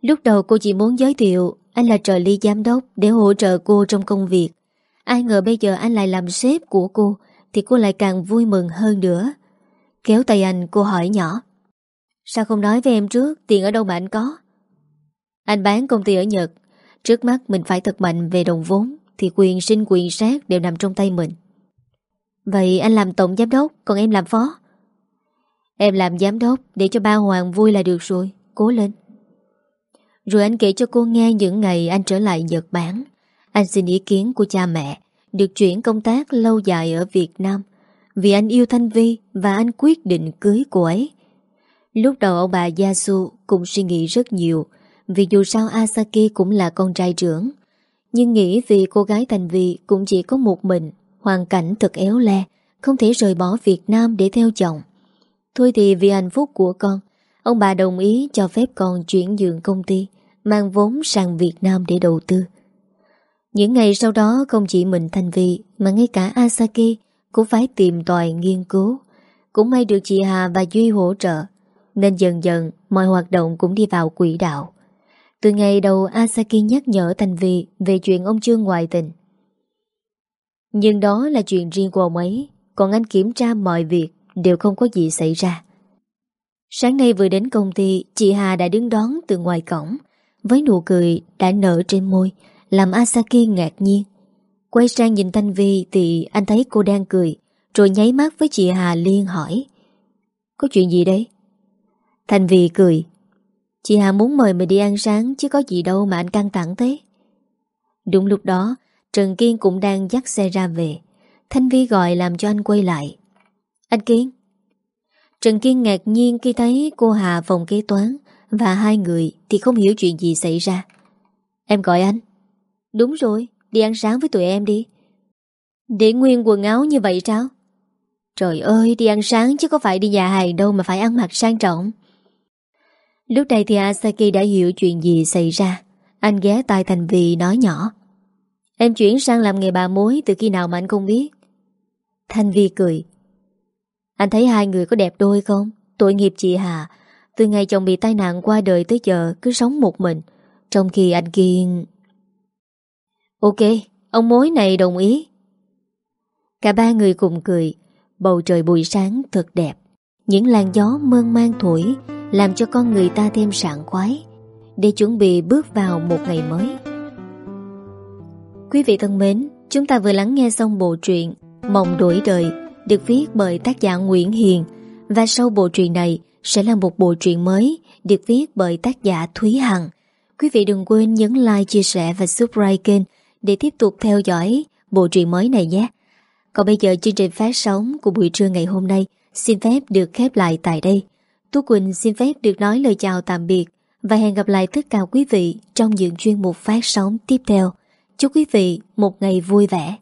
Lúc đầu cô chỉ muốn giới thiệu anh là trợ lý giám đốc để hỗ trợ cô trong công việc. Ai ngờ bây giờ anh lại làm sếp của cô thì cô lại càng vui mừng hơn nữa. Kéo tay anh, cô hỏi nhỏ. Sao không nói với em trước, tiền ở đâu mà anh có? Anh bán công ty ở Nhật. Trước mắt mình phải thật mạnh về đồng vốn thì quyền sinh quyền sát đều nằm trong tay mình. Vậy anh làm tổng giám đốc còn em làm phó? Em làm giám đốc để cho ba Hoàng vui là được rồi. Cố lên. Rồi anh kể cho cô nghe những ngày anh trở lại Nhật Bản. Anh xin ý kiến của cha mẹ, được chuyển công tác lâu dài ở Việt Nam. Vì anh yêu Thanh Vi và anh quyết định cưới cô ấy. Lúc đầu ông bà Yasu cũng suy nghĩ rất nhiều, vì dù sao Asaki cũng là con trai trưởng. Nhưng nghĩ vì cô gái Thanh Vi cũng chỉ có một mình, hoàn cảnh thật éo le, không thể rời bỏ Việt Nam để theo chồng. Thôi thì vì hạnh phúc của con, ông bà đồng ý cho phép con chuyển nhượng công ty mang vốn sang Việt Nam để đầu tư. Những ngày sau đó không chỉ mình Thành Vị mà ngay cả Asaki cũng phải tìm tòi nghiên cứu. Cũng may được chị Hà và Duy hỗ trợ nên dần dần mọi hoạt động cũng đi vào quỹ đạo. Từ ngày đầu Asaki nhắc nhở thành Vi về chuyện ông Trương ngoại tình. Nhưng đó là chuyện riêng của ông ấy, còn anh kiểm tra mọi việc đều không có gì xảy ra. Sáng nay vừa đến công ty, chị Hà đã đứng đón từ ngoài cổng. Với nụ cười đã nở trên môi Làm Asaki ngạc nhiên. Quay sang nhìn Thanh Vi Thì anh thấy cô đang cười Rồi nháy mắt với chị Hà Liên hỏi. Có chuyện gì đấy? Thanh Vi cười. Chị Hà muốn mời mình đi ăn sáng Chứ có gì đâu mà anh căng thẳng thế. Đúng lúc đó Trần Kiên cũng đang dắt xe ra về. Thanh Vi gọi làm cho anh quay lại. Anh Kiên. Trần Kiên ngạc nhiên khi thấy cô Hà phòng kế toán và hai người thì không hiểu chuyện gì xảy ra. Em gọi anh. Đúng rồi, đi ăn sáng với tụi em đi. Để nguyên quần áo như vậy sao? Trời ơi, đi ăn sáng chứ có phải đi nhà hàng đâu mà phải ăn mặc sang trọng. Lúc này thì Asaki đã hiểu chuyện gì xảy ra. Anh ghé tai Thành Vì nói nhỏ. Em chuyển sang làm nghề bà mối từ khi nào mà anh không biết. Thanh Vi cười. Anh thấy hai người có đẹp đôi không? Tội nghiệp chị Hà. Từ ngày chồng bị tai nạn qua đời tới giờ cứ sống một mình. Trong khi anh Kiên Ok, ông mối này đồng ý. Cả ba người cùng cười. Bầu trời buổi sáng thật đẹp. Những làn gió mơn man thổi làm cho con người ta thêm sảng khoái. Để chuẩn bị bước vào một ngày mới. Quý vị thân mến, chúng ta vừa lắng nghe xong bộ truyện Mộng đổi đời được viết bởi tác giả Nguyễn Hiền và sau bộ truyện này sẽ là một bộ truyện mới được viết bởi tác giả Thúy Hằng. Quý vị đừng quên nhấn like, chia sẻ và subscribe kênh để tiếp tục theo dõi bộ truyện mới này nhé. Còn bây giờ chương trình phát sóng của buổi trưa ngày hôm nay xin phép được khép lại tại đây. Tú Quỳnh xin phép được nói lời chào tạm biệt và hẹn gặp lại tất cả quý vị trong những chuyên mục phát sóng tiếp theo. Chúc quý vị một ngày vui vẻ.